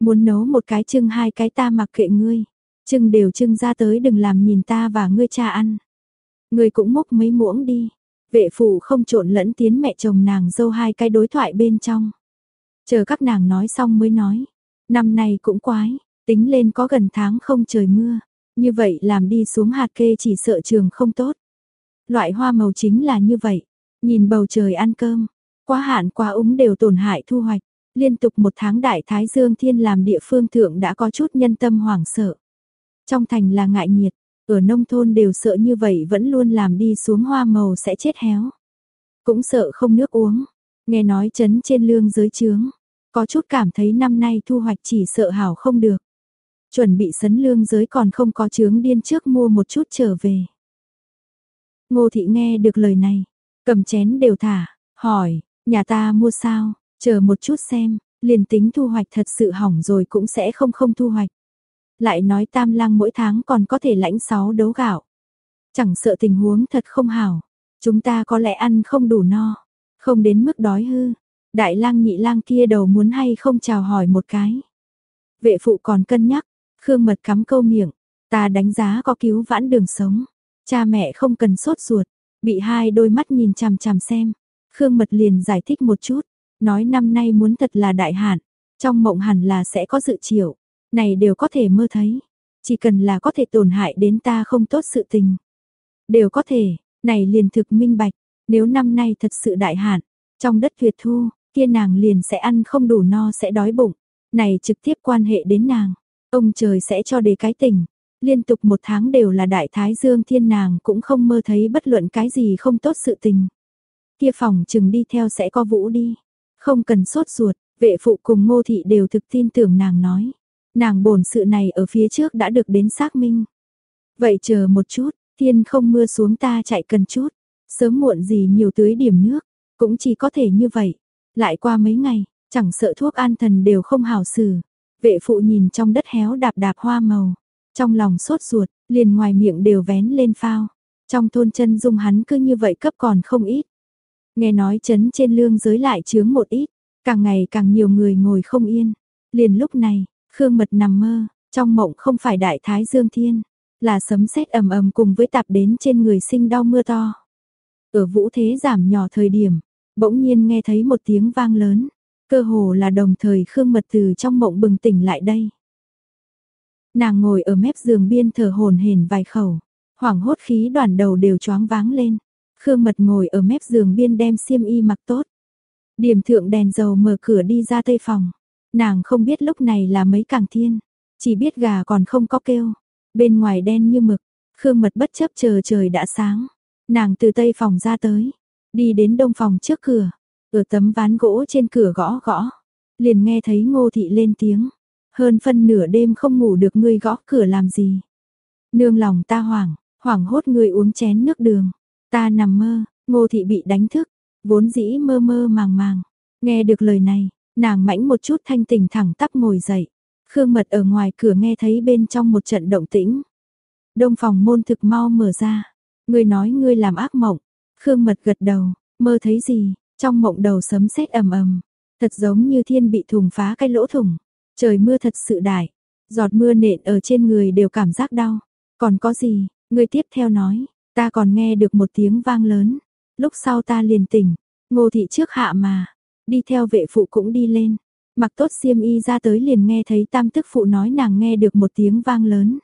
Muốn nấu một cái trưng hai cái ta mặc kệ ngươi. Trưng đều trưng ra tới đừng làm nhìn ta và ngươi cha ăn. Ngươi cũng múc mấy muỗng đi. Vệ phủ không trộn lẫn tiến mẹ chồng nàng dâu hai cái đối thoại bên trong. Chờ các nàng nói xong mới nói. Năm nay cũng quái, tính lên có gần tháng không trời mưa. Như vậy làm đi xuống hạt kê chỉ sợ trường không tốt. Loại hoa màu chính là như vậy. Nhìn bầu trời ăn cơm, quá hạn quá úng đều tổn hại thu hoạch. Liên tục một tháng đại thái dương thiên làm địa phương thượng đã có chút nhân tâm hoảng sợ. Trong thành là ngại nhiệt, ở nông thôn đều sợ như vậy vẫn luôn làm đi xuống hoa màu sẽ chết héo. Cũng sợ không nước uống. Nghe nói chấn trên lương giới trướng. Có chút cảm thấy năm nay thu hoạch chỉ sợ hảo không được. Chuẩn bị sấn lương giới còn không có chướng điên trước mua một chút trở về. Ngô thị nghe được lời này. Cầm chén đều thả. Hỏi, nhà ta mua sao? Chờ một chút xem, liền tính thu hoạch thật sự hỏng rồi cũng sẽ không không thu hoạch. Lại nói tam lang mỗi tháng còn có thể lãnh 6 đấu gạo. Chẳng sợ tình huống thật không hảo, chúng ta có lẽ ăn không đủ no, không đến mức đói hư. Đại lang nhị lang kia đầu muốn hay không chào hỏi một cái. Vệ phụ còn cân nhắc, Khương Mật cắm câu miệng, ta đánh giá có cứu vãn đường sống. Cha mẹ không cần sốt ruột, bị hai đôi mắt nhìn chằm chằm xem. Khương Mật liền giải thích một chút, nói năm nay muốn thật là đại hạn, trong mộng hẳn là sẽ có dự triệu, này đều có thể mơ thấy, chỉ cần là có thể tổn hại đến ta không tốt sự tình. Đều có thể, này liền thực minh bạch, nếu năm nay thật sự đại hạn, trong đất tuyệt thu, kia nàng liền sẽ ăn không đủ no sẽ đói bụng, này trực tiếp quan hệ đến nàng, ông trời sẽ cho đề cái tình. Liên tục một tháng đều là đại thái dương thiên nàng cũng không mơ thấy bất luận cái gì không tốt sự tình. Kia phòng chừng đi theo sẽ có vũ đi. Không cần sốt ruột, vệ phụ cùng ngô thị đều thực tin tưởng nàng nói. Nàng bổn sự này ở phía trước đã được đến xác minh. Vậy chờ một chút, thiên không mưa xuống ta chạy cần chút. Sớm muộn gì nhiều tưới điểm nước, cũng chỉ có thể như vậy. Lại qua mấy ngày, chẳng sợ thuốc an thần đều không hảo xử. Vệ phụ nhìn trong đất héo đạp đạp hoa màu. Trong lòng sốt ruột, liền ngoài miệng đều vén lên phao. Trong thôn chân dung hắn cứ như vậy cấp còn không ít. Nghe nói chấn trên lương giới lại chướng một ít, càng ngày càng nhiều người ngồi không yên. Liền lúc này, Khương Mật nằm mơ, trong mộng không phải đại thái dương thiên, là sấm sét ầm ầm cùng với tạp đến trên người sinh đau mưa to. Ở vũ thế giảm nhỏ thời điểm, bỗng nhiên nghe thấy một tiếng vang lớn, cơ hồ là đồng thời Khương Mật từ trong mộng bừng tỉnh lại đây. Nàng ngồi ở mép giường biên thở hồn hển vài khẩu, hoảng hốt khí đoàn đầu đều choáng váng lên. Khương Mật ngồi ở mép giường biên đem xiêm y mặc tốt. Điểm thượng đèn dầu mở cửa đi ra tây phòng. Nàng không biết lúc này là mấy càng thiên, chỉ biết gà còn không có kêu. Bên ngoài đen như mực, Khương Mật bất chấp chờ trời đã sáng. Nàng từ tây phòng ra tới, đi đến đông phòng trước cửa, ở tấm ván gỗ trên cửa gõ gõ. Liền nghe thấy ngô thị lên tiếng. Hơn phân nửa đêm không ngủ được ngươi gõ cửa làm gì. Nương lòng ta hoảng, hoảng hốt ngươi uống chén nước đường. Ta nằm mơ, ngô thị bị đánh thức, vốn dĩ mơ mơ màng màng. Nghe được lời này, nàng mãnh một chút thanh tỉnh thẳng tắp ngồi dậy. Khương mật ở ngoài cửa nghe thấy bên trong một trận động tĩnh. Đông phòng môn thực mau mở ra. Ngươi nói ngươi làm ác mộng. Khương mật gật đầu, mơ thấy gì, trong mộng đầu sấm sét ầm ầm, thật giống như thiên bị thùng phá cái lỗ thủng. Trời mưa thật sự đại, giọt mưa nện ở trên người đều cảm giác đau. Còn có gì, người tiếp theo nói, Ta còn nghe được một tiếng vang lớn, lúc sau ta liền tỉnh, ngô thị trước hạ mà, đi theo vệ phụ cũng đi lên, mặc tốt xiêm y ra tới liền nghe thấy tam tức phụ nói nàng nghe được một tiếng vang lớn.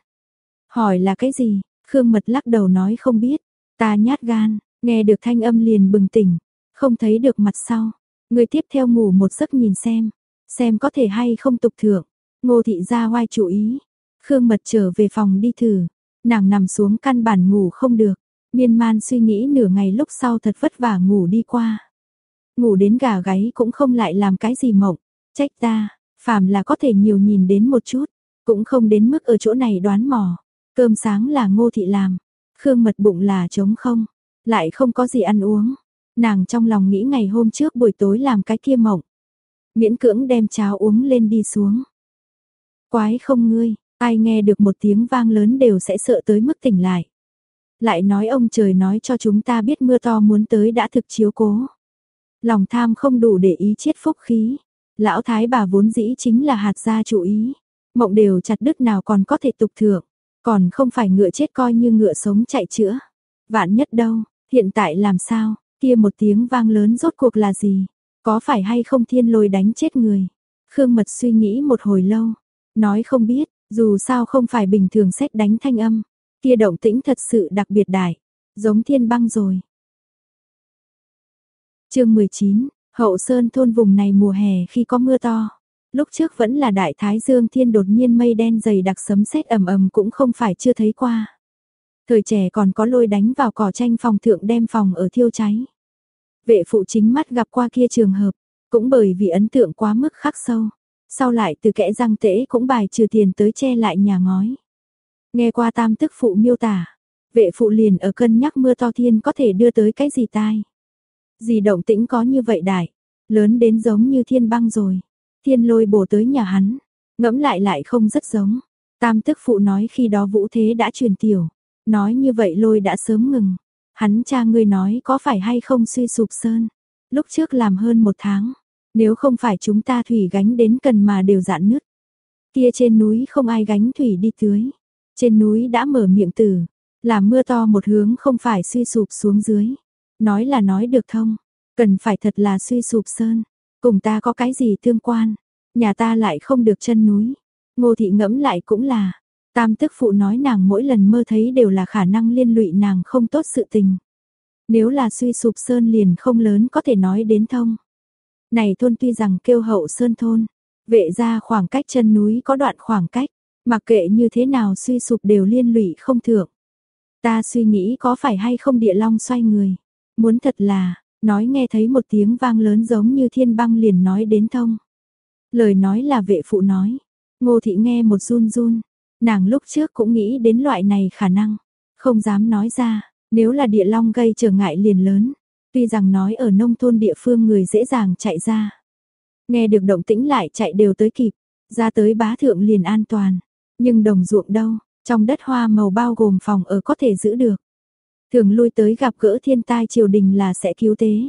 Hỏi là cái gì, Khương Mật lắc đầu nói không biết, ta nhát gan, nghe được thanh âm liền bừng tỉnh, không thấy được mặt sau, người tiếp theo ngủ một giấc nhìn xem, xem có thể hay không tục thượng, ngô thị ra oai chủ ý, Khương Mật trở về phòng đi thử, Nàng nằm xuống căn bản ngủ không được, miên man suy nghĩ nửa ngày lúc sau thật vất vả ngủ đi qua. Ngủ đến gà gáy cũng không lại làm cái gì mộng, trách ta, phàm là có thể nhiều nhìn đến một chút, cũng không đến mức ở chỗ này đoán mò. Cơm sáng là ngô thị làm, khương mật bụng là trống không, lại không có gì ăn uống. Nàng trong lòng nghĩ ngày hôm trước buổi tối làm cái kia mộng. Miễn cưỡng đem cháo uống lên đi xuống. Quái không ngươi, Ai nghe được một tiếng vang lớn đều sẽ sợ tới mức tỉnh lại. Lại nói ông trời nói cho chúng ta biết mưa to muốn tới đã thực chiếu cố. Lòng tham không đủ để ý chết phúc khí. Lão thái bà vốn dĩ chính là hạt gia chủ ý. Mộng đều chặt đứt nào còn có thể tục thượng. Còn không phải ngựa chết coi như ngựa sống chạy chữa. Vạn nhất đâu, hiện tại làm sao, kia một tiếng vang lớn rốt cuộc là gì? Có phải hay không thiên lôi đánh chết người? Khương Mật suy nghĩ một hồi lâu, nói không biết, dù sao không phải bình thường xét đánh thanh âm, kia động tĩnh thật sự đặc biệt đại, giống thiên băng rồi. chương 19, Hậu Sơn thôn vùng này mùa hè khi có mưa to. Lúc trước vẫn là đại thái dương thiên đột nhiên mây đen dày đặc sấm sét ầm ầm cũng không phải chưa thấy qua. Thời trẻ còn có lôi đánh vào cỏ tranh phòng thượng đem phòng ở thiêu cháy. Vệ phụ chính mắt gặp qua kia trường hợp, cũng bởi vì ấn tượng quá mức khắc sâu. Sau lại từ kẽ răng tễ cũng bài trừ tiền tới che lại nhà ngói. Nghe qua tam tức phụ miêu tả, vệ phụ liền ở cân nhắc mưa to thiên có thể đưa tới cái gì tai. Gì động tĩnh có như vậy đại, lớn đến giống như thiên băng rồi. Thiên lôi bổ tới nhà hắn, ngẫm lại lại không rất giống. Tam tức phụ nói khi đó vũ thế đã truyền tiểu, nói như vậy lôi đã sớm ngừng. Hắn cha ngươi nói có phải hay không suy sụp sơn. Lúc trước làm hơn một tháng, nếu không phải chúng ta thủy gánh đến cần mà đều dạn nứt. Kia trên núi không ai gánh thủy đi tưới. Trên núi đã mở miệng tử, làm mưa to một hướng không phải suy sụp xuống dưới. Nói là nói được thông, cần phải thật là suy sụp sơn. Cùng ta có cái gì tương quan, nhà ta lại không được chân núi. Ngô thị ngẫm lại cũng là, tam tức phụ nói nàng mỗi lần mơ thấy đều là khả năng liên lụy nàng không tốt sự tình. Nếu là suy sụp sơn liền không lớn có thể nói đến thông. Này thôn tuy rằng kêu hậu sơn thôn, vệ ra khoảng cách chân núi có đoạn khoảng cách, mặc kệ như thế nào suy sụp đều liên lụy không thượng. Ta suy nghĩ có phải hay không địa long xoay người, muốn thật là, nói nghe thấy một tiếng vang lớn giống như thiên băng liền nói đến thông. Lời nói là vệ phụ nói, ngô thị nghe một run run, nàng lúc trước cũng nghĩ đến loại này khả năng, không dám nói ra, nếu là địa long gây trở ngại liền lớn, tuy rằng nói ở nông thôn địa phương người dễ dàng chạy ra. Nghe được động tĩnh lại chạy đều tới kịp, ra tới bá thượng liền an toàn, nhưng đồng ruộng đâu, trong đất hoa màu bao gồm phòng ở có thể giữ được. Thường lui tới gặp gỡ thiên tai triều đình là sẽ cứu tế.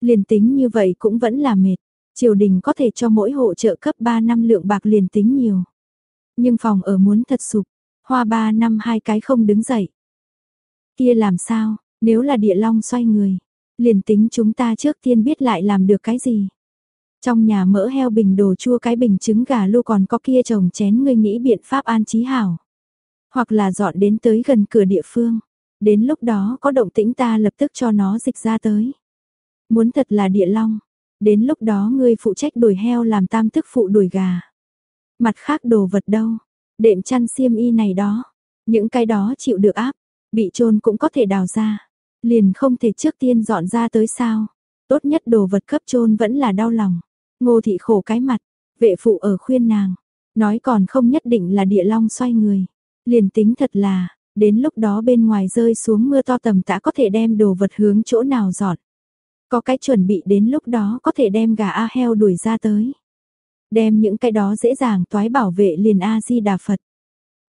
Liền tính như vậy cũng vẫn là mệt, triều đình có thể cho mỗi hộ trợ cấp 3 năm lượng bạc liền tính nhiều. Nhưng phòng ở muốn thật sụp, hoa ba năm hai cái không đứng dậy, Kia làm sao, nếu là địa long xoay người, liền tính chúng ta trước tiên biết lại làm được cái gì. Trong nhà mỡ heo bình đồ chua cái bình trứng gà lô còn có kia chồng chén ngươi nghĩ biện pháp an trí hảo. Hoặc là dọn đến tới gần cửa địa phương. Đến lúc đó có động tĩnh ta lập tức cho nó dịch ra tới. Muốn thật là địa long. Đến lúc đó ngươi phụ trách đuổi heo làm tam thức phụ đuổi gà. Mặt khác đồ vật đâu. Đệm chăn xiêm y này đó. Những cái đó chịu được áp. Bị trôn cũng có thể đào ra. Liền không thể trước tiên dọn ra tới sao. Tốt nhất đồ vật cấp trôn vẫn là đau lòng. Ngô thị khổ cái mặt. Vệ phụ ở khuyên nàng. Nói còn không nhất định là địa long xoay người. Liền tính thật là, đến lúc đó bên ngoài rơi xuống mưa to tầm tã có thể đem đồ vật hướng chỗ nào dọn. Có cái chuẩn bị đến lúc đó có thể đem gà A heo đuổi ra tới. Đem những cái đó dễ dàng toái bảo vệ liền A-di-đà Phật.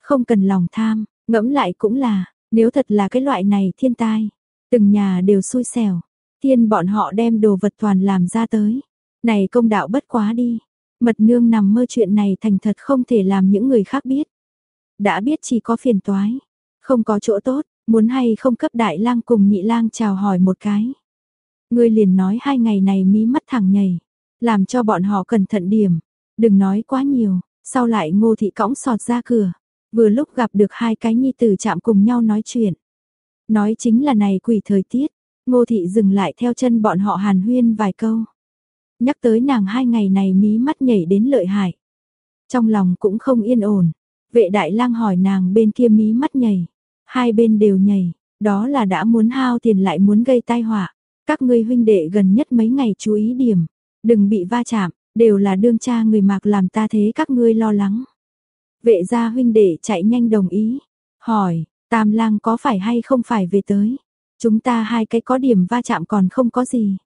Không cần lòng tham, ngẫm lại cũng là, nếu thật là cái loại này thiên tai, từng nhà đều xui xẻo, thiên bọn họ đem đồ vật toàn làm ra tới. Này công đạo bất quá đi, mật nương nằm mơ chuyện này thành thật không thể làm những người khác biết. Đã biết chỉ có phiền toái, không có chỗ tốt, muốn hay không cấp đại lang cùng nhị lang chào hỏi một cái. Ngươi liền nói hai ngày này mí mắt thẳng nhảy, làm cho bọn họ cẩn thận điểm, đừng nói quá nhiều, sau lại ngô thị cõng sọt ra cửa, Vừa lúc gặp được hai cái nhi tử chạm cùng nhau nói chuyện. Nói chính là này quỷ thời tiết, ngô thị dừng lại theo chân bọn họ hàn huyên vài câu. Nhắc tới nàng hai ngày này mí mắt nhảy đến lợi hại. Trong lòng cũng không yên ổn, vệ đại lang hỏi nàng bên kia mí mắt nhảy. Hai bên đều nhảy, đó là đã muốn hao tiền lại muốn gây tai họa. Các ngươi huynh đệ gần nhất mấy ngày chú ý điểm, đừng bị va chạm, đều là đương cha người mạc làm ta thế các ngươi lo lắng. Vệ gia huynh đệ chạy nhanh đồng ý. Hỏi, tam lang có phải hay không phải về tới? Chúng ta hai cái có điểm va chạm còn không có gì.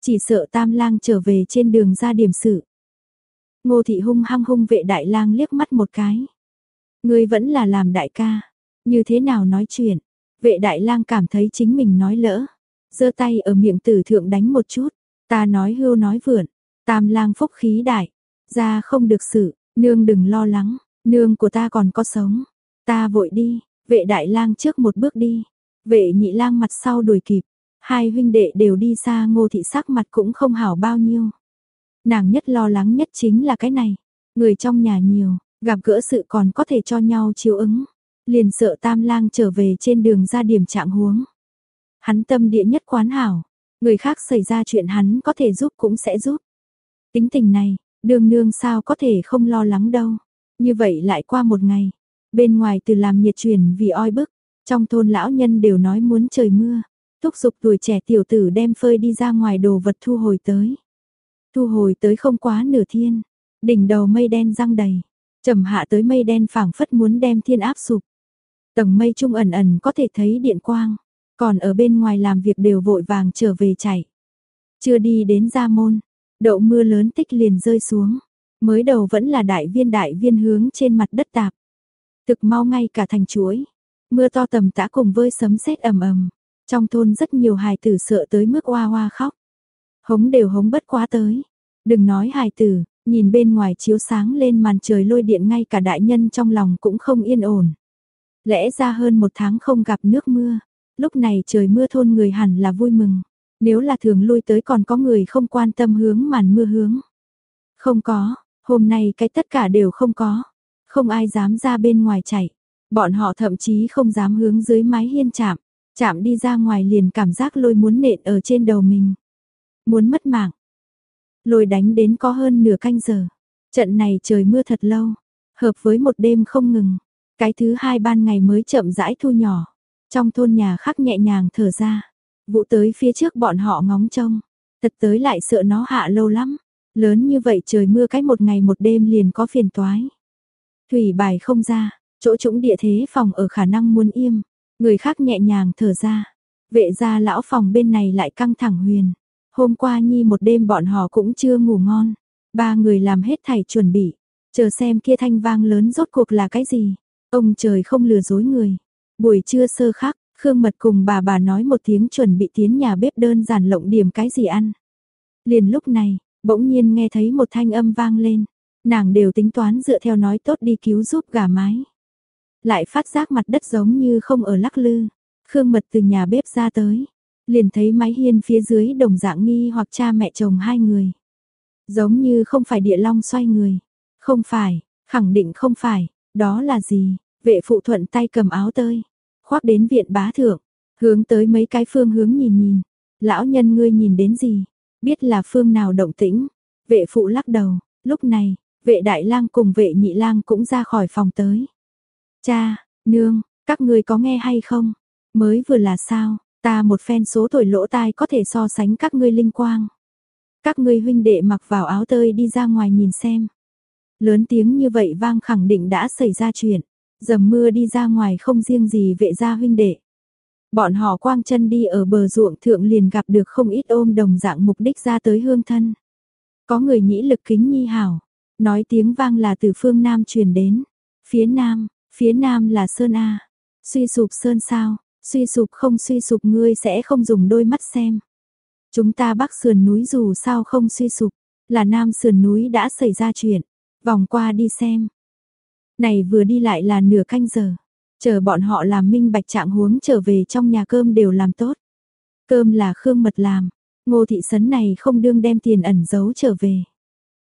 Chỉ sợ tam lang trở về trên đường ra điểm sự. Ngô thị hung hăng hung vệ đại lang liếc mắt một cái. Ngươi vẫn là làm đại ca. Như thế nào nói chuyện? Vệ đại lang cảm thấy chính mình nói lỡ. giơ tay ở miệng tử thượng đánh một chút. Ta nói hưu nói vượn. Tam lang phúc khí đại. Ra không được sự. Nương đừng lo lắng. Nương của ta còn có sống. Ta vội đi, vệ đại lang trước một bước đi. Vệ nhị lang mặt sau đuổi kịp. Hai huynh đệ đều đi xa ngô thị sắc mặt cũng không hảo bao nhiêu. Nàng nhất lo lắng nhất chính là cái này. Người trong nhà nhiều, gặp gỡ sự còn có thể cho nhau chiếu ứng. Liền sợ tam lang trở về trên đường ra điểm trạng huống. Hắn tâm địa nhất quán hảo. Người khác xảy ra chuyện hắn có thể giúp cũng sẽ giúp. Tính tình này, đường nương sao có thể không lo lắng đâu. Như vậy lại qua một ngày, bên ngoài từ làm nhiệt truyền vì oi bức, trong thôn lão nhân đều nói muốn trời mưa, thúc giục tuổi trẻ tiểu tử đem phơi đi ra ngoài đồ vật thu hồi tới. Thu hồi tới không quá nửa thiên, đỉnh đầu mây đen răng đầy, trầm hạ tới mây đen phảng phất muốn đem thiên áp sụp. Tầng mây trung ẩn ẩn có thể thấy điện quang, còn ở bên ngoài làm việc đều vội vàng trở về chạy. Chưa đi đến ra môn, đậu mưa lớn tích liền rơi xuống. Mới đầu vẫn là đại viên đại viên hướng trên mặt đất tạp. Thực mau ngay cả thành chuối. Mưa to tầm tã cùng với sấm sét ầm ầm. Trong thôn rất nhiều hài tử sợ tới mức oa oa khóc. Hống đều hống bất quá tới. Đừng nói hài tử, nhìn bên ngoài chiếu sáng lên màn trời lôi điện ngay cả đại nhân trong lòng cũng không yên ổn. Lẽ ra hơn một tháng không gặp nước mưa, lúc này trời mưa thôn người hẳn là vui mừng. Nếu là thường lui tới còn có người không quan tâm hướng màn mưa hướng. Không có, hôm nay cái tất cả đều không có. Không ai dám ra bên ngoài chạy. Bọn họ thậm chí không dám hướng dưới mái hiên chạm. Chạm đi ra ngoài liền cảm giác lôi muốn nện ở trên đầu mình. Muốn mất mạng. Lôi đánh đến có hơn nửa canh giờ. Trận này trời mưa thật lâu. Hợp với một đêm không ngừng. Cái thứ hai ban ngày mới chậm rãi thu nhỏ. Trong thôn nhà khắc nhẹ nhàng thở ra. Vụ tới phía trước bọn họ ngóng trông. Thật tới lại sợ nó hạ lâu lắm. Lớn như vậy trời mưa cái một ngày một đêm liền có phiền toái. Thủy bài không ra, chỗ trũng địa thế phòng ở khả năng muốn im. Người khác nhẹ nhàng thở ra. Vệ gia lão phòng bên này lại căng thẳng huyền. Hôm qua nhi một đêm bọn họ cũng chưa ngủ ngon. Ba người làm hết thảy chuẩn bị. Chờ xem kia thanh vang lớn rốt cuộc là cái gì. Ông trời không lừa dối người. Buổi trưa sơ khắc, Khương Mật cùng bà bà nói một tiếng chuẩn bị tiến nhà bếp đơn giản lộng điểm cái gì ăn. Liền lúc này, bỗng nhiên nghe thấy một thanh âm vang lên. Nàng đều tính toán dựa theo nói tốt đi cứu giúp gà mái. Lại phát giác mặt đất giống như không ở lắc lư. Khương Mật từ nhà bếp ra tới. Liền thấy mái hiên phía dưới đồng dạng nghi hoặc cha mẹ chồng hai người. Giống như không phải địa long xoay người. Không phải, khẳng định không phải, đó là gì? Vệ phụ thuận tay cầm áo tơi, khoác đến viện bá thượng, hướng tới mấy cái phương hướng nhìn nhìn. Lão nhân ngươi nhìn đến gì? Biết là phương nào động tĩnh? Vệ phụ lắc đầu, lúc này, vệ đại lang cùng vệ nhị lang cũng ra khỏi phòng tới. Cha, nương, các ngươi có nghe hay không? Mới vừa là sao? Ta một phen số tuổi lỗ tai có thể so sánh các ngươi linh quang. Các ngươi huynh đệ mặc vào áo tơi đi ra ngoài nhìn xem. Lớn tiếng như vậy vang khẳng định đã xảy ra chuyện. Dầm mưa đi ra ngoài không riêng gì vệ gia huynh đệ. Bọn họ quang chân đi ở bờ ruộng thượng liền gặp được không ít ôm đồng dạng mục đích ra tới hương thân. Có người nhĩ lực kính nhi hảo, nói tiếng vang là từ phương Nam truyền đến. Phía Nam, phía Nam là Sơn A. Suy sụp Sơn sao, suy sụp không suy sụp ngươi sẽ không dùng đôi mắt xem. Chúng ta bắc sườn núi dù sao không suy sụp, là nam sườn núi đã xảy ra chuyện, vòng qua đi xem. Này vừa đi lại là nửa canh giờ, chờ bọn họ làm minh bạch trạng huống trở về trong nhà cơm đều làm tốt. Cơm là khương mật làm, ngô thị sấn này không đương đem tiền ẩn giấu trở về.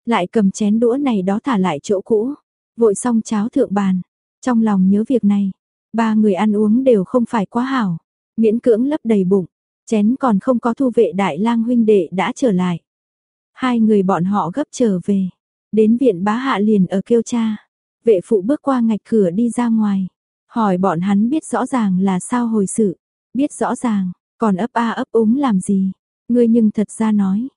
Lại cầm chén đũa này đó thả lại chỗ cũ, vội xong cháo thượng bàn, trong lòng nhớ việc này, ba người ăn uống đều không phải quá hảo, miễn cưỡng lấp đầy bụng, chén còn không có thu vệ đại lang huynh đệ đã trở lại. Hai người bọn họ gấp trở về, đến viện bá hạ liền ở kêu cha. Vệ phụ bước qua ngạch cửa đi ra ngoài, hỏi bọn hắn biết rõ ràng là sao hồi sự, biết rõ ràng, còn ấp a ấp úng làm gì, ngươi nhưng thật ra nói,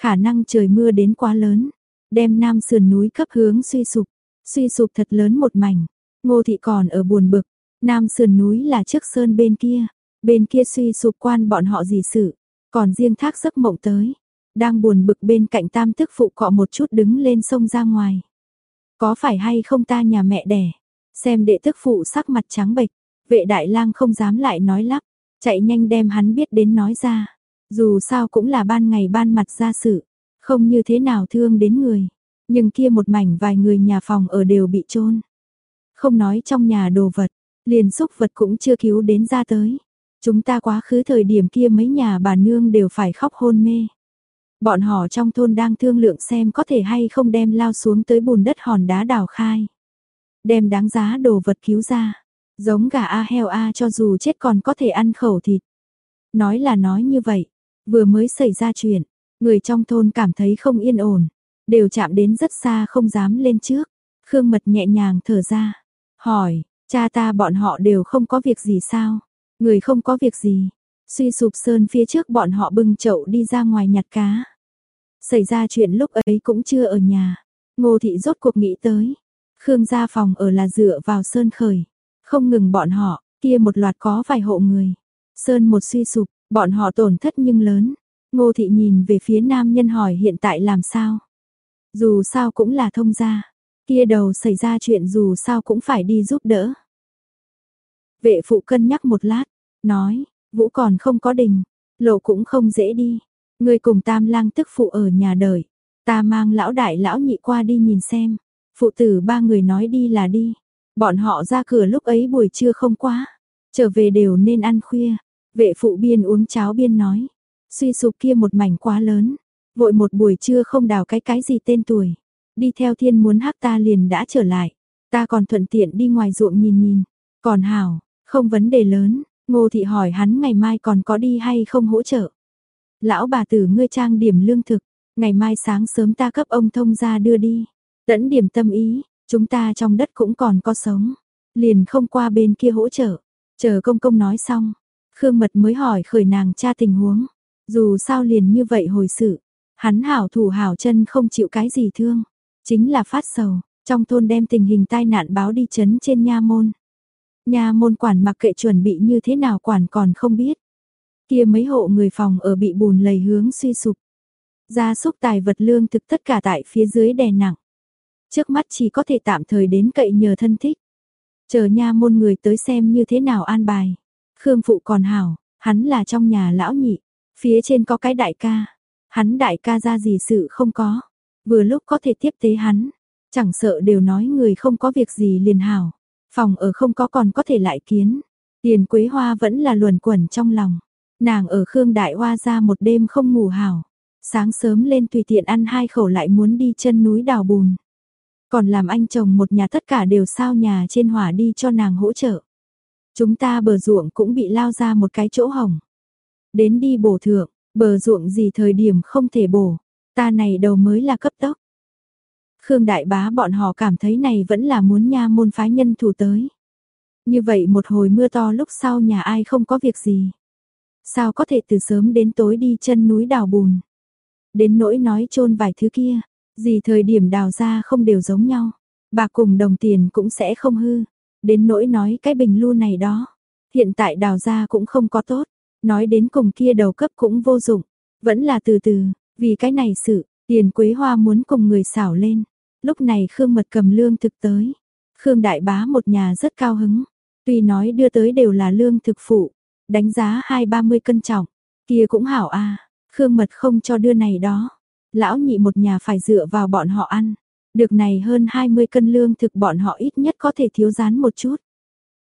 khả năng trời mưa đến quá lớn, đem nam sườn núi cấp hướng suy sụp, suy sụp thật lớn một mảnh, ngô thị còn ở buồn bực, nam sườn núi là trước sơn bên kia, bên kia suy sụp quan bọn họ gì sự, còn riêng thác giấc mộng tới, đang buồn bực bên cạnh tam tức phụ cọ một chút đứng lên sông ra ngoài. Có phải hay không ta nhà mẹ đẻ? Xem đệ tức phụ sắc mặt trắng bệch, vệ đại lang không dám lại nói lắp, chạy nhanh đem hắn biết đến nói ra. Dù sao cũng là ban ngày ban mặt ra sự, không như thế nào thương đến người. Nhưng kia một mảnh vài người nhà phòng ở đều bị trôn. Không nói trong nhà đồ vật, liền xúc vật cũng chưa cứu đến ra tới. Chúng ta quá khứ thời điểm kia mấy nhà bà nương đều phải khóc hôn mê. Bọn họ trong thôn đang thương lượng xem có thể hay không đem lao xuống tới bùn đất hòn đá đào khai. Đem đáng giá đồ vật cứu ra. Giống gà A heo A cho dù chết còn có thể ăn khẩu thịt. Nói là nói như vậy. Vừa mới xảy ra chuyện. Người trong thôn cảm thấy không yên ổn. Đều chạm đến rất xa không dám lên trước. Khương Mật nhẹ nhàng thở ra. Hỏi, cha ta bọn họ đều không có việc gì sao? Người không có việc gì. Suy sụp sơn phía trước bọn họ bưng chậu đi ra ngoài nhặt cá. Xảy ra chuyện lúc ấy cũng chưa ở nhà. Ngô thị rốt cuộc nghĩ tới. Khương gia phòng ở là dựa vào sơn khởi. Không ngừng bọn họ, kia một loạt có vài hộ người. Sơn một suy sụp, bọn họ tổn thất nhưng lớn. Ngô thị nhìn về phía nam nhân hỏi hiện tại làm sao? Dù sao cũng là thông gia, kia đầu xảy ra chuyện dù sao cũng phải đi giúp đỡ. Vệ phụ cân nhắc một lát, nói, Vũ còn không có đình, lộ cũng không dễ đi. Người cùng tam lang tức phụ ở nhà đợi, ta mang lão đại lão nhị qua đi nhìn xem. Phụ tử ba người nói đi là đi, bọn họ ra cửa lúc ấy buổi trưa không quá, trở về đều nên ăn khuya. Vệ phụ biên uống cháo biên nói, suy sụp kia một mảnh quá lớn, vội một buổi trưa không đào cái cái gì tên tuổi. Đi theo thiên muốn hắc ta liền đã trở lại, ta còn thuận tiện đi ngoài ruộng nhìn nhìn, còn hảo, không vấn đề lớn, ngô thị hỏi hắn ngày mai còn có đi hay không hỗ trợ. Lão bà tử ngươi trang điểm lương thực, ngày mai sáng sớm ta cấp ông thông ra đưa đi, tẫn điểm tâm ý, chúng ta trong đất cũng còn có sống, liền không qua bên kia hỗ trợ, chờ công công nói xong, Khương Mật mới hỏi khởi nàng cha tình huống, dù sao liền như vậy hồi sự, hắn hảo thủ hảo chân không chịu cái gì thương, chính là phát sầu, trong thôn đem tình hình tai nạn báo đi chấn trên nha môn. Nha môn quản mặc kệ chuẩn bị như thế nào quản còn không biết. Kia mấy hộ người phòng ở bị bùn lầy hướng suy sụp. Gia súc tài vật lương thực tất cả tại phía dưới đè nặng. Trước mắt chỉ có thể tạm thời đến cậy nhờ thân thích. Chờ nha môn người tới xem như thế nào an bài. Khương phụ còn hảo, hắn là trong nhà lão nhị, phía trên có cái đại ca. Hắn đại ca ra gì sự không có, vừa lúc có thể tiếp tế hắn, chẳng sợ đều nói người không có việc gì liền hảo, phòng ở không có còn có thể lại kiến. Tiền Quế Hoa vẫn là luồn quẩn trong lòng. Nàng ở Khương Đại Hoa ra một đêm không ngủ hảo. Sáng sớm lên tùy tiện ăn hai khẩu lại muốn đi chân núi đào bùn. Còn làm anh chồng một nhà tất cả đều sao nhà trên hỏa đi cho nàng hỗ trợ. Chúng ta bờ ruộng cũng bị lao ra một cái chỗ hỏng. Đến đi bổ thượng, bờ ruộng gì thời điểm không thể bổ. Ta này đầu mới là cấp tốc. Khương Đại Bá bọn họ cảm thấy này vẫn là muốn nha môn phái nhân thủ tới. Như vậy một hồi mưa to lúc sau nhà ai không có việc gì. Sao có thể từ sớm đến tối đi chân núi đào bùn. Đến nỗi nói chôn vài thứ kia, gì thời điểm đào ra không đều giống nhau. Bà cùng đồng tiền cũng sẽ không hư. Đến nỗi nói cái bình lưu này đó. Hiện tại đào ra cũng không có tốt. Nói đến cùng kia đầu cấp cũng vô dụng. Vẫn là từ từ, vì cái này sự, tiền quế hoa muốn cùng người xảo lên. Lúc này Khương Mật cầm lương thực tới. Khương Đại Bá một nhà rất cao hứng. Tuy nói đưa tới đều là lương thực phụ. Đánh giá hai ba mươi cân trọng. Kia cũng hảo a, Khương Mật không cho đưa này đó. Lão nhị một nhà phải dựa vào bọn họ ăn. Được này hơn 20 cân lương thực bọn họ ít nhất có thể thiếu rán một chút.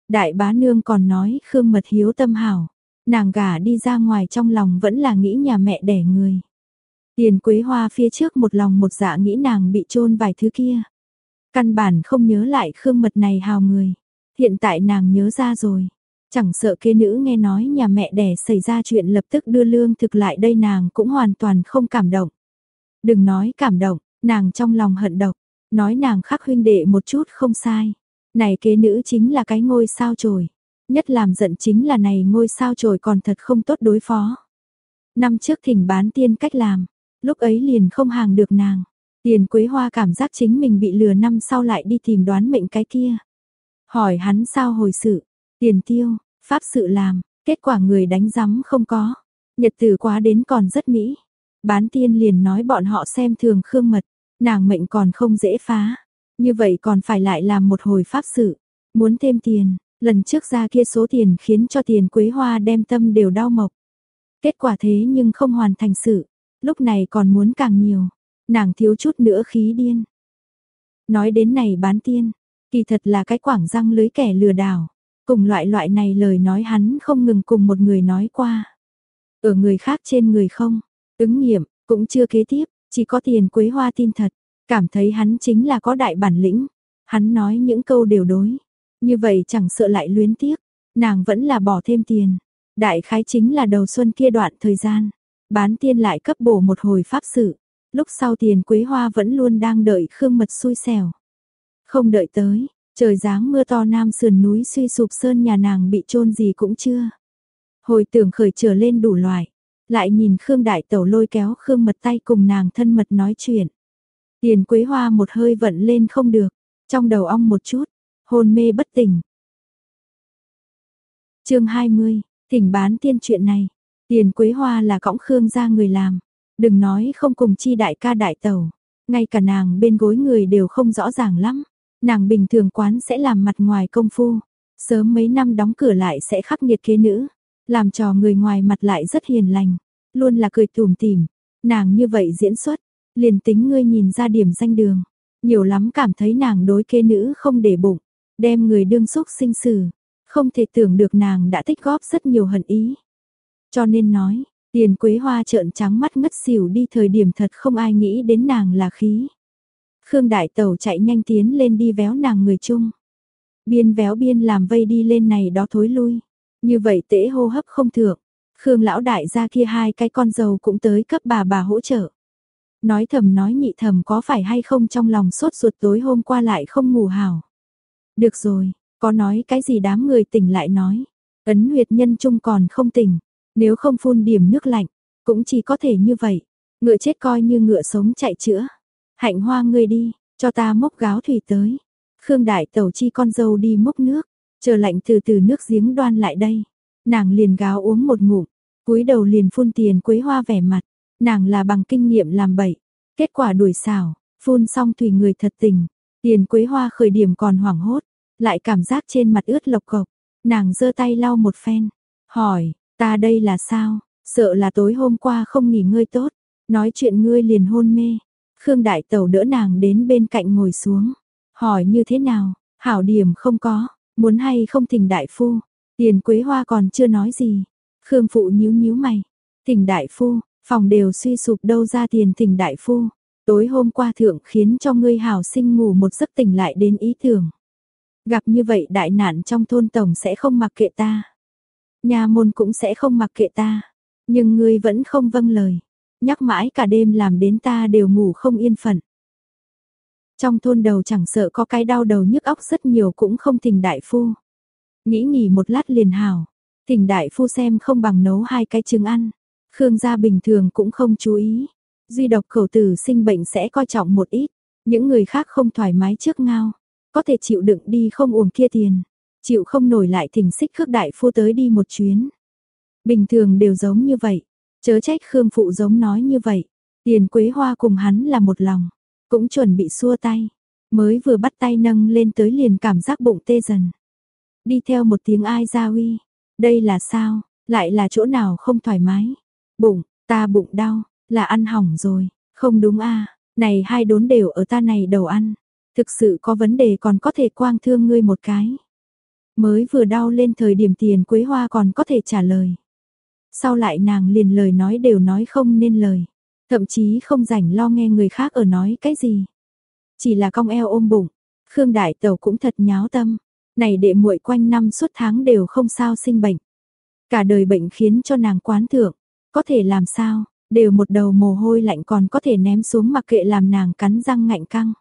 Đại bá nương còn nói Khương Mật hiếu tâm hảo. Nàng gả đi ra ngoài trong lòng vẫn là nghĩ nhà mẹ đẻ người. Tiền quế hoa phía trước một lòng một dạ nghĩ nàng bị trôn vài thứ kia. Căn bản không nhớ lại Khương Mật này hào người. Hiện tại nàng nhớ ra rồi. Chẳng sợ kế nữ nghe nói nhà mẹ đẻ xảy ra chuyện lập tức đưa lương thực lại đây nàng cũng hoàn toàn không cảm động. Đừng nói cảm động, nàng trong lòng hận độc, nói nàng khắc huynh đệ một chút không sai. Này kế nữ chính là cái ngôi sao trồi. Nhất làm giận chính là này ngôi sao trồi còn thật không tốt đối phó. Năm trước thỉnh bán tiên cách làm, lúc ấy liền không hàng được nàng. Tiền Quế Hoa cảm giác chính mình bị lừa năm sau lại đi tìm đoán mệnh cái kia. Hỏi hắn sao hồi sự, tiền tiêu, pháp sự làm, kết quả người đánh giám không có. Nhật tử quá đến còn rất mỹ. Bán tiên liền nói bọn họ xem thường khương mật, nàng mệnh còn không dễ phá. Như vậy còn phải lại làm một hồi pháp sự, muốn thêm tiền, lần trước ra kia số tiền khiến cho tiền quế hoa đem tâm đều đau mộc. Kết quả thế nhưng không hoàn thành sự, lúc này còn muốn càng nhiều, nàng thiếu chút nữa khí điên. Nói đến này bán tiên, kỳ thật là cái quảng răng lưới kẻ lừa đảo, cùng loại loại này lời nói hắn không ngừng cùng một người nói qua. Ở người khác trên người không, ứng nghiệm, cũng chưa kế tiếp, chỉ có tiền quế hoa tin thật, cảm thấy hắn chính là có đại bản lĩnh. Hắn nói những câu đều đối, như vậy chẳng sợ lại luyến tiếc, nàng vẫn là bỏ thêm tiền. Đại khái chính là đầu xuân kia đoạn thời gian, bán tiên lại cấp bổ một hồi pháp sự. Lúc sau tiền quế hoa vẫn luôn đang đợi Khương Mật xui xẻo. Không đợi tới, trời dáng mưa to nam sườn núi suy sụp sơn nhà nàng bị trôn gì cũng chưa. Hồi tưởng khởi trở lên đủ loại, lại nhìn Khương Đại Tẩu lôi kéo Khương Mật tay cùng nàng thân mật nói chuyện. Tiền Quế Hoa một hơi vận lên không được, trong đầu ong một chút, hôn mê bất tỉnh. Chương 20, thỉnh bán tiên chuyện này. Tiền Quế Hoa là cõng Khương ra người làm, đừng nói không cùng chi đại ca đại tẩu, ngay cả nàng bên gối người đều không rõ ràng lắm. Nàng bình thường quán sẽ làm mặt ngoài công phu, sớm mấy năm đóng cửa lại sẽ khắc nghiệt kế nữ, làm trò người ngoài mặt lại rất hiền lành, luôn là cười tủm tỉm. Nàng như vậy diễn xuất, liền tính ngươi nhìn ra điểm danh đường, nhiều lắm cảm thấy nàng đối kế nữ không để bụng, đem người đương xúc sinh sử, không thể tưởng được nàng đã tích góp rất nhiều hận ý. Cho nên nói, tiền quế hoa trợn trắng mắt ngất xỉu đi thời điểm thật không ai nghĩ đến nàng là khí. Khương Đại Tẩu chạy nhanh tiến lên đi véo nàng người chung. Biên véo biên làm vây đi lên này đó thối lui. Như vậy tễ hô hấp không thượng. Khương lão đại gia kia hai cái con dâu cũng tới cấp bà bà hỗ trợ. Nói thầm nói nhị thầm có phải hay không trong lòng sốt ruột tối hôm qua lại không ngủ hảo. Được rồi, có nói cái gì đám người tỉnh lại nói. Ấn huyệt nhân trung còn không tỉnh, nếu không phun điểm nước lạnh, cũng chỉ có thể như vậy. Ngựa chết coi như ngựa sống chạy chữa. Hạnh hoa ngươi đi, cho ta mốc gáo thủy tới. Khương đại tẩu chi con dâu đi mốc nước, chờ lạnh từ từ nước giếng đoan lại đây. Nàng liền gáo uống một ngụm, cúi đầu liền phun tiền quế hoa vẻ mặt. Nàng là bằng kinh nghiệm làm bậy, kết quả đuổi xảo, phun xong thủy người thật tình. Tiền quế hoa khởi điểm còn hoảng hốt, lại cảm giác trên mặt ướt lộc cộc. Nàng giơ tay lau một phen, hỏi, ta đây là sao? Sợ là tối hôm qua không nghỉ ngơi tốt, nói chuyện ngươi liền hôn mê. Khương Đại Tẩu đỡ nàng đến bên cạnh ngồi xuống, hỏi như thế nào, hảo điểm không có, muốn hay không thỉnh đại phu, tiền quế hoa còn chưa nói gì. Khương Phụ nhíu nhíu mày, thỉnh đại phu, phòng đều suy sụp đâu ra tiền thỉnh đại phu. Tối hôm qua thượng khiến cho ngươi hảo sinh ngủ một giấc tỉnh lại đến ý tưởng. Gặp như vậy đại nạn trong thôn tổng sẽ không mặc kệ ta. Nhà môn cũng sẽ không mặc kệ ta. Nhưng ngươi vẫn không vâng lời nhắc mãi cả đêm làm đến ta đều ngủ không yên phận. Trong thôn đầu chẳng sợ có cái đau đầu nhức óc rất nhiều cũng không thỉnh đại phu. Nghĩ nghỉ một lát liền hào, thỉnh đại phu xem không bằng nấu hai cái trứng ăn. Khương gia bình thường cũng không chú ý, duy độc khẩu tử sinh bệnh sẽ coi trọng một ít, những người khác không thoải mái trước ngao, có thể chịu đựng đi không uổng kia tiền, chịu không nổi lại thỉnh xích khước đại phu tới đi một chuyến. Bình thường đều giống như vậy, Chớ trách Khương Phụ giống nói như vậy, tiền quế hoa cùng hắn là một lòng, cũng chuẩn bị xua tay, mới vừa bắt tay nâng lên tới liền cảm giác bụng tê dần. Đi theo một tiếng ai ra uy, đây là sao, lại là chỗ nào không thoải mái, bụng, ta bụng đau, là ăn hỏng rồi, không đúng a này hai đốn đều ở ta này đầu ăn, thực sự có vấn đề còn có thể quang thương ngươi một cái. Mới vừa đau lên thời điểm tiền quế hoa còn có thể trả lời sau lại nàng liền lời nói đều nói không nên lời, thậm chí không rảnh lo nghe người khác ở nói cái gì. Chỉ là cong eo ôm bụng, Khương Đại Tẩu cũng thật nháo tâm, này đệ muội quanh năm suốt tháng đều không sao sinh bệnh. Cả đời bệnh khiến cho nàng quán thượng, có thể làm sao, đều một đầu mồ hôi lạnh còn có thể ném xuống mặc kệ làm nàng cắn răng ngạnh căng.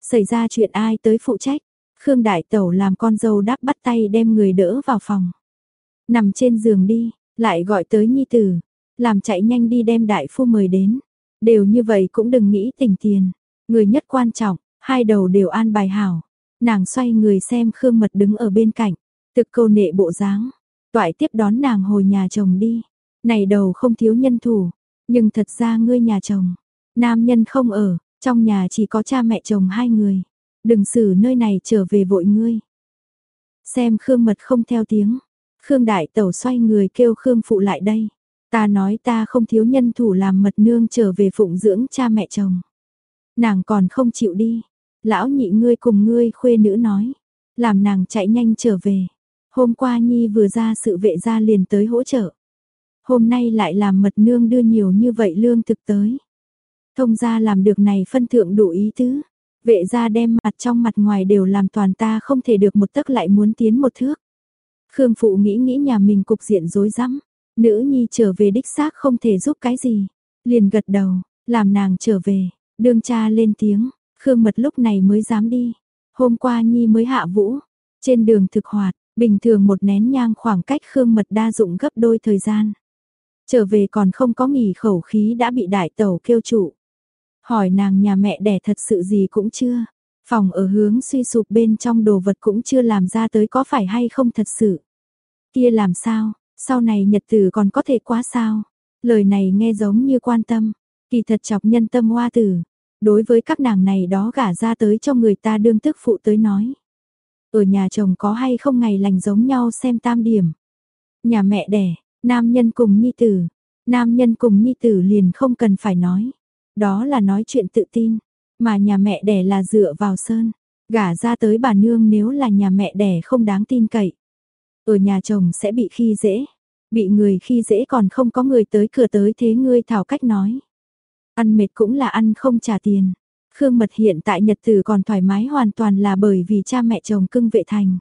Xảy ra chuyện ai tới phụ trách, Khương Đại Tẩu làm con dâu đáp bắt tay đem người đỡ vào phòng. Nằm trên giường đi, lại gọi tới nhi tử, làm chạy nhanh đi đem đại phu mời đến. Đều như vậy cũng đừng nghĩ tình tiền. Người nhất quan trọng, hai đầu đều an bài hảo. Nàng xoay người xem Khương Mật đứng ở bên cạnh, thực câu nệ bộ dáng. Toại tiếp đón nàng hồi nhà chồng đi. Này đầu không thiếu nhân thủ, nhưng thật ra ngươi nhà chồng. Nam nhân không ở, trong nhà chỉ có cha mẹ chồng hai người. Đừng xử nơi này trở về vội ngươi. Xem Khương Mật không theo tiếng, Khương Đại Tẩu xoay người kêu Khương Phụ lại đây. Ta nói ta không thiếu nhân thủ làm mật nương trở về phụng dưỡng cha mẹ chồng. Nàng còn không chịu đi. Lão nhị ngươi cùng ngươi khuê nữ nói. Làm nàng chạy nhanh trở về. Hôm qua Nhi vừa ra sự vệ gia liền tới hỗ trợ. Hôm nay lại làm mật nương đưa nhiều như vậy lương thực tới. Thông gia làm được này phân thượng đủ ý tứ. Vệ gia đem mặt trong mặt ngoài đều làm toàn ta không thể được một tấc lại muốn tiến một thước. Khương Phụ nghĩ nghĩ nhà mình cục diện rối rắm, nữ nhi trở về đích xác không thể giúp cái gì, liền gật đầu, làm nàng trở về, đương cha lên tiếng, Khương Mật lúc này mới dám đi. Hôm qua nhi mới hạ vũ, trên đường thực hoạt, bình thường một nén nhang khoảng cách Khương Mật đa dụng gấp đôi thời gian. Trở về còn không có nghỉ khẩu khí đã bị đại tẩu kêu trụ. Hỏi nàng nhà mẹ đẻ thật sự gì cũng chưa, Phòng ở hướng suy sụp bên trong đồ vật cũng chưa làm ra tới có phải hay không thật sự. Kia làm sao, Sau này nhật tử còn có thể quá sao? Lời này nghe giống như quan tâm, kỳ thật chọc nhân tâm hoa tử. Đối với các nàng này đó gả ra tới cho người ta đương tức phụ tới nói. Ở nhà chồng có hay không ngày lành giống nhau xem tam điểm. Nhà mẹ đẻ, nam nhân cùng nhi tử, nam nhân cùng nhi tử liền không cần phải nói. Đó là nói chuyện tự tin, mà nhà mẹ đẻ là dựa vào sơn. Gả ra tới bà nương nếu là nhà mẹ đẻ không đáng tin cậy. Ở nhà chồng sẽ bị khi dễ, bị người khi dễ còn không có người tới cửa tới thế ngươi thảo cách nói. Ăn mệt cũng là ăn không trả tiền. Khương Mật hiện tại nhật tử còn thoải mái hoàn toàn là bởi vì cha mẹ chồng cưng vệ thành.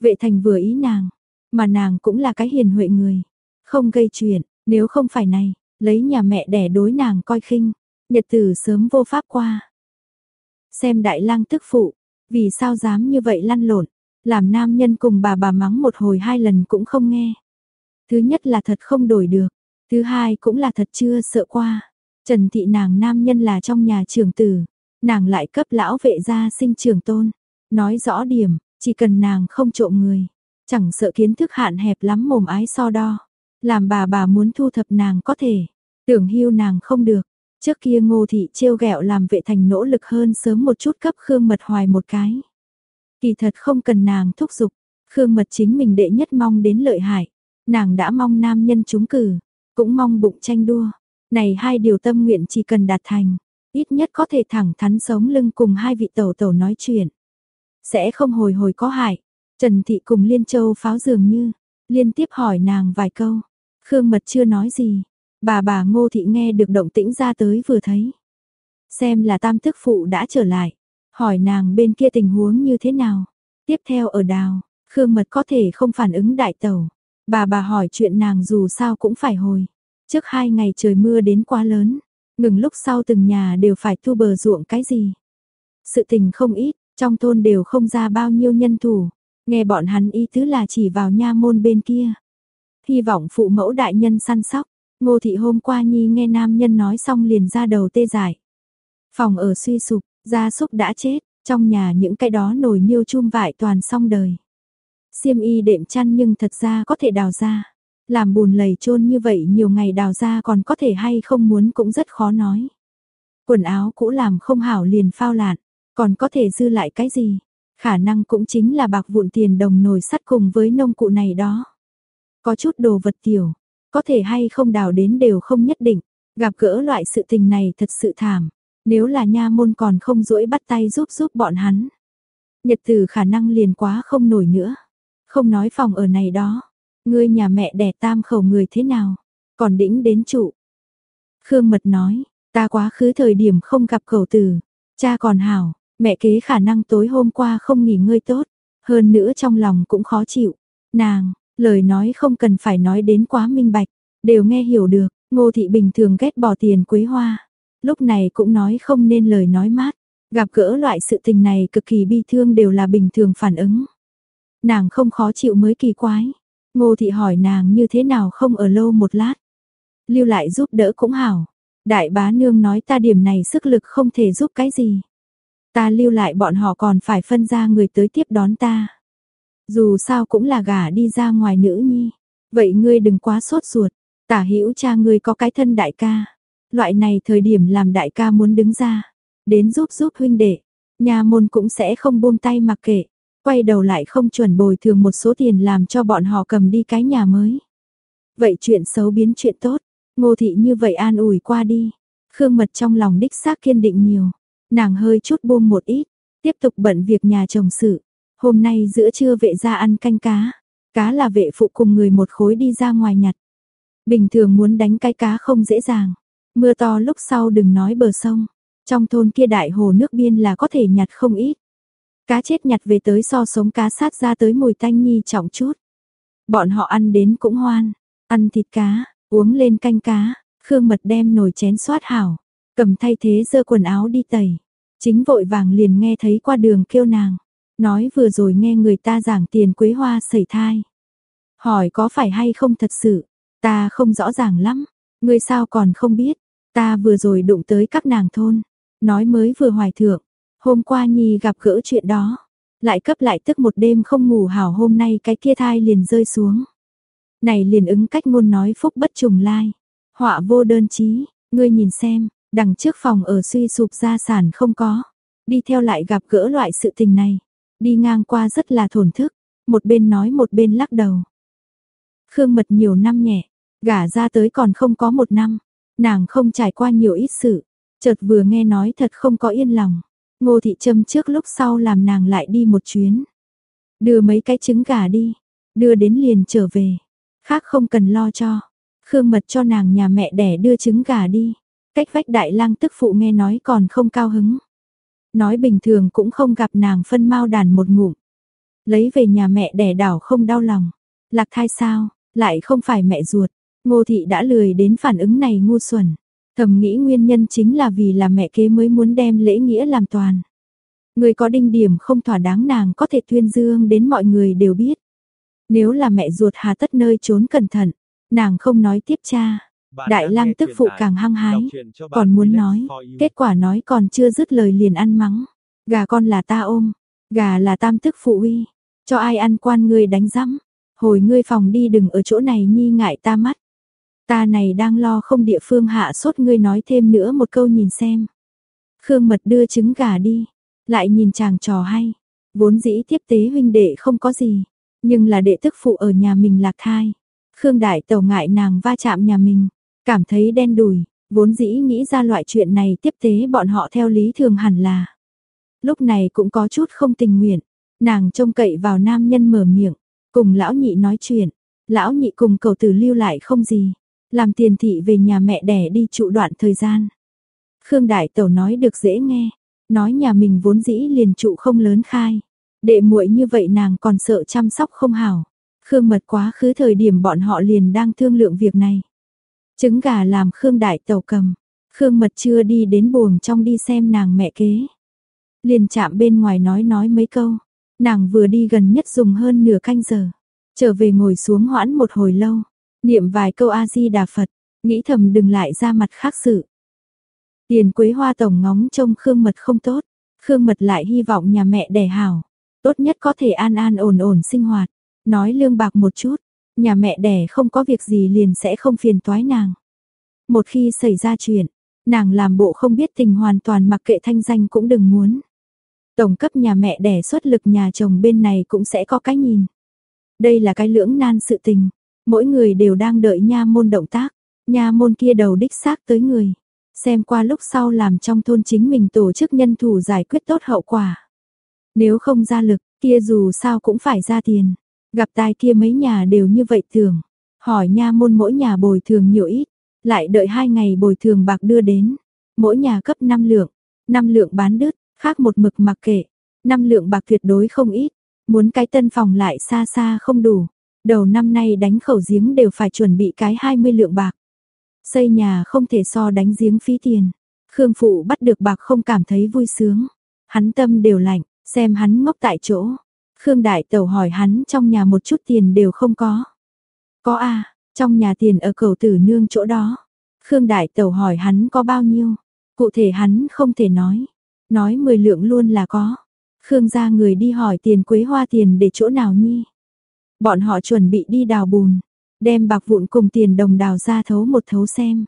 Vệ thành vừa ý nàng, mà nàng cũng là cái hiền huệ người. Không gây chuyện, nếu không phải này, lấy nhà mẹ đẻ đối nàng coi khinh, nhật tử sớm vô pháp qua. Xem đại lang tức phụ, vì sao dám như vậy lăn lộn, làm nam nhân cùng bà bà mắng một hồi hai lần cũng không nghe. Thứ nhất là thật không đổi được, thứ hai cũng là thật chưa sợ qua. Trần thị nàng nam nhân là trong nhà trưởng tử, nàng lại cấp lão vệ gia sinh trưởng tôn. Nói rõ điểm, chỉ cần nàng không trộm người, chẳng sợ kiến thức hạn hẹp lắm mồm ái so đo. Làm bà bà muốn thu thập nàng có thể, tưởng hưu nàng không được. Trước kia ngô thị trêu ghẹo làm vệ thành nỗ lực hơn sớm một chút cấp Khương Mật Hoài một cái. Kỳ thật không cần nàng thúc giục, Khương Mật chính mình đệ nhất mong đến lợi hại. Nàng đã mong nam nhân trúng cử, cũng mong bụng tranh đua. Này hai điều tâm nguyện chỉ cần đạt thành, ít nhất có thể thẳng thắn sống lưng cùng hai vị tẩu tẩu nói chuyện. Sẽ không hồi hồi có hại. Trần Thị cùng Liên Châu pháo dường như, liên tiếp hỏi nàng vài câu. Khương Mật chưa nói gì. Bà bà Ngô Thị nghe được động tĩnh ra tới vừa thấy. Xem là tam thức phụ đã trở lại. Hỏi nàng bên kia tình huống như thế nào. Tiếp theo ở đào, Khương Mật có thể không phản ứng đại tẩu. Bà bà hỏi chuyện nàng dù sao cũng phải hồi. Trước hai ngày trời mưa đến quá lớn, ngừng lúc sau từng nhà đều phải thu bờ ruộng cái gì. Sự tình không ít, trong thôn đều không ra bao nhiêu nhân thủ, nghe bọn hắn ý tứ là chỉ vào nha môn bên kia. Hy vọng phụ mẫu đại nhân săn sóc, ngô thị hôm qua nhi nghe nam nhân nói xong liền ra đầu tê giải. Phòng ở suy sụp, gia súc đã chết, trong nhà những cái đó nồi niêu chum vải toàn xong đời. Xiêm y đệm chăn nhưng thật ra có thể đào ra. Làm bùn lầy chôn như vậy nhiều ngày đào ra còn có thể hay không muốn cũng rất khó nói. Quần áo cũ làm không hảo liền phao lạn, còn có thể dư lại cái gì? Khả năng cũng chính là bạc vụn tiền đồng nồi sắt cùng với nông cụ này đó. Có chút đồ vật tiểu, có thể hay không đào đến đều không nhất định, gặp gỡ loại sự tình này thật sự thảm. Nếu là nha môn còn không rỗi bắt tay giúp giúp bọn hắn. Nhật tử khả năng liền quá không nổi nữa. Không nói phòng ở này đó. Ngươi nhà mẹ đẻ tam khẩu người thế nào? Còn đĩnh đến trụ. Khương Mật nói, ta quá khứ thời điểm không gặp khẩu tử. Cha còn hảo, mẹ kế khả năng tối hôm qua không nghỉ ngơi tốt. Hơn nữa trong lòng cũng khó chịu. Nàng, lời nói không cần phải nói đến quá minh bạch. Đều nghe hiểu được, ngô thị bình thường ghét bỏ tiền quế hoa. Lúc này cũng nói không nên lời nói mát. Gặp gỡ loại sự tình này cực kỳ bi thương đều là bình thường phản ứng. Nàng không khó chịu mới kỳ quái. Ngô thị hỏi nàng như thế nào không ở lâu một lát. Lưu lại giúp đỡ cũng hảo. Đại bá nương nói ta điểm này sức lực không thể giúp cái gì. Ta lưu lại bọn họ còn phải phân ra người tới tiếp đón ta. Dù sao cũng là gả đi ra ngoài nữ nhi. Vậy ngươi đừng quá sốt ruột. Tả hữu cha ngươi có cái thân đại ca. Loại này thời điểm làm đại ca muốn đứng ra. Đến giúp giúp huynh đệ. Nhà môn cũng sẽ không buông tay mặc kệ quay đầu lại không chuẩn bồi thường một số tiền làm cho bọn họ cầm đi cái nhà mới. Vậy chuyện xấu biến chuyện tốt, ngô thị như vậy an ủi qua đi. Khương mật trong lòng đích xác kiên định nhiều, nàng hơi chút buông một ít, tiếp tục bận việc nhà chồng sự. Hôm nay giữa trưa vệ ra ăn canh cá, cá là vệ phụ cùng người một khối đi ra ngoài nhặt. Bình thường muốn đánh cái cá không dễ dàng, mưa to lúc sau đừng nói bờ sông, trong thôn kia đại hồ nước biên là có thể nhặt không ít. Cá chết nhặt về tới so sống cá sát ra tới mùi tanh nhi trọng chút. Bọn họ ăn đến cũng hoan, ăn thịt cá, uống lên canh cá, Khương Mật đem nồi chén xoát hảo, cầm thay thế dơ quần áo đi tẩy. Chính vội vàng liền nghe thấy qua đường kêu nàng, nói vừa rồi nghe người ta giảng tiền quế hoa sẩy thai. Hỏi có phải hay không thật sự, ta không rõ ràng lắm, ngươi sao còn không biết, ta vừa rồi đụng tới các nàng thôn, nói mới vừa hoài thượng, Hôm qua Nhi gặp gỡ chuyện đó, lại cấp lại tức một đêm không ngủ hảo hôm nay cái kia thai liền rơi xuống. Này liền ứng cách ngôn nói phúc bất trùng lai. Họa vô đơn chí, ngươi nhìn xem, đằng trước phòng ở suy sụp gia sản không có. Đi theo lại gặp gỡ loại sự tình này. Đi ngang qua rất là thổn thức, một bên nói một bên lắc đầu. Khương Mật nhiều năm nhẹ, gả ra tới còn không có một năm, nàng không trải qua nhiều ít sự, chợt vừa nghe nói thật không có yên lòng. Ngô Thị Trâm trước lúc sau làm nàng lại đi một chuyến. Đưa mấy cái trứng gà đi, đưa đến liền trở về, khác không cần lo cho. Khương Mật cho nàng nhà mẹ đẻ đưa trứng gà đi. Cách vách đại lang tức phụ nghe nói còn không cao hứng. Nói bình thường cũng không gặp nàng phân mau đàn một ngụm. Lấy về nhà mẹ đẻ đảo không đau lòng. Lạc thai sao, lại không phải mẹ ruột. Ngô thị đã lười đến phản ứng này ngu xuẩn. Thầm nghĩ nguyên nhân chính là vì là mẹ kế mới muốn đem lễ nghĩa làm toàn. Người có đinh điểm không thỏa đáng nàng có thể tuyên dương đến mọi người đều biết. Nếu là mẹ ruột hà tất nơi trốn cẩn thận, nàng không nói tiếp cha. Đại lang tức phụ càng hăng hái, còn muốn nói, kết quả nói còn chưa dứt lời liền ăn mắng. Gà con là ta ôm, gà là tam tức phụ uy, cho ai ăn quan ngươi đánh rắm. Hồi ngươi phòng đi đừng ở chỗ này nhi ngại ta mắt. Ta này đang lo không địa phương hạ sốt ngươi nói thêm nữa một câu nhìn xem. Khương mật đưa trứng gà đi, lại nhìn chàng trò hay. Vốn dĩ tiếp tế huynh đệ không có gì, nhưng là đệ tức phụ ở nhà mình lạc thai. Khương đại tẩu ngại nàng va chạm nhà mình, cảm thấy đen đùi, vốn dĩ nghĩ ra loại chuyện này tiếp tế bọn họ theo lý thường hẳn là. Lúc này cũng có chút không tình nguyện, nàng trông cậy vào nam nhân mở miệng, cùng lão nhị nói chuyện, lão nhị cùng cầu tử lưu lại không gì, làm tiền thị về nhà mẹ đẻ đi trụ đoạn thời gian. Khương Đại Tẩu nói được dễ nghe, nói nhà mình vốn dĩ liền trụ không lớn khai. Đệ muội như vậy nàng còn sợ chăm sóc không hảo. Khương Mật quá khứ thời điểm bọn họ liền đang thương lượng việc này. Trứng gà làm Khương Đại Tẩu cầm. Khương Mật chưa đi đến buồng trong đi xem nàng mẹ kế. Liền chạm bên ngoài nói nói mấy câu. Nàng vừa đi gần nhất dùng hơn nửa canh giờ. Trở về ngồi xuống hoãn một hồi lâu. Niệm vài câu A-di-đà Phật. Nghĩ thầm đừng lại ra mặt khác sự. Tiền quế hoa tổng ngóng trông Khương Mật không tốt. Khương Mật lại hy vọng nhà mẹ đẻ hảo. Tốt nhất có thể an an ổn ổn sinh hoạt. Nói lương bạc một chút. Nhà mẹ đẻ không có việc gì liền sẽ không phiền toái nàng. Một khi xảy ra chuyện, nàng làm bộ không biết tình hoàn toàn mặc kệ thanh danh cũng đừng muốn. Tổng cấp nhà mẹ đẻ xuất lực nhà chồng bên này cũng sẽ có cái nhìn. Đây là cái lưỡng nan sự tình, mỗi người đều đang đợi nha môn động tác, nha môn kia đầu đích xác tới người. Xem qua lúc sau làm trong thôn chính mình tổ chức nhân thủ giải quyết tốt hậu quả. Nếu không ra lực, kia dù sao cũng phải ra tiền. Gặp tai kia mấy nhà đều như vậy thường. Hỏi nha môn mỗi nhà bồi thường nhiều ít. Lại đợi hai ngày bồi thường bạc đưa đến. Mỗi nhà cấp 5 lượng. 5 lượng bán đứt, khác một mực mặc kệ. 5 lượng bạc tuyệt đối không ít. Muốn cái tân phòng lại xa xa không đủ. Đầu năm nay đánh khẩu giếng đều phải chuẩn bị cái 20 lượng bạc. Xây nhà không thể so đánh giếng phí tiền. Khương Phụ bắt được bạc không cảm thấy vui sướng. Hắn tâm đều lạnh, xem hắn ngốc tại chỗ. Khương Đại Tẩu hỏi hắn trong nhà một chút tiền đều không có. Có à, trong nhà tiền ở cầu tử nương chỗ đó. Khương Đại Tẩu hỏi hắn có bao nhiêu. Cụ thể hắn không thể nói. Nói 10 lượng luôn là có. Khương gia người đi hỏi tiền quế hoa tiền để chỗ nào nhi. Bọn họ chuẩn bị đi đào bùn. Đem bạc vụn cùng tiền đồng đào ra thấu một thấu xem.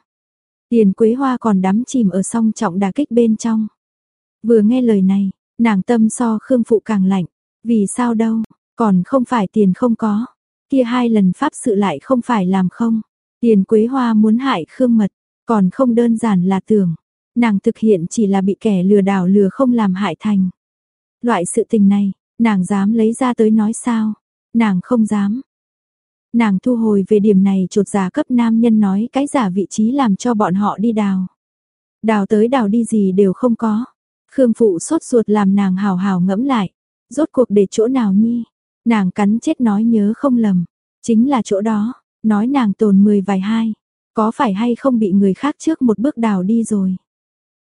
Tiền quế hoa còn đắm chìm ở song trọng đà kích bên trong. Vừa nghe lời này, nàng tâm so Khương Phụ càng lạnh. Vì sao đâu, còn không phải tiền không có. Kia hai lần pháp sự lại không phải làm không. Tiền quế hoa muốn hại Khương Mật, còn không đơn giản là tưởng. Nàng thực hiện chỉ là bị kẻ lừa đảo lừa không làm hại thành. Loại sự tình này, nàng dám lấy ra tới nói sao? Nàng không dám. Nàng thu hồi về điểm này trột giả cấp nam nhân nói cái giả vị trí làm cho bọn họ đi đào. Đào tới đào đi gì đều không có. Khương phụ sốt ruột làm nàng hào hào ngẫm lại. Rốt cuộc để chỗ nào nhi? Nàng cắn chết nói nhớ không lầm. Chính là chỗ đó, nói nàng tồn mười vài hai. Có phải hay không bị người khác trước một bước đào đi rồi?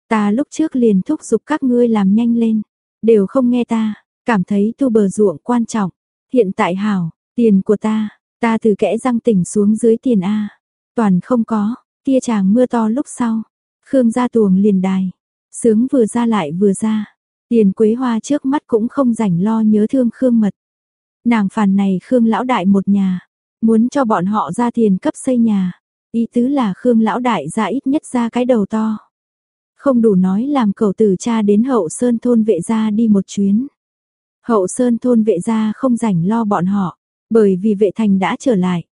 Ta lúc trước liền thúc giục các ngươi làm nhanh lên. Đều không nghe ta, cảm thấy tu bờ ruộng quan trọng. Hiện tại hảo, tiền của ta, ta từ kẽ răng tỉnh xuống dưới tiền A. Toàn không có, kia chàng mưa to lúc sau. Khương ra tuồng liền đài. Sướng vừa ra lại vừa ra. Tiền quế hoa trước mắt cũng không rảnh lo nhớ thương Khương mật. Nàng phàn này Khương lão đại một nhà. muốn cho bọn họ ra tiền cấp xây nhà. Ý tứ là Khương lão đại ra ít nhất ra cái đầu to. Không đủ nói làm cầu tử cha đến hậu sơn thôn vệ gia đi một chuyến. Hậu sơn thôn vệ gia không rảnh lo bọn họ, bởi vì vệ thành đã trở lại.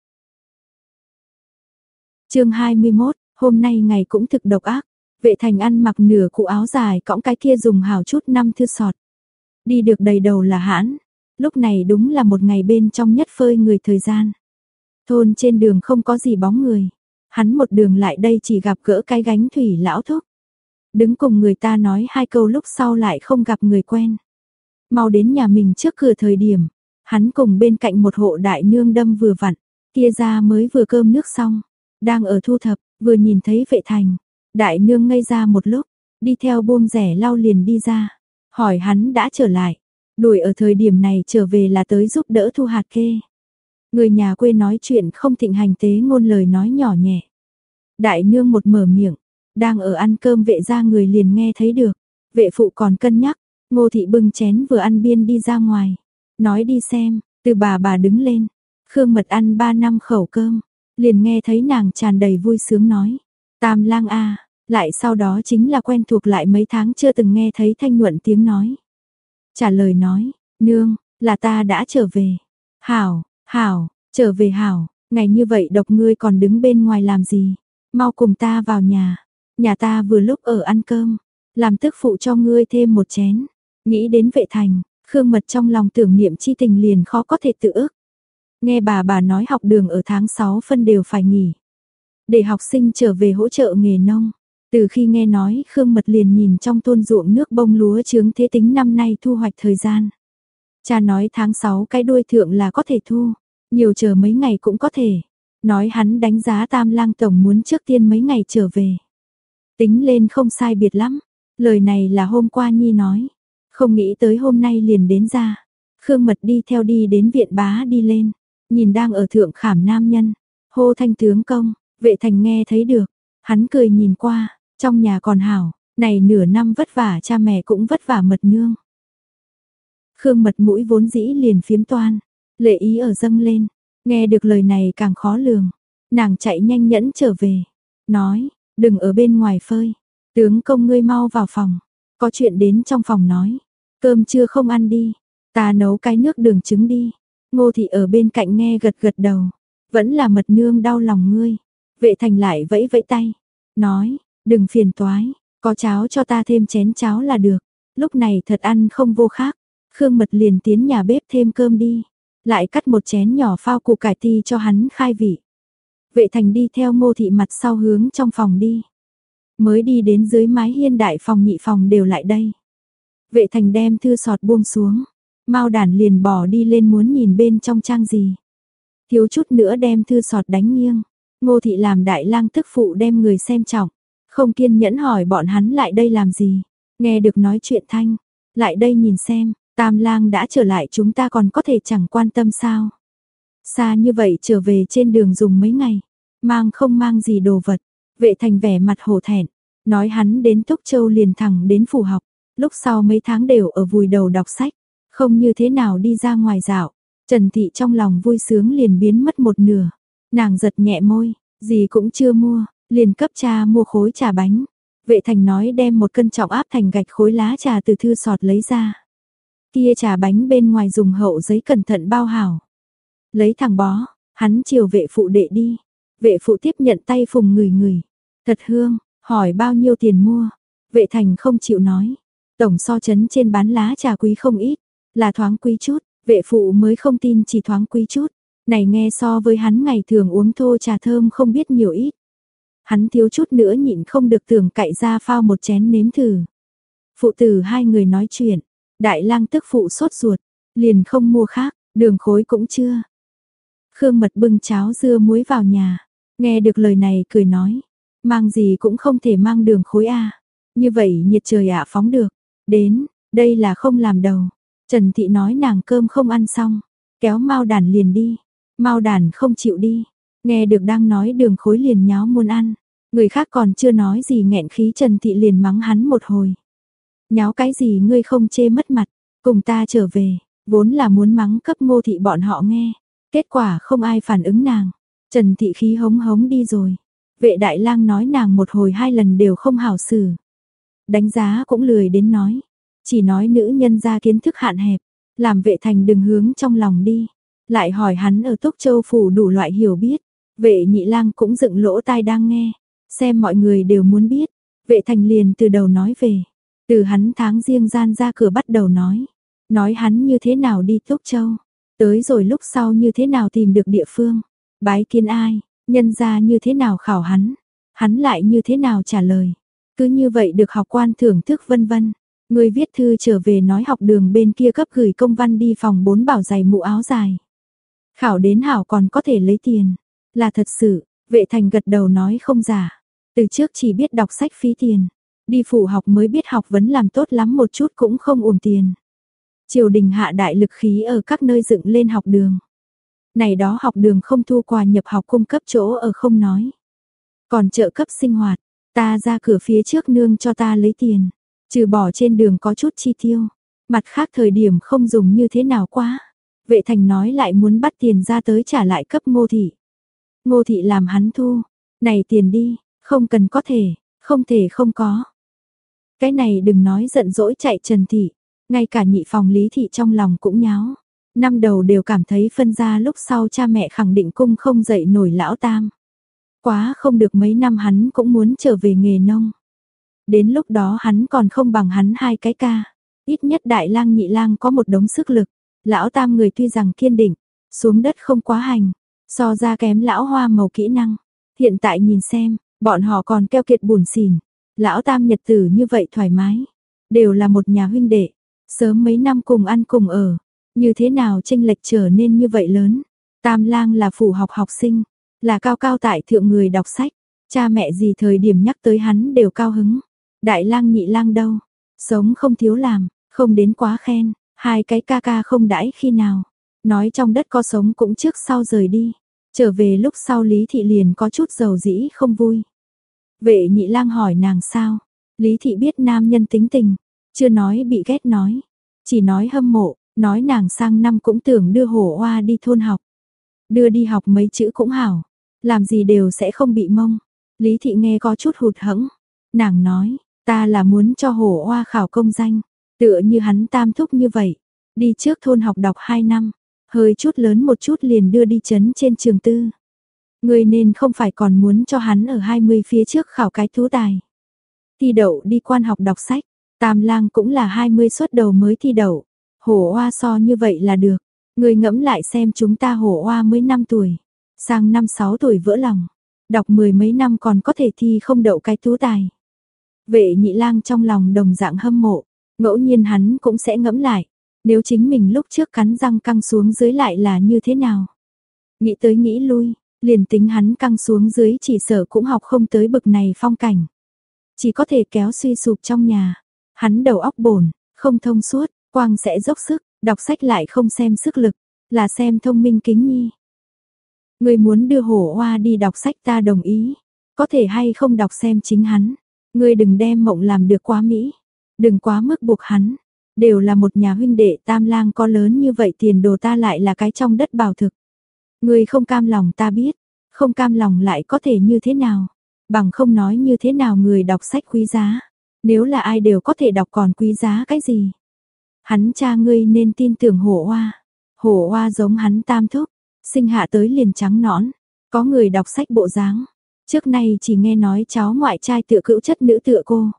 chương 21, hôm nay ngày cũng thực độc ác. Vệ thành ăn mặc nửa cụ áo dài cõng cái kia dùng hào chút năm thư sọt. Đi được đầy đầu là hãn. Lúc này đúng là một ngày bên trong nhất phơi người thời gian. Thôn trên đường không có gì bóng người. Hắn một đường lại đây chỉ gặp gỡ cái gánh thủy lão thúc. Đứng cùng người ta nói hai câu lúc sau lại không gặp người quen. Mau đến nhà mình trước cửa thời điểm. Hắn cùng bên cạnh một hộ đại nương đâm vừa vặn. Kia ra mới vừa cơm nước xong. Đang ở thu thập, vừa nhìn thấy vệ thành. Đại nương ngây ra một lúc, đi theo buông rẻ lau liền đi ra, hỏi hắn đã trở lại, đuổi ở thời điểm này trở về là tới giúp đỡ thu hạt kê. Người nhà quê nói chuyện không thịnh hành tế ngôn lời nói nhỏ nhẹ. Đại nương một mở miệng, đang ở ăn cơm vệ ra người liền nghe thấy được, vệ phụ còn cân nhắc, ngô thị bưng chén vừa ăn biên đi ra ngoài, nói đi xem, từ bà bà đứng lên, Khương Mật ăn ba năm khẩu cơm, liền nghe thấy nàng tràn đầy vui sướng nói, tam lang a lại sau đó chính là quen thuộc lại mấy tháng chưa từng nghe thấy thanh nhuận tiếng nói. Trả lời nói, nương, là ta đã trở về. Hảo, hảo, trở về hảo, ngày như vậy độc ngươi còn đứng bên ngoài làm gì? Mau cùng ta vào nhà. Nhà ta vừa lúc ở ăn cơm, làm tức phụ cho ngươi thêm một chén. Nghĩ đến vệ thành, Khương Mật trong lòng tưởng niệm chi tình liền khó có thể tự ước. Nghe bà bà nói học đường ở tháng 6 phân đều phải nghỉ. Để học sinh trở về hỗ trợ nghề nông. Từ khi nghe nói Khương Mật liền nhìn trong thôn ruộng nước bông lúa chướng thế tính năm nay thu hoạch thời gian. Cha nói tháng 6 cái đuôi thượng là có thể thu, nhiều chờ mấy ngày cũng có thể. Nói hắn đánh giá tam lang tổng muốn trước tiên mấy ngày trở về. Tính lên không sai biệt lắm, lời này là hôm qua Nhi nói. Không nghĩ tới hôm nay liền đến ra. Khương Mật đi theo đi đến viện bá đi lên, nhìn đang ở thượng khảm nam nhân, hô thanh tướng công, vệ thành nghe thấy được, hắn cười nhìn qua, trong nhà còn hảo, này nửa năm vất vả cha mẹ cũng vất vả mật nương. Khương mật mũi vốn dĩ liền phiếm toan, lệ ý ở dâng lên, nghe được lời này càng khó lường, nàng chạy nhanh nhẫn trở về, nói, đừng ở bên ngoài phơi, tướng công ngươi mau vào phòng, có chuyện đến trong phòng nói, cơm chưa không ăn đi, ta nấu cái nước đường trứng đi, ngô thị ở bên cạnh nghe gật gật đầu, vẫn là mật nương đau lòng ngươi, vệ thành lại vẫy vẫy tay, nói, Đừng phiền toái, có cháo cho ta thêm chén cháo là được. Lúc này thật ăn không vô khác. Khương Mật liền tiến nhà bếp thêm cơm đi. Lại cắt một chén nhỏ phao củ cải ti cho hắn khai vị. Vệ thành đi theo ngô thị mặt sau hướng trong phòng đi. Mới đi đến dưới mái hiên đại phòng nhị phòng đều lại đây. Vệ thành đem thư sọt buông xuống. Mao đản liền bỏ đi lên muốn nhìn bên trong trang gì. Thiếu chút nữa đem thư sọt đánh nghiêng. Ngô thị làm đại lang tức phụ đem người xem trọng. Không kiên nhẫn hỏi bọn hắn lại đây làm gì. Nghe được nói chuyện thanh. Lại đây nhìn xem, tam lang đã trở lại chúng ta còn có thể chẳng quan tâm sao. Xa như vậy trở về trên đường dùng mấy ngày. Mang không mang gì đồ vật. Vệ thành vẻ mặt hổ thẹn. Nói hắn đến Túc Châu liền thẳng đến phủ học. Lúc sau mấy tháng đều ở vùi đầu đọc sách. Không như thế nào đi ra ngoài dạo. Trần Thị trong lòng vui sướng liền biến mất một nửa. Nàng giật nhẹ môi, gì cũng chưa mua, liền cấp cha mua khối trà bánh. Vệ thành nói đem một cân trọng áp thành gạch khối lá trà từ thư sọt lấy ra. Kia trà bánh bên ngoài dùng hậu giấy cẩn thận bao hảo. Lấy thằng bó, hắn chiều vệ phụ đệ đi. Vệ phụ tiếp nhận tay phùng người người. Thật hương, hỏi bao nhiêu tiền mua. Vệ thành không chịu nói. Tổng so chấn trên bán lá trà quý không ít. Là thoáng quý chút, vệ phụ mới không tin chỉ thoáng quý chút. Này nghe so với hắn ngày thường uống thô trà thơm không biết nhiều ít. Hắn thiếu chút nữa nhịn không được tưởng cậy ra phao một chén nếm thử. Phụ tử hai người nói chuyện, đại lang tức phụ sốt ruột, liền không mua khác, đường khối cũng chưa. Khương mật bưng cháo dưa muối vào nhà, nghe được lời này cười nói, mang gì cũng không thể mang đường khối a. Như vậy nhiệt trời ạ phóng được, đến, đây là không làm đầu. Trần Thị nói nàng cơm không ăn xong, kéo mau Đàn liền đi. mau Đàn không chịu đi, Nghe được đang nói đường khối liền nháo muốn ăn. Người khác còn chưa nói gì nghẹn khí Trần Thị liền mắng hắn một hồi. Nháo cái gì ngươi không chê mất mặt, cùng ta trở về, vốn là muốn mắng cấp ngô thị bọn họ nghe. Kết quả không ai phản ứng nàng. Trần Thị khí hống hống đi rồi. Vệ đại lang nói nàng một hồi hai lần đều không hảo xử. Đánh giá cũng lười đến nói. Chỉ nói nữ nhân ra kiến thức hạn hẹp. Làm vệ thành đừng hướng trong lòng đi. Lại hỏi hắn ở Túc Châu Phủ đủ loại hiểu biết. Vệ nhị lang cũng dựng lỗ tai đang nghe. Xem mọi người đều muốn biết. Vệ thành liền từ đầu nói về. Từ hắn tháng riêng gian ra cửa bắt đầu nói. Nói hắn như thế nào đi Túc Châu. Tới rồi lúc sau như thế nào tìm được địa phương. Bái kiến ai, nhân ra như thế nào khảo hắn. Hắn lại như thế nào trả lời. Cứ như vậy được học quan thưởng thức vân vân. Người viết thư trở về nói học đường bên kia cấp gửi công văn đi phòng bốn bảo giày mũ áo dài. Khảo đến hảo còn có thể lấy tiền. Là thật sự, vệ thành gật đầu nói không giả. Từ trước chỉ biết đọc sách phí tiền. Đi phủ học mới biết học vấn làm tốt lắm một chút cũng không uổng tiền. Triều đình hạ đại lực khí ở các nơi dựng lên học đường. Này đó học đường không thu quà nhập học cung cấp chỗ ở không nói. Còn trợ cấp sinh hoạt, ta ra cửa phía trước nương cho ta lấy tiền. Trừ bỏ trên đường có chút chi tiêu. Mặt khác thời điểm không dùng như thế nào quá. Vệ thành nói lại muốn bắt tiền ra tới trả lại cấp ngô thị. Ngô thị làm hắn thu. Này tiền đi, không cần có thể, không thể không có. Cái này đừng nói giận dỗi chạy Trần Thị. Ngay cả nhị phòng lý thị trong lòng cũng nháo. Năm đầu đều cảm thấy phân ra lúc sau cha mẹ khẳng định cung không dậy nổi lão tam. Quá không được mấy năm hắn cũng muốn trở về nghề nông. Đến lúc đó hắn còn không bằng hắn hai cái ca. Ít nhất đại lang nhị lang có một đống sức lực. Lão tam người tuy rằng kiên định, xuống đất không quá hành. So ra kém lão hoa màu kỹ năng. Hiện tại nhìn xem, bọn họ còn keo kiệt buồn xỉn. Lão tam nhật tử như vậy thoải mái. Đều là một nhà huynh đệ. Sớm mấy năm cùng ăn cùng ở, như thế nào tranh lệch trở nên như vậy lớn. Tam lang là phủ học học sinh, là cao cao tại thượng người đọc sách, cha mẹ gì thời điểm nhắc tới hắn đều cao hứng. Đại lang nhị lang đâu, sống không thiếu làm, không đến quá khen, hai cái ca ca không đãi khi nào. Nói trong đất có sống cũng trước sau rời đi, trở về lúc sau Lý Thị liền có chút dầu dĩ không vui. Vệ nhị lang hỏi nàng sao, Lý Thị biết nam nhân tính tình, chưa nói bị ghét nói, chỉ nói hâm mộ, nói nàng sang năm cũng tưởng đưa hổ hoa đi thôn học. Đưa đi học mấy chữ cũng hảo, làm gì đều sẽ không bị mông. Lý thị nghe có chút hụt hẫng, nàng nói, ta là muốn cho hổ hoa khảo công danh, tựa như hắn tam thúc như vậy, đi trước thôn học đọc 2 năm, hơi chút lớn một chút liền đưa đi chấn trên trường tư. Người nên không phải còn muốn cho hắn ở 20 phía trước khảo cái thú tài. Thi đậu đi quan học đọc sách, Tam lang cũng là 20 xuất đầu mới thi đậu. Hổ oa so như vậy là được. Người ngẫm lại xem chúng ta hổ oa mới 5 tuổi. Sang năm 6 tuổi vỡ lòng. Đọc mười mấy năm còn có thể thi không đậu cái thú tài. Vệ nhị lang trong lòng đồng dạng hâm mộ. Ngẫu nhiên hắn cũng sẽ ngẫm lại. Nếu chính mình lúc trước cắn răng căng xuống dưới lại là như thế nào. Nghĩ tới nghĩ lui, liền tính hắn căng xuống dưới chỉ sợ cũng học không tới bực này phong cảnh. Chỉ có thể kéo suy sụp trong nhà. Hắn đầu óc bổn, không thông suốt, quang sẽ dốc sức, đọc sách lại không xem sức lực, là xem thông minh kính nhi. Người muốn đưa hổ hoa đi đọc sách ta đồng ý, có thể hay không đọc xem chính hắn. Người đừng đem mộng làm được quá mỹ, đừng quá mức buộc hắn. Đều là một nhà huynh đệ tam lang có lớn như vậy tiền đồ ta lại là cái trong đất bảo thực. Người không cam lòng ta biết, không cam lòng lại có thể như thế nào. Bằng không nói như thế nào người đọc sách quý giá. Nếu là ai đều có thể đọc còn quý giá cái gì? Hắn cha ngươi nên tin tưởng hổ hoa. Hổ hoa giống hắn tam thúc, sinh hạ tới liền trắng nõn, có người đọc sách bộ dáng. Trước nay chỉ nghe nói cháu ngoại trai tựa cữu chất nữ tựa cô.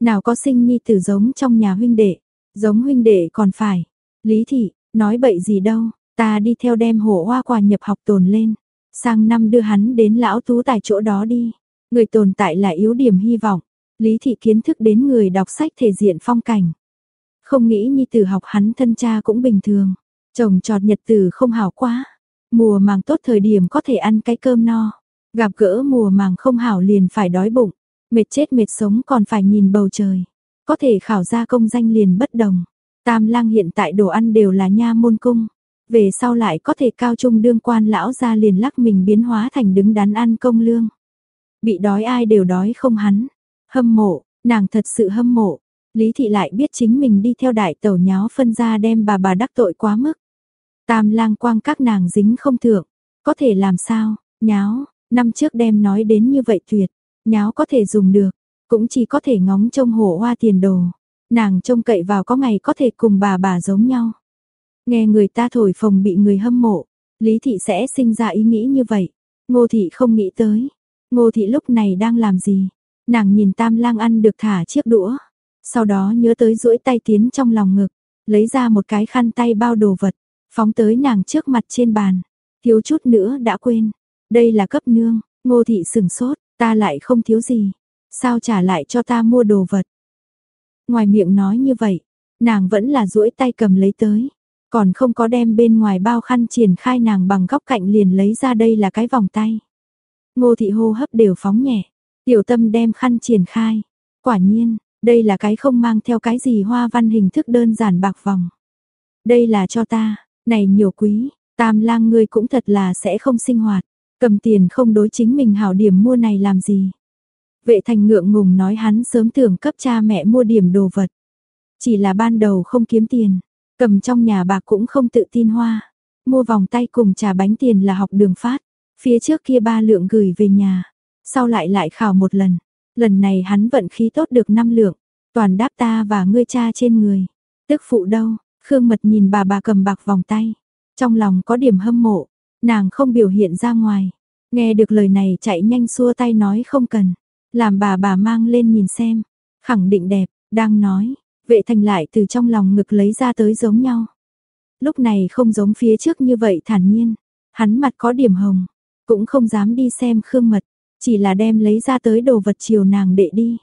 Nào có sinh nhi tử giống trong nhà huynh đệ, giống huynh đệ còn phải. Lý thị, nói bậy gì đâu, ta đi theo đem hổ hoa quà nhập học tồn lên. Sang năm đưa hắn đến lão tú tại chỗ đó đi. Người tồn tại là yếu điểm hy vọng. Lý thị kiến thức đến người đọc sách thể diện phong cảnh. Không nghĩ nhi tử học hắn thân cha cũng bình thường. Chồng trọt nhật tử không hảo quá. Mùa màng tốt thời điểm có thể ăn cái cơm no. Gặp gỡ mùa màng không hảo liền phải đói bụng. Mệt chết mệt sống còn phải nhìn bầu trời. Có thể khảo ra công danh liền bất đồng. Tam lang hiện tại đồ ăn đều là nha môn cung. Về sau lại có thể cao trung đương quan lão ra liền lắc mình biến hóa thành đứng đắn ăn công lương. Bị đói ai đều đói không hắn. Hâm mộ, nàng thật sự hâm mộ. Lý thị lại biết chính mình đi theo đại tẩu nháo phân ra đem bà bà đắc tội quá mức. Tam lang quang các nàng dính không thượng, có thể làm sao, nháo, năm trước đem nói đến như vậy tuyệt, nháo có thể dùng được, cũng chỉ có thể ngóng trông hổ hoa tiền đồ. Nàng trông cậy vào có ngày có thể cùng bà bà giống nhau. Nghe người ta thổi phồng bị người hâm mộ, Lý Thị sẽ sinh ra ý nghĩ như vậy. Ngô Thị không nghĩ tới. Ngô Thị lúc này đang làm gì? Nàng nhìn Tam Lang ăn được thả chiếc đũa. Sau đó nhớ tới duỗi tay tiến trong lòng ngực. Lấy ra một cái khăn tay bao đồ vật. Phóng tới nàng trước mặt trên bàn. Thiếu chút nữa đã quên. Đây là cấp nương. Ngô Thị sừng sốt. Ta lại không thiếu gì. Sao trả lại cho ta mua đồ vật? Ngoài miệng nói như vậy. Nàng vẫn là duỗi tay cầm lấy tới còn không có đem bên ngoài bao khăn triển khai nàng bằng góc cạnh liền lấy ra đây là cái vòng tay. Ngô thị hô hấp đều phóng nhẹ, tiểu tâm đem khăn triển khai. Quả nhiên, đây là cái không mang theo cái gì hoa văn hình thức đơn giản bạc vòng. Đây là cho ta, này nhiều quý, tam lang ngươi cũng thật là sẽ không sinh hoạt, cầm tiền không đối chính mình hảo điểm mua này làm gì. Vệ thành ngượng ngùng nói hắn sớm tưởng cấp cha mẹ mua điểm đồ vật. Chỉ là ban đầu không kiếm tiền, Cầm trong nhà bạc cũng không tự tin hoa. Mua vòng tay cùng trà bánh tiền là học đường phát. Phía trước kia ba lượng gửi về nhà. Sau lại lại khảo một lần. Lần này hắn vận khí tốt được năm lượng. Toàn đáp ta và ngươi cha trên người. Tức phụ đâu, Khương Mật nhìn bà bà cầm bạc vòng tay. Trong lòng có điểm hâm mộ. Nàng không biểu hiện ra ngoài. Nghe được lời này chạy nhanh xua tay nói không cần. Làm bà bà mang lên nhìn xem. Khẳng định đẹp, đang nói. Vệ thành lại từ trong lòng ngực lấy ra tới giống nhau. Lúc này không giống phía trước như vậy thản nhiên. Hắn mặt có điểm hồng. Cũng không dám đi xem khương mật. Chỉ là đem lấy ra tới đồ vật chiều nàng đệ đi.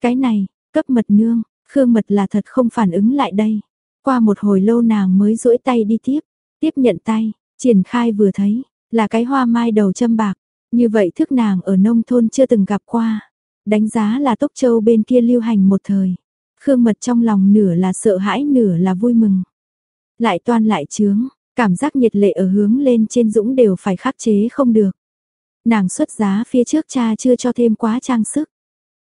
Cái này, cấp mật nương, khương mật là thật không phản ứng lại đây. Qua một hồi lâu nàng mới duỗi tay đi tiếp. Tiếp nhận tay, triển khai vừa thấy, là cái hoa mai đầu châm bạc. Như vậy thức nàng ở nông thôn chưa từng gặp qua. Đánh giá là tốc châu bên kia lưu hành một thời. Khương Mật trong lòng nửa là sợ hãi nửa là vui mừng. Lại toan lại chướng, cảm giác nhiệt lệ ở hướng lên trên dũng đều phải khắc chế không được. Nàng xuất giá phía trước cha chưa cho thêm quá trang sức.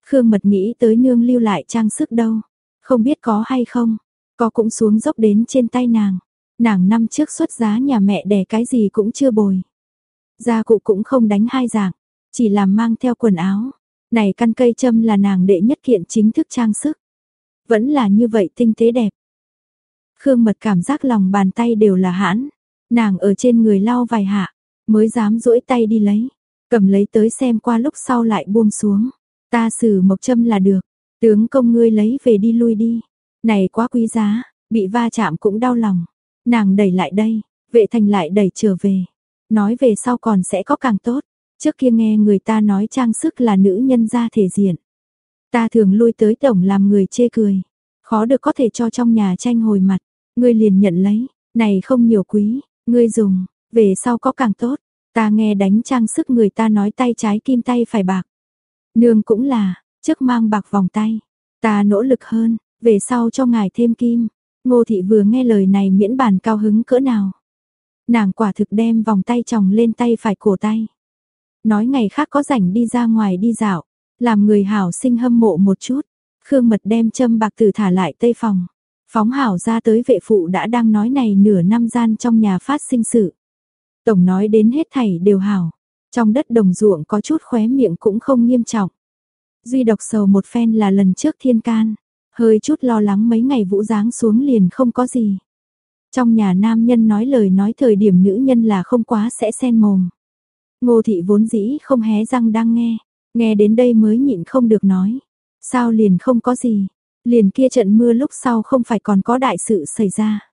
Khương Mật nghĩ tới nương lưu lại trang sức đâu. Không biết có hay không, có cũng xuống dốc đến trên tay nàng. Nàng năm trước xuất giá nhà mẹ đẻ cái gì cũng chưa bồi. Gia cụ cũng không đánh hai dạng, chỉ làm mang theo quần áo. Này căn cây châm là nàng đệ nhất kiện chính thức trang sức. Vẫn là như vậy tinh tế đẹp. Khương Mật cảm giác lòng bàn tay đều là hãn. Nàng ở trên người lau vài hạ, mới dám duỗi tay đi lấy. Cầm lấy tới xem qua lúc sau lại buông xuống. Ta xử mộc châm là được. Tướng công ngươi lấy về đi lui đi. Này quá quý giá, bị va chạm cũng đau lòng. Nàng đẩy lại đây, vệ thành lại đẩy trở về. Nói về sau còn sẽ có càng tốt. Trước kia nghe người ta nói trang sức là nữ nhân ra thể diện. Ta thường lui tới tổng làm người chê cười. Khó được có thể cho trong nhà tranh hồi mặt. Ngươi liền nhận lấy, này không nhiều quý, ngươi dùng, về sau có càng tốt. Ta nghe đánh trang sức người ta nói tay trái kim tay phải bạc. Nương cũng là, trước mang bạc vòng tay. Ta nỗ lực hơn, về sau cho ngài thêm kim. Ngô thị vừa nghe lời này miễn bàn cao hứng cỡ nào. Nàng quả thực đem vòng tay chồng lên tay phải cổ tay. Nói ngày khác có rảnh đi ra ngoài đi dạo. Làm người hảo sinh hâm mộ một chút, Khương Mật đem châm bạc tử thả lại tây phòng. Phóng hảo ra tới vệ phụ đã đang nói này nửa năm gian trong nhà phát sinh sự. Tổng nói đến hết thảy đều hảo, trong đất đồng ruộng có chút khóe miệng cũng không nghiêm trọng. Duy độc sầu một phen là lần trước thiên can, hơi chút lo lắng mấy ngày vũ dáng xuống liền không có gì. Trong nhà nam nhân nói lời nói thời điểm nữ nhân là không quá sẽ sen mồm. Ngô thị vốn dĩ không hé răng đang nghe, Nghe đến đây mới nhịn không được nói. Sao liền không có gì. Liền kia trận mưa lúc sau không phải còn có đại sự xảy ra.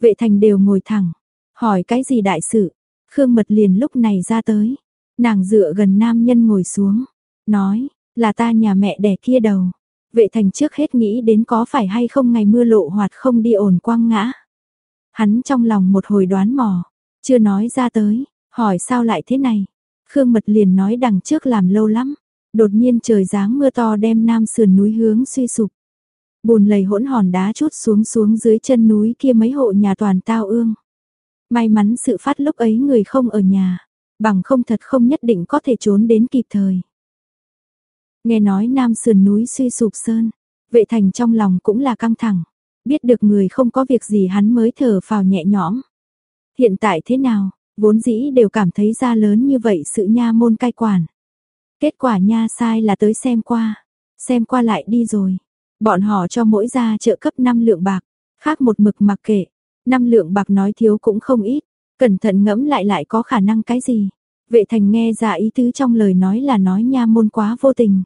Vệ thành đều ngồi thẳng. Hỏi cái gì đại sự. Khương mật liền lúc này ra tới. Nàng dựa gần nam nhân ngồi xuống. Nói, là ta nhà mẹ đẻ kia đầu. Vệ thành trước hết nghĩ đến có phải hay không ngày mưa lộ hoạt không đi ổn quang ngã. Hắn trong lòng một hồi đoán mò, chưa nói ra tới, hỏi sao lại thế này. Khương Mật liền nói đằng trước làm lâu lắm, đột nhiên trời giáng mưa to đem nam sườn núi hướng suy sụp. Bùn lầy hỗn hòn đá chút xuống xuống dưới chân núi kia mấy hộ nhà toàn tao ương. May mắn sự phát lúc ấy người không ở nhà, bằng không thật không nhất định có thể trốn đến kịp thời. Nghe nói nam sườn núi suy sụp sơn, vệ thành trong lòng cũng là căng thẳng, biết được người không có việc gì hắn mới thở phào nhẹ nhõm. Hiện tại thế nào, vốn dĩ đều cảm thấy ra lớn như vậy sự nha môn cai quản. Kết quả nha sai là tới xem qua, xem qua lại đi rồi. Bọn họ cho mỗi gia trợ cấp 5 lượng bạc, khác một mực mặc kệ, 5 lượng bạc nói thiếu cũng không ít, cẩn thận ngẫm lại lại có khả năng cái gì. Vệ thành nghe ra ý tứ trong lời nói là nói nha môn quá vô tình.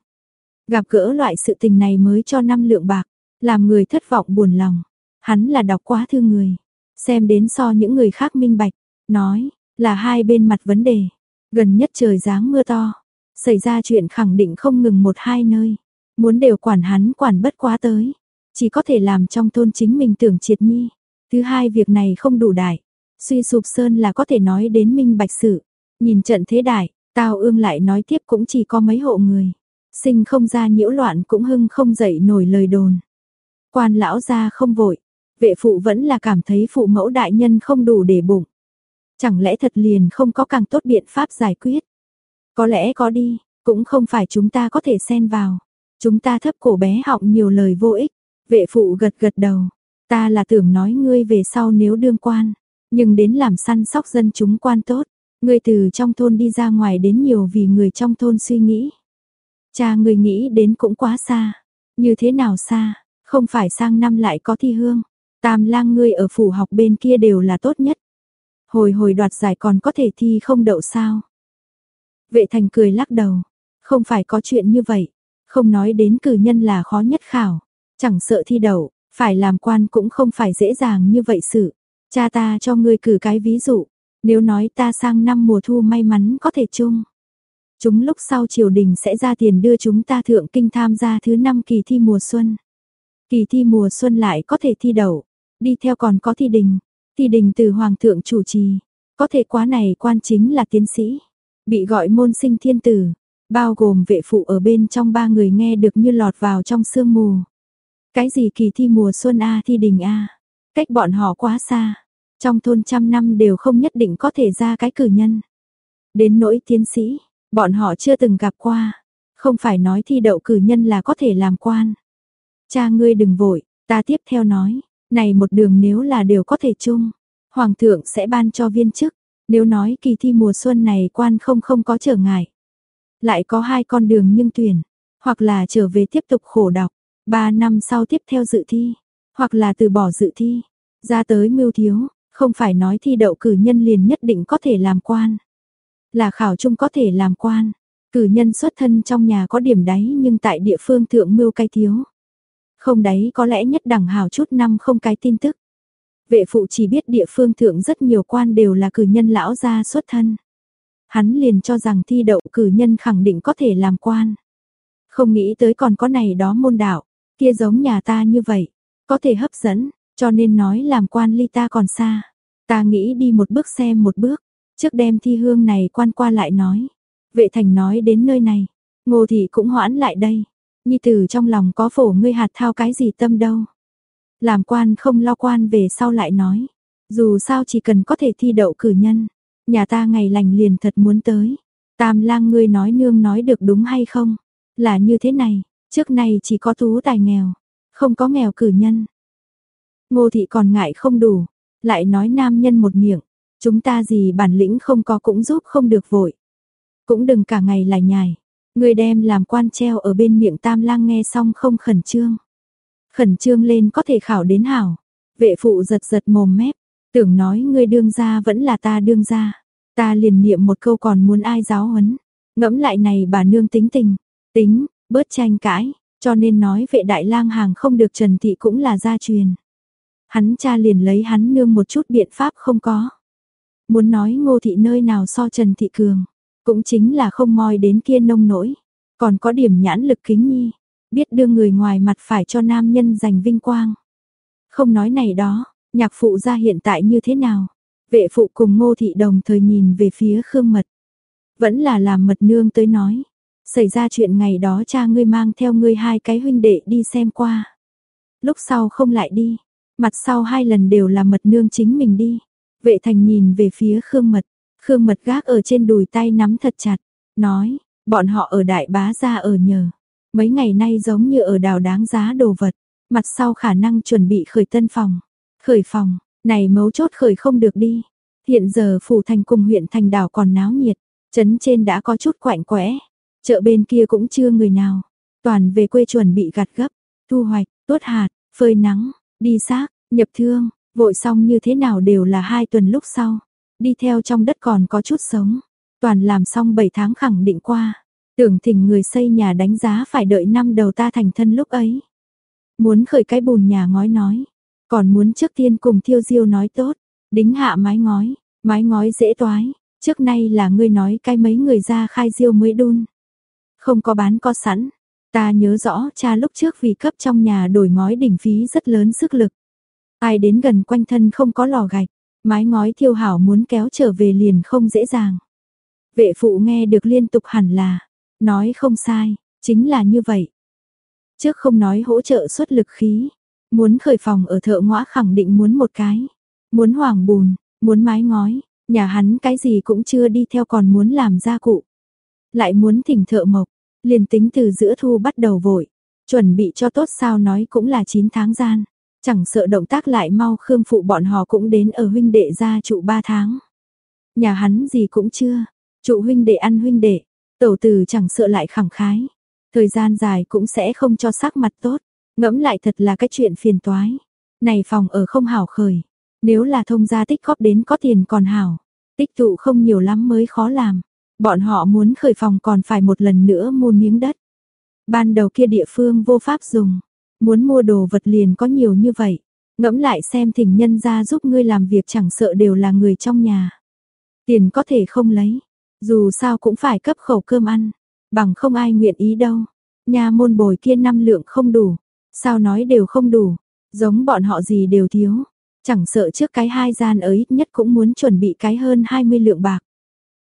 Gặp gỡ loại sự tình này mới cho 5 lượng bạc, làm người thất vọng buồn lòng. Hắn là đọc quá thư người, xem đến so những người khác minh bạch, nói là hai bên mặt vấn đề. Gần nhất trời giáng mưa to, xảy ra chuyện khẳng định không ngừng một hai nơi. Muốn đều quản hắn quản bất quá tới, chỉ có thể làm trong thôn chính mình tưởng triệt nhi. Thứ hai việc này không đủ đại, suy sụp sơn là có thể nói đến minh bạch sự. Nhìn trận thế đại, Tào ương lại nói tiếp cũng chỉ có mấy hộ người. Sinh không ra nhiễu loạn cũng hưng không dậy nổi lời đồn. Quan lão ra không vội, vệ phụ vẫn là cảm thấy phụ mẫu đại nhân không đủ để bụng. Chẳng lẽ thật liền không có càng tốt biện pháp giải quyết? Có lẽ có đi, cũng không phải chúng ta có thể xen vào. Chúng ta thấp cổ bé họng nhiều lời vô ích. Vệ phụ gật gật đầu. Ta là tưởng nói ngươi về sau nếu đương quan. Nhưng đến làm săn sóc dân chúng quan tốt. Ngươi từ trong thôn đi ra ngoài đến nhiều vì người trong thôn suy nghĩ. Cha ngươi nghĩ đến cũng quá xa. Như thế nào xa, không phải sang năm lại có thi hương. Tam lang ngươi ở phủ học bên kia đều là tốt nhất. Hồi hồi đoạt giải còn có thể thi không đậu sao. Vệ thành cười lắc đầu. Không phải có chuyện như vậy. Không nói đến cử nhân là khó nhất khảo. Chẳng sợ thi đậu, phải làm quan cũng không phải dễ dàng như vậy sự. Cha ta cho ngươi cử cái ví dụ. Nếu nói ta sang năm mùa thu may mắn có thể chung. Chúng lúc sau triều đình sẽ ra tiền đưa chúng ta thượng kinh tham gia thứ năm kỳ thi mùa xuân. Kỳ thi mùa xuân lại có thể thi đậu, đi theo còn có thi đình, thi đình từ hoàng thượng chủ trì, có thể quá này quan chính là tiến sĩ, bị gọi môn sinh thiên tử, bao gồm vệ phụ ở bên trong ba người nghe được như lọt vào trong sương mù. Cái gì kỳ thi mùa xuân a thi đình a, cách bọn họ quá xa, trong thôn trăm năm đều không nhất định có thể ra cái cử nhân. Đến nỗi tiến sĩ, bọn họ chưa từng gặp qua, không phải nói thi đậu cử nhân là có thể làm quan. Cha ngươi đừng vội, ta tiếp theo nói, này một đường nếu là đều có thể chung, hoàng thượng sẽ ban cho viên chức, nếu nói kỳ thi mùa xuân này quan không không có trở ngại. Lại có hai con đường nhưng tuyển, hoặc là trở về tiếp tục khổ đọc, ba năm sau tiếp theo dự thi, hoặc là từ bỏ dự thi, ra tới mưu thiếu, không phải nói thi đậu cử nhân liền nhất định có thể làm quan. Là khảo chung có thể làm quan, cử nhân xuất thân trong nhà có điểm đáy nhưng tại địa phương thượng mưu cay thiếu. Không đấy có lẽ nhất đẳng hào chút năm không cái tin tức. Vệ phụ chỉ biết địa phương thượng rất nhiều quan đều là cử nhân lão gia xuất thân. Hắn liền cho rằng thi đậu cử nhân khẳng định có thể làm quan. Không nghĩ tới còn có này đó môn đạo, kia giống nhà ta như vậy, có thể hấp dẫn, cho nên nói làm quan ly ta còn xa. Ta nghĩ đi một bước xem một bước, trước đem thi hương này quan qua lại nói. Vệ thành nói đến nơi này, ngô thị cũng hoãn lại đây. Nhi tử trong lòng có phổ ngươi hạt thao cái gì tâm đâu. Làm quan không lo quan về sau lại nói. Dù sao chỉ cần có thể thi đậu cử nhân. Nhà ta ngày lành liền thật muốn tới. Tam lang ngươi nói nương nói được đúng hay không? Là như thế này, trước này chỉ có tú tài nghèo, không có nghèo cử nhân. Ngô thị còn ngại không đủ, lại nói nam nhân một miệng, chúng ta gì bản lĩnh không có cũng giúp không được vội. Cũng đừng cả ngày là nhài, Người đem làm quan treo ở bên miệng tam lang nghe xong không khẩn trương. Khẩn trương lên có thể khảo đến hảo. Vệ phụ giật giật mồm mép, tưởng nói ngươi đương gia vẫn là ta đương gia. Ta liền niệm một câu còn muốn ai giáo huấn. Ngẫm lại này bà nương tính tình, tính, bớt tranh cãi, cho nên nói vệ đại lang hàng không được Trần Thị cũng là gia truyền. Hắn cha liền lấy hắn nương một chút biện pháp không có. Muốn nói ngô thị nơi nào so Trần Thị Cường. Cũng chính là không moi đến kia nông nỗi, còn có điểm nhãn lực kính nhi, biết đưa người ngoài mặt phải cho nam nhân giành vinh quang. Không nói này đó, nhạc phụ ra hiện tại như thế nào? Vệ phụ cùng ngô thị đồng thời nhìn về phía Khương Mật. Vẫn là làm mật nương tới nói. Xảy ra chuyện ngày đó cha ngươi mang theo ngươi hai cái huynh đệ đi xem qua. Lúc sau không lại đi. Mặt sau hai lần đều là mật nương chính mình đi. Vệ thành nhìn về phía Khương Mật. Khương mật gác ở trên đùi tay nắm thật chặt, nói, bọn họ ở đại bá gia ở nhờ. Mấy ngày nay giống như ở đào đáng giá đồ vật, mặt sau khả năng chuẩn bị khởi tân phòng. Khởi phòng, này mấu chốt khởi không được đi. Hiện giờ phủ thành cùng huyện thành đảo còn náo nhiệt, trấn trên đã có chút quạnh quẽ, chợ bên kia cũng chưa người nào, toàn về quê chuẩn bị gặt gấp, thu hoạch, tuốt hạt, phơi nắng, đi xác, nhập thương, vội xong như thế nào đều là hai tuần lúc sau, đi theo trong đất còn có chút sống, toàn làm xong 7 tháng khẳng định qua, tưởng thỉnh người xây nhà đánh giá phải đợi năm đầu ta thành thân lúc ấy. Muốn khởi cái bùn nhà ngói nói, còn muốn trước tiên cùng thiêu diêu nói tốt, đính hạ mái ngói, mái ngói dễ toái, trước nay là ngươi nói cái mấy người ra khai diêu mới đun. Không có bán có sẵn, ta nhớ rõ cha lúc trước vì cấp trong nhà đổi ngói đỉnh phí rất lớn sức lực. Ai đến gần quanh thân không có lò gạch, mái ngói thiêu hảo muốn kéo trở về liền không dễ dàng. Vệ phụ nghe được liên tục hẳn là, nói không sai, chính là như vậy. Trước không nói hỗ trợ xuất lực khí, muốn khởi phòng ở thợ ngõa khẳng định muốn một cái, muốn hoàng bùn, muốn mái ngói, nhà hắn cái gì cũng chưa đi theo còn muốn làm gia cụ. Lại muốn thỉnh thợ mộc, liền tính từ giữa thu bắt đầu vội, chuẩn bị cho tốt sao nói cũng là 9 tháng gian. Chẳng sợ động tác lại mau Khương phụ bọn họ cũng đến ở huynh đệ gia trụ 3 tháng. Nhà hắn gì cũng chưa, trụ huynh đệ ăn huynh đệ, tẩu tử chẳng sợ lại khẳng khái. Thời gian dài cũng sẽ không cho sắc mặt tốt, ngẫm lại thật là cái chuyện phiền toái. Này phòng ở không hảo khởi, nếu là thông gia tích góp đến có tiền còn hảo, tích tụ không nhiều lắm mới khó làm. Bọn họ muốn khởi phòng còn phải một lần nữa mua miếng đất. Ban đầu kia địa phương vô pháp dùng, muốn mua đồ vật liền có nhiều như vậy. Ngẫm lại xem thỉnh nhân ra giúp ngươi làm việc chẳng sợ đều là người trong nhà. Tiền có thể không lấy, dù sao cũng phải cấp khẩu cơm ăn, bằng không ai nguyện ý đâu. Nhà môn bồi kia năm lượng không đủ, sao nói đều không đủ, giống bọn họ gì đều thiếu. Chẳng sợ trước cái hai gian ở ít nhất cũng muốn chuẩn bị cái hơn 20 lượng bạc.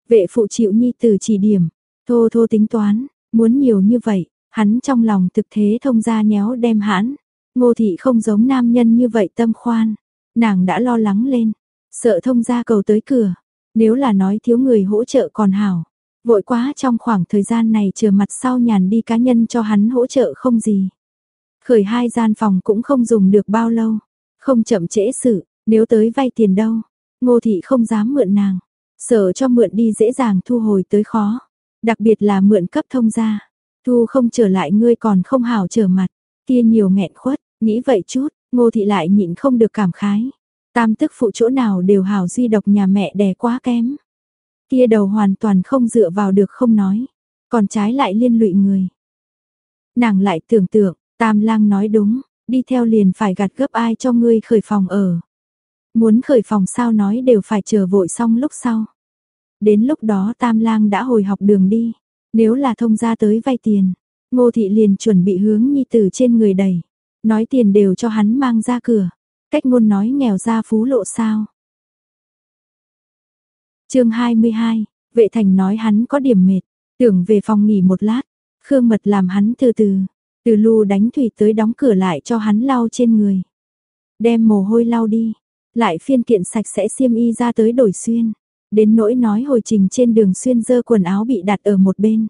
Vệ phụ chịu nhi từ chỉ điểm, thô thô tính toán, muốn nhiều như vậy, hắn trong lòng thực thế thông ra nhéo đem hãn. Ngô thị không giống nam nhân như vậy tâm khoan, nàng đã lo lắng lên, sợ thông ra cầu tới cửa, nếu là nói thiếu người hỗ trợ còn hảo. Vội quá trong khoảng thời gian này chờ mặt sau nhàn đi cá nhân cho hắn hỗ trợ không gì. Khởi hai gian phòng cũng không dùng được bao lâu. Không chậm trễ sự, nếu tới vay tiền đâu. Ngô thị không dám mượn nàng. Sợ cho mượn đi dễ dàng thu hồi tới khó. Đặc biệt là mượn cấp thông gia. Thu không trở lại ngươi còn không hào trở mặt. Kia nhiều nghẹn khuất, nghĩ vậy chút, ngô thị lại nhịn không được cảm khái. Tam tức phụ chỗ nào đều hào duy độc nhà mẹ đẻ quá kém. Kia đầu hoàn toàn không dựa vào được không nói, còn trái lại liên lụy người. Nàng lại tưởng tượng, tam lang nói đúng, đi theo liền phải gạt gấp ai cho ngươi khởi phòng ở. Muốn khởi phòng sao nói đều phải chờ vội xong lúc sau. Đến lúc đó tam lang đã hồi học đường đi, nếu là thông gia tới vay tiền, ngô thị liền chuẩn bị hướng nhi tử trên người đầy, nói tiền đều cho hắn mang ra cửa. Cách ngôn nói nghèo ra phú lộ sao. chương 22, vệ thành nói hắn có điểm mệt, tưởng về phòng nghỉ một lát, Khương Mật làm hắn từ từ, từ lu đánh thủy tới đóng cửa lại cho hắn lau trên người. Đem mồ hôi lau đi, lại phiên kiện sạch sẽ xiêm y ra tới đổi xuyên. Đến nỗi nói hồi trình trên đường xuyên dơ quần áo bị đặt ở một bên.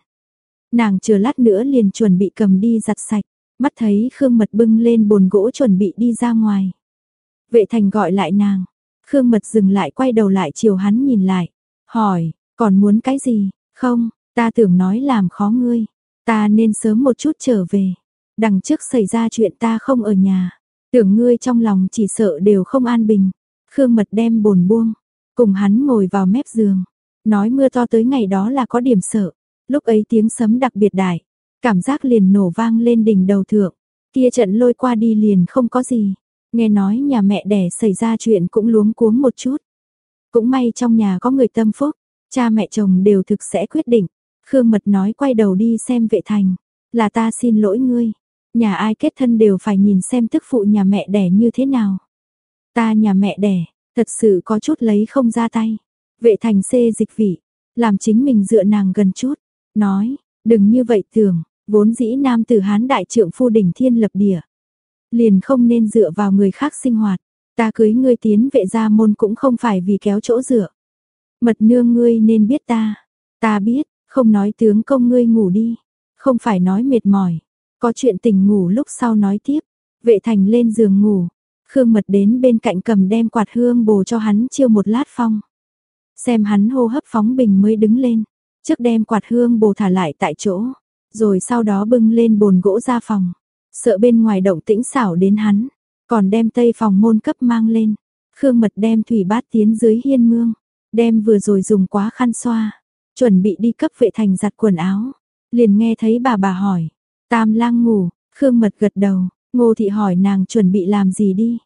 Nàng chờ lát nữa liền chuẩn bị cầm đi giặt sạch, mắt thấy Khương Mật bưng lên bồn gỗ chuẩn bị đi ra ngoài. Vệ thành gọi lại nàng. Khương mật dừng lại quay đầu lại chiều hắn nhìn lại. Hỏi, còn muốn cái gì? Không, ta tưởng nói làm khó ngươi. Ta nên sớm một chút trở về. Đằng trước xảy ra chuyện ta không ở nhà. Tưởng ngươi trong lòng chỉ sợ đều không an bình. Khương mật đem bồn buông. Cùng hắn ngồi vào mép giường. Nói mưa to tới ngày đó là có điểm sợ. Lúc ấy tiếng sấm đặc biệt đại. Cảm giác liền nổ vang lên đỉnh đầu thượng. Kia trận lôi qua đi liền không có gì. Nghe nói nhà mẹ đẻ xảy ra chuyện cũng luống cuống một chút. Cũng may trong nhà có người tâm phúc, cha mẹ chồng đều thực sẽ quyết định. Khương Mật nói quay đầu đi xem vệ thành, là ta xin lỗi ngươi. Nhà ai kết thân đều phải nhìn xem tức phụ nhà mẹ đẻ như thế nào. Ta nhà mẹ đẻ, thật sự có chút lấy không ra tay. Vệ thành xê dịch vị, làm chính mình dựa nàng gần chút. Nói, đừng như vậy tưởng, vốn dĩ nam tử hán đại trượng phu đỉnh thiên lập địa liền không nên dựa vào người khác sinh hoạt. Ta cưới ngươi tiến vệ gia môn cũng không phải vì kéo chỗ dựa. Mật nương ngươi nên biết ta. Ta biết, không nói tướng công ngươi ngủ đi. Không phải nói mệt mỏi. Có chuyện tình ngủ lúc sau nói tiếp. Vệ thành lên giường ngủ. Khương mật đến bên cạnh cầm đem quạt hương bồ cho hắn chiêu một lát phong. Xem hắn hô hấp phóng bình mới đứng lên, trước đem quạt hương bồ thả lại tại chỗ, rồi sau đó bưng lên bồn gỗ ra phòng. Sợ bên ngoài động tĩnh xảo đến hắn, còn đem tây phòng môn cấp mang lên. Khương Mật đem thủy bát tiến dưới hiên mương, đem vừa rồi dùng quá khăn xoa, chuẩn bị đi cấp vệ thành giặt quần áo. Liền nghe thấy bà bà hỏi, tam lang ngủ, Khương Mật gật đầu, ngô thị hỏi nàng chuẩn bị làm gì đi.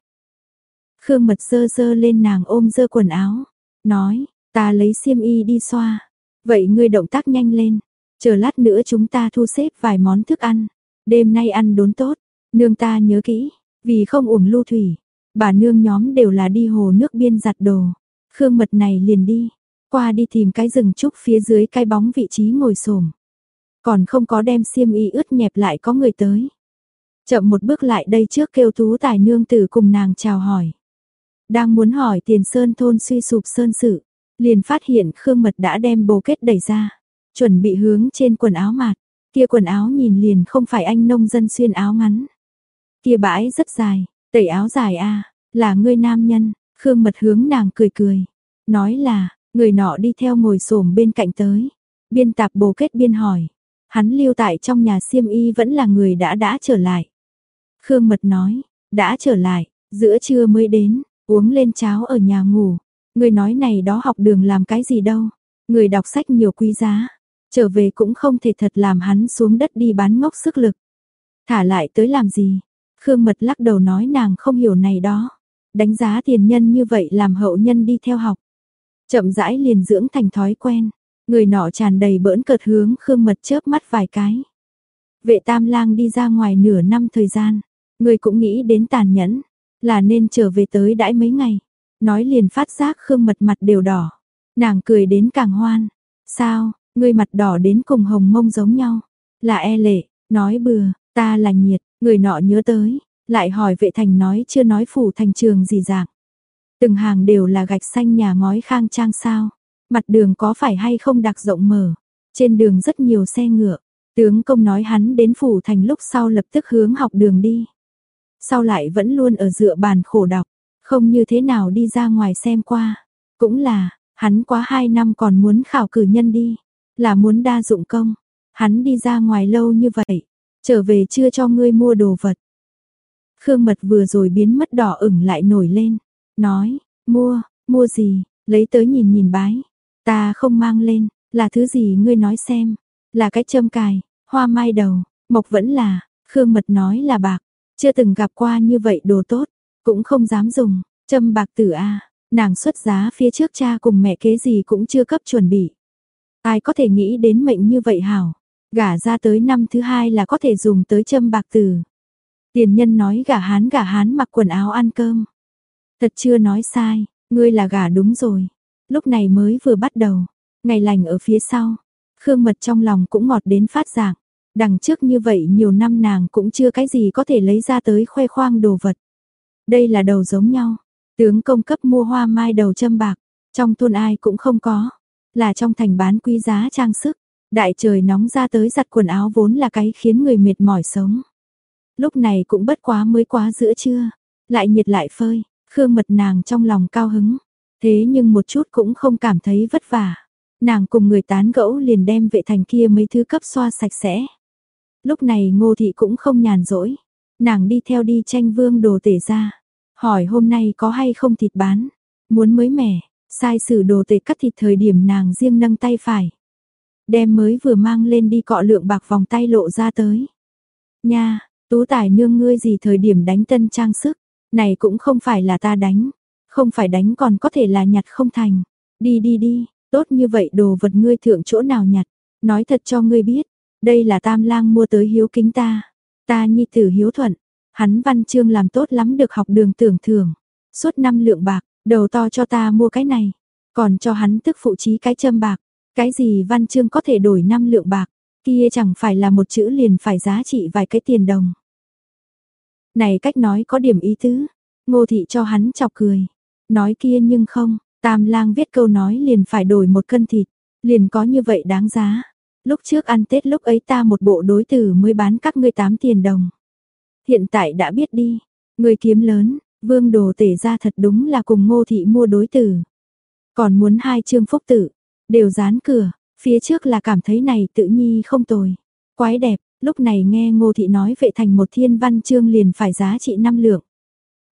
Khương Mật dơ dơ lên nàng ôm dơ quần áo, nói, ta lấy xiêm y đi xoa. Vậy ngươi động tác nhanh lên, chờ lát nữa chúng ta thu xếp vài món thức ăn. Đêm nay ăn đốn tốt, nương ta nhớ kỹ, vì không uổng lưu thủy. Bà nương nhóm đều là đi hồ nước biên giặt đồ. Khương mật này liền đi, qua đi tìm cái rừng trúc phía dưới cái bóng vị trí ngồi xổm Còn không có đem xiêm y ướt nhẹp lại có người tới. Chậm một bước lại đây trước kêu tú tài nương tử cùng nàng chào hỏi. Đang muốn hỏi tiền sơn thôn suy sụp sơn sự, liền phát hiện Khương Mật đã đem bồ kết đẩy ra, chuẩn bị hướng trên quần áo mạt, kia quần áo nhìn liền không phải anh nông dân xuyên áo ngắn. Kia bãi rất dài, tẩy áo dài a, là ngươi nam nhân, Khương Mật hướng nàng cười cười, nói là, người nọ đi theo ngồi xổm bên cạnh tới, biên tạp bồ kết biên hỏi, hắn lưu tại trong nhà xiêm y vẫn là người đã đã trở lại. Khương Mật nói, đã trở lại, giữa trưa mới đến, uống lên cháo ở nhà ngủ, Người nói này đó học đường làm cái gì đâu. Người đọc sách nhiều quý giá. Trở về cũng không thể thật làm hắn xuống đất đi bán ngốc sức lực. Thả lại tới làm gì? Khương Mật lắc đầu nói nàng không hiểu này đó. Đánh giá tiền nhân như vậy làm hậu nhân đi theo học. Chậm rãi liền dưỡng thành thói quen. Người nọ tràn đầy bỡn cợt hướng Khương Mật chớp mắt vài cái. Vệ tam lang đi ra ngoài nửa năm thời gian. Người cũng nghĩ đến tàn nhẫn. Là nên trở về tới đãi mấy ngày. Nói liền phát giác Khương Mật mặt đều đỏ. Nàng cười đến càng hoan. Sao, ngươi mặt đỏ đến cùng hồng mông giống nhau. Là e lệ, nói bừa, ta là nhiệt, người nọ nhớ tới. Lại hỏi vệ thành nói chưa nói phủ thành trường gì dạng. Từng hàng đều là gạch xanh nhà ngói khang trang sao. Mặt đường có phải hay không đặc rộng mở. Trên đường rất nhiều xe ngựa. Tướng công nói hắn đến phủ thành lúc sau lập tức hướng học đường đi. Sau lại vẫn luôn ở dựa bàn khổ đọc. Không như thế nào đi ra ngoài xem qua. Cũng là, hắn quá 2 năm còn muốn khảo cử nhân đi. Là muốn đa dụng công. Hắn đi ra ngoài lâu như vậy. Trở về chưa cho ngươi mua đồ vật. Khương Mật vừa rồi biến mất đỏ ửng lại nổi lên. Nói, mua, mua gì, lấy tới nhìn nhìn bái. Ta không mang lên, là thứ gì ngươi nói xem. Là cái châm cài, hoa mai đầu, mộc vẫn là, Khương Mật nói là bạc. Chưa từng gặp qua như vậy đồ tốt. Cũng không dám dùng, châm bạc tử a nàng xuất giá phía trước cha cùng mẹ kế gì cũng chưa cấp chuẩn bị. Ai có thể nghĩ đến mệnh như vậy hảo, gả ra tới năm thứ hai là có thể dùng tới châm bạc tử. Tiền nhân nói gả hán gả hán mặc quần áo ăn cơm. Thật chưa nói sai, ngươi là gả đúng rồi. Lúc này mới vừa bắt đầu, ngày lành ở phía sau. Khương mật trong lòng cũng ngọt đến phát giảng. Đằng trước như vậy nhiều năm nàng cũng chưa cái gì có thể lấy ra tới khoe khoang đồ vật. Đây là đầu giống nhau. Tướng công cấp mua hoa mai đầu châm bạc, trong thôn ai cũng không có. Là trong thành bán quý giá trang sức. Đại trời nóng ra tới giặt quần áo vốn là cái khiến người mệt mỏi sống. Lúc này cũng bất quá mới quá giữa trưa. Lại nhiệt lại phơi, khương mật nàng trong lòng cao hứng. Thế nhưng một chút cũng không cảm thấy vất vả. Nàng cùng người tán gẫu liền đem vệ thành kia mấy thứ cấp xoa sạch sẽ. Lúc này ngô thị cũng không nhàn rỗi. Nàng đi theo đi tranh vương đồ tể ra. Hỏi hôm nay có hay không thịt bán. Muốn mới mẻ, sai sử đồ tể cắt thịt thời điểm nàng riêng nâng tay phải. Đem mới vừa mang lên đi cọ lượng bạc vòng tay lộ ra tới. Nha, tú tài nương ngươi gì thời điểm đánh tân trang sức. Này cũng không phải là ta đánh. Không phải đánh còn có thể là nhặt không thành. Đi đi đi, tốt như vậy đồ vật ngươi thượng chỗ nào nhặt. Nói thật cho ngươi biết, đây là tam lang mua tới hiếu kính ta. Ta nhi tử hiếu thuận, hắn văn chương làm tốt lắm được học đường tưởng thưởng. Suốt năm lượng bạc, đầu to cho ta mua cái này, còn cho hắn tức phụ trí cái châm bạc. Cái gì văn chương có thể đổi năm lượng bạc, kia chẳng phải là một chữ liền phải giá trị vài cái tiền đồng. Này cách nói có điểm ý tứ, ngô thị cho hắn chọc cười. Nói kia nhưng không, tam lang viết câu nói liền phải đổi một cân thịt, liền có như vậy đáng giá. Lúc trước ăn Tết lúc ấy ta một bộ đối tử mới bán các ngươi tám tiền đồng. Hiện tại đã biết đi, người kiếm lớn, vương đồ tể ra thật đúng là cùng ngô thị mua đối tử. còn muốn hai chương phúc tử, đều dán cửa, phía trước là cảm thấy này tự nhi không tồi. Quái đẹp, lúc này nghe ngô thị nói vệ thành một thiên văn chương liền phải giá trị năm lượng.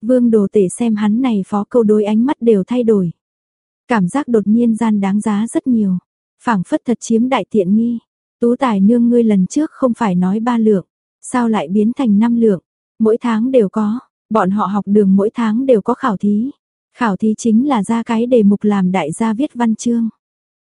Vương đồ tể xem hắn này phó câu đối ánh mắt đều thay đổi. Cảm giác đột nhiên gian đáng giá rất nhiều phảng phất thật chiếm đại tiện nghi. Tú tài nương ngươi lần trước không phải nói ba lượng. Sao lại biến thành năm lượng? Mỗi tháng đều có. Bọn họ học đường mỗi tháng đều có khảo thí. Khảo thí chính là ra cái đề mục làm đại gia viết văn chương.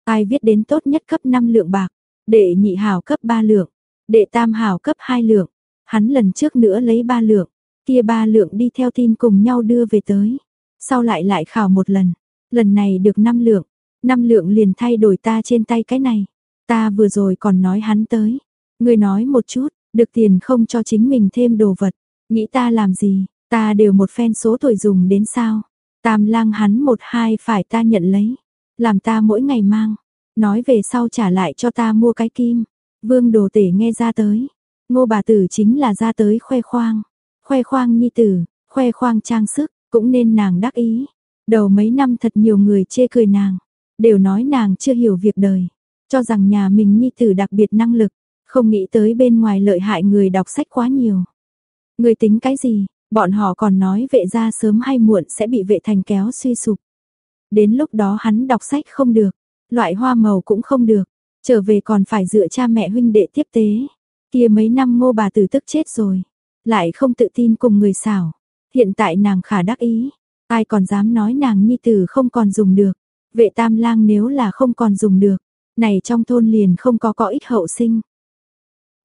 Ai viết đến tốt nhất cấp 5 lượng bạc, đệ nhị hảo cấp 3 lượng, đệ tam hảo cấp 2 lượng. Hắn lần trước nữa lấy 3 lượng, kia 3 lượng đi theo tin cùng nhau đưa về tới. Sau lại lại khảo một lần, lần này được 5 lượng, năm lượng liền thay đổi ta trên tay cái này. Ta vừa rồi còn nói hắn tới. Người nói một chút, được tiền không cho chính mình thêm đồ vật. Nghĩ ta làm gì, ta đều một phen số tuổi dùng đến sao. Tam lang hắn một hai phải ta nhận lấy. Làm ta mỗi ngày mang. Nói về sau trả lại cho ta mua cái kim. Vương đồ tể nghe ra tới. Ngô bà tử chính là ra tới khoe khoang. Khoe khoang nhi tử, khoe khoang trang sức, cũng nên nàng đắc ý. Đầu mấy năm thật nhiều người chê cười nàng. Đều nói nàng chưa hiểu việc đời. Cho rằng nhà mình nhi tử đặc biệt năng lực. Không nghĩ tới bên ngoài lợi hại người đọc sách quá nhiều. Người tính cái gì, bọn họ còn nói vệ gia sớm hay muộn sẽ bị vệ thành kéo suy sụp. Đến lúc đó hắn đọc sách không được, loại hoa màu cũng không được, trở về còn phải dựa cha mẹ huynh đệ tiếp tế. Kia mấy năm ngô bà tử tức chết rồi, lại không tự tin cùng người xảo. Hiện tại nàng khả đắc ý, ai còn dám nói nàng nhi tử không còn dùng được. Vệ tam lang nếu là không còn dùng được, này trong thôn liền không có có ít hậu sinh.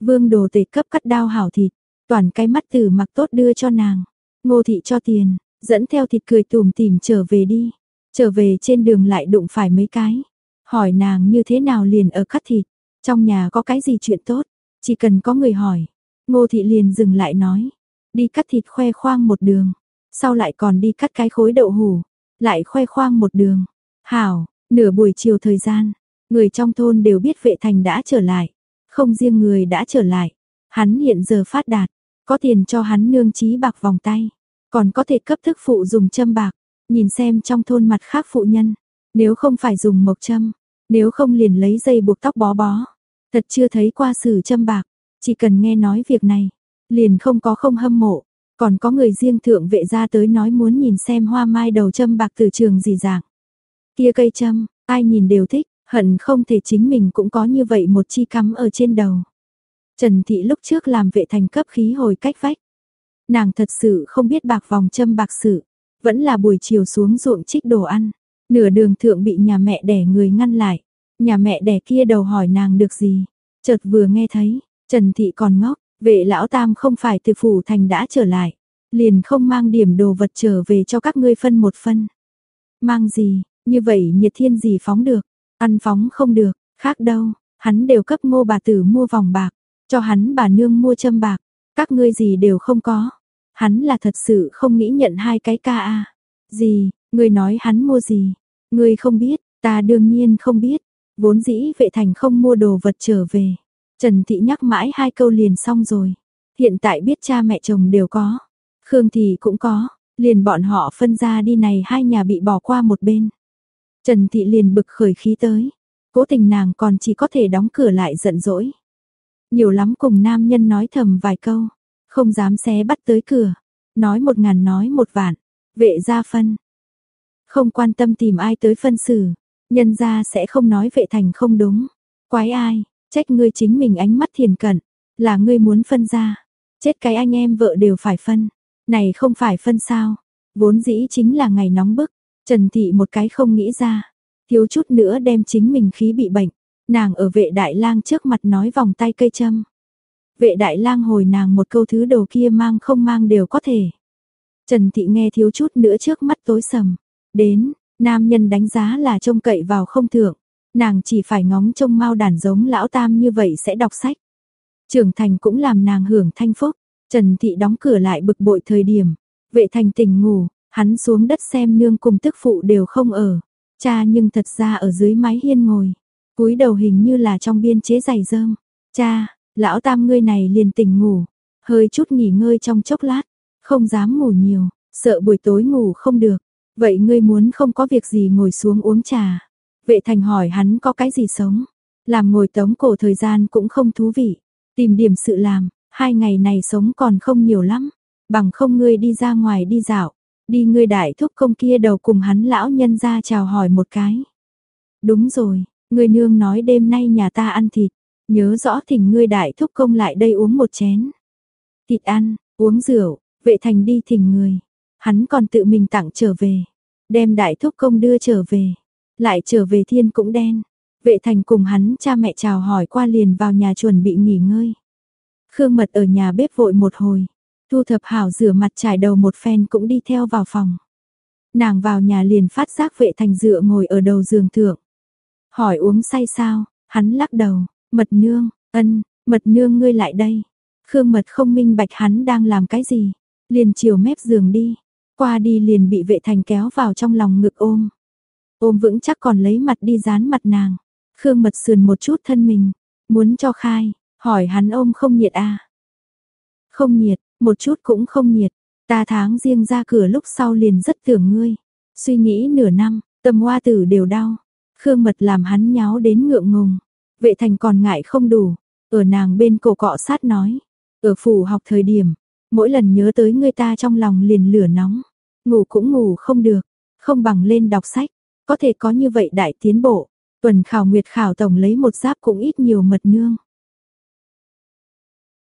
Vương đồ tề cấp cắt đao hảo thịt, toàn cái mắt tử mặc tốt đưa cho nàng. Ngô thị cho tiền, dẫn theo thịt cười tùm tìm trở về đi. Trở về trên đường lại đụng phải mấy cái. Hỏi nàng như thế nào liền ở cắt thịt. Trong nhà có cái gì chuyện tốt. Chỉ cần có người hỏi. Ngô thị liền dừng lại nói. Đi cắt thịt khoe khoang một đường. Sau lại còn đi cắt cái khối đậu hủ. Lại khoe khoang một đường. Hảo, nửa buổi chiều thời gian. Người trong thôn đều biết vệ thành đã trở lại. Không riêng người đã trở lại. Hắn hiện giờ phát đạt. Có tiền cho hắn nương trí bạc vòng tay. Còn có thể cấp thức phụ dùng châm bạc. Nhìn xem trong thôn mặt khác phụ nhân, nếu không phải dùng mộc châm, nếu không liền lấy dây buộc tóc bó bó. Thật chưa thấy qua sử châm bạc, chỉ cần nghe nói việc này, liền không có không hâm mộ, còn có người riêng thượng vệ ra tới nói muốn nhìn xem hoa mai đầu châm bạc từ trường gì dạng. Kia cây châm, ai nhìn đều thích, hận không thể chính mình cũng có như vậy một chi cắm ở trên đầu. Trần Thị lúc trước làm vệ thành cấp khí hồi cách vách. Nàng thật sự không biết bạc vòng châm bạc sự, vẫn là buổi chiều xuống ruộng trích đồ ăn. Nửa đường thượng bị nhà mẹ đẻ người ngăn lại. Nhà mẹ đẻ kia đầu hỏi nàng được gì. Chợt vừa nghe thấy, Trần Thị còn ngốc, vệ lão tam không phải từ phủ thành đã trở lại. Liền không mang điểm đồ vật trở về cho các ngươi phân một phân. Mang gì, như vậy nhiệt thiên gì phóng được, ăn phóng không được, khác đâu, hắn đều cấp ngô bà tử mua vòng bạc, cho hắn bà nương mua châm bạc, các ngươi gì đều không có. Hắn là thật sự không nghĩ nhận hai cái ca a. Gì, ngươi nói hắn mua gì? Ngươi không biết, ta đương nhiên không biết. Vốn dĩ vệ thành không mua đồ vật trở về. Trần Thị nhắc mãi hai câu liền xong rồi. Hiện tại biết cha mẹ chồng đều có. Khương Thị cũng có. Liền bọn họ phân ra đi này hai nhà bị bỏ qua một bên. Trần Thị liền bực khởi khí tới. Cố tình nàng còn chỉ có thể đóng cửa lại giận dỗi. Nhiều lắm cùng nam nhân nói thầm vài câu. Không dám xé bắt tới cửa. Nói một ngàn nói một vạn. Vệ ra phân. Không quan tâm tìm ai tới phân xử. Nhân gia sẽ không nói vệ thành không đúng. Quái ai, trách ngươi chính mình ánh mắt thiền cận. Là ngươi muốn phân ra. Chết cái anh em vợ đều phải phân. Này không phải phân sao. Vốn dĩ chính là ngày nóng bức. Trần Thị một cái không nghĩ ra. Thiếu chút nữa đem chính mình khí bị bệnh. Nàng ở vệ đại lang trước mặt nói vòng tay cây châm. Vệ đại lang hồi nàng một câu thứ đồ kia mang không mang đều có thể. Trần Thị nghe thiếu chút nữa trước mắt tối sầm. Đến, nam nhân đánh giá là trông cậy vào không thượng. Nàng chỉ phải ngóng trông mau đàn giống lão tam như vậy sẽ đọc sách. Trưởng thành cũng làm nàng hưởng thanh phúc. Trần Thị đóng cửa lại bực bội thời điểm. Vệ thành tỉnh ngủ, hắn xuống đất xem nương cùng tức phụ đều không ở. Cha nhưng thật ra ở dưới mái hiên ngồi. cúi đầu hình như là trong biên chế giày dơm. Cha, Lão tam ngươi này liền tỉnh ngủ, hơi chút nghỉ ngơi trong chốc lát, không dám ngủ nhiều, sợ buổi tối ngủ không được. Vậy ngươi muốn không có việc gì ngồi xuống uống trà. Vệ thành hỏi hắn có cái gì sống. Làm ngồi tống cổ thời gian cũng không thú vị. Tìm điểm sự làm, hai ngày này sống còn không nhiều lắm. Bằng không ngươi đi ra ngoài đi dạo. Đi ngươi đại thúc công kia đầu cùng hắn lão nhân ra chào hỏi một cái. Đúng rồi, ngươi nương nói đêm nay nhà ta ăn thịt. Nhớ rõ thỉnh ngươi đại thúc công lại đây uống một chén. Thịt ăn, uống rượu, vệ thành đi thỉnh người. Hắn còn tự mình tặng trở về. Đem đại thúc công đưa trở về. Lại trở về thiên cũng đen. Vệ thành cùng hắn cha mẹ chào hỏi qua liền vào nhà chuẩn bị nghỉ ngơi. Khương mật ở nhà bếp vội một hồi. Thu thập hảo rửa mặt trải đầu một phen cũng đi theo vào phòng. Nàng vào nhà liền phát giác vệ thành dựa ngồi ở đầu giường thượng. Hỏi uống say sao, hắn lắc đầu, mật nương, ân, mật nương ngươi lại đây. Khương mật không minh bạch hắn đang làm cái gì, liền chiều mép giường đi, qua đi liền bị vệ thành kéo vào trong lòng ngực ôm. Ôm vững chắc còn lấy mặt đi dán mặt nàng. Khương mật sườn một chút thân mình, muốn cho khai, hỏi hắn ôm không nhiệt à. Không nhiệt, một chút cũng không nhiệt, ta tháng riêng ra cửa lúc sau liền rất tưởng ngươi. Suy nghĩ nửa năm, tâm hoa tử đều đau. Khương mật làm hắn nháo đến ngượng ngùng. Vệ thành còn ngại không đủ, ở nàng bên cổ cọ sát nói. Ở phủ học thời điểm, mỗi lần nhớ tới người ta trong lòng liền lửa nóng. Ngủ cũng ngủ không được, không bằng lên đọc sách, có thể có như vậy đại tiến bộ. Tuần khảo nguyệt khảo tổng lấy một giáp cũng ít nhiều mật nương.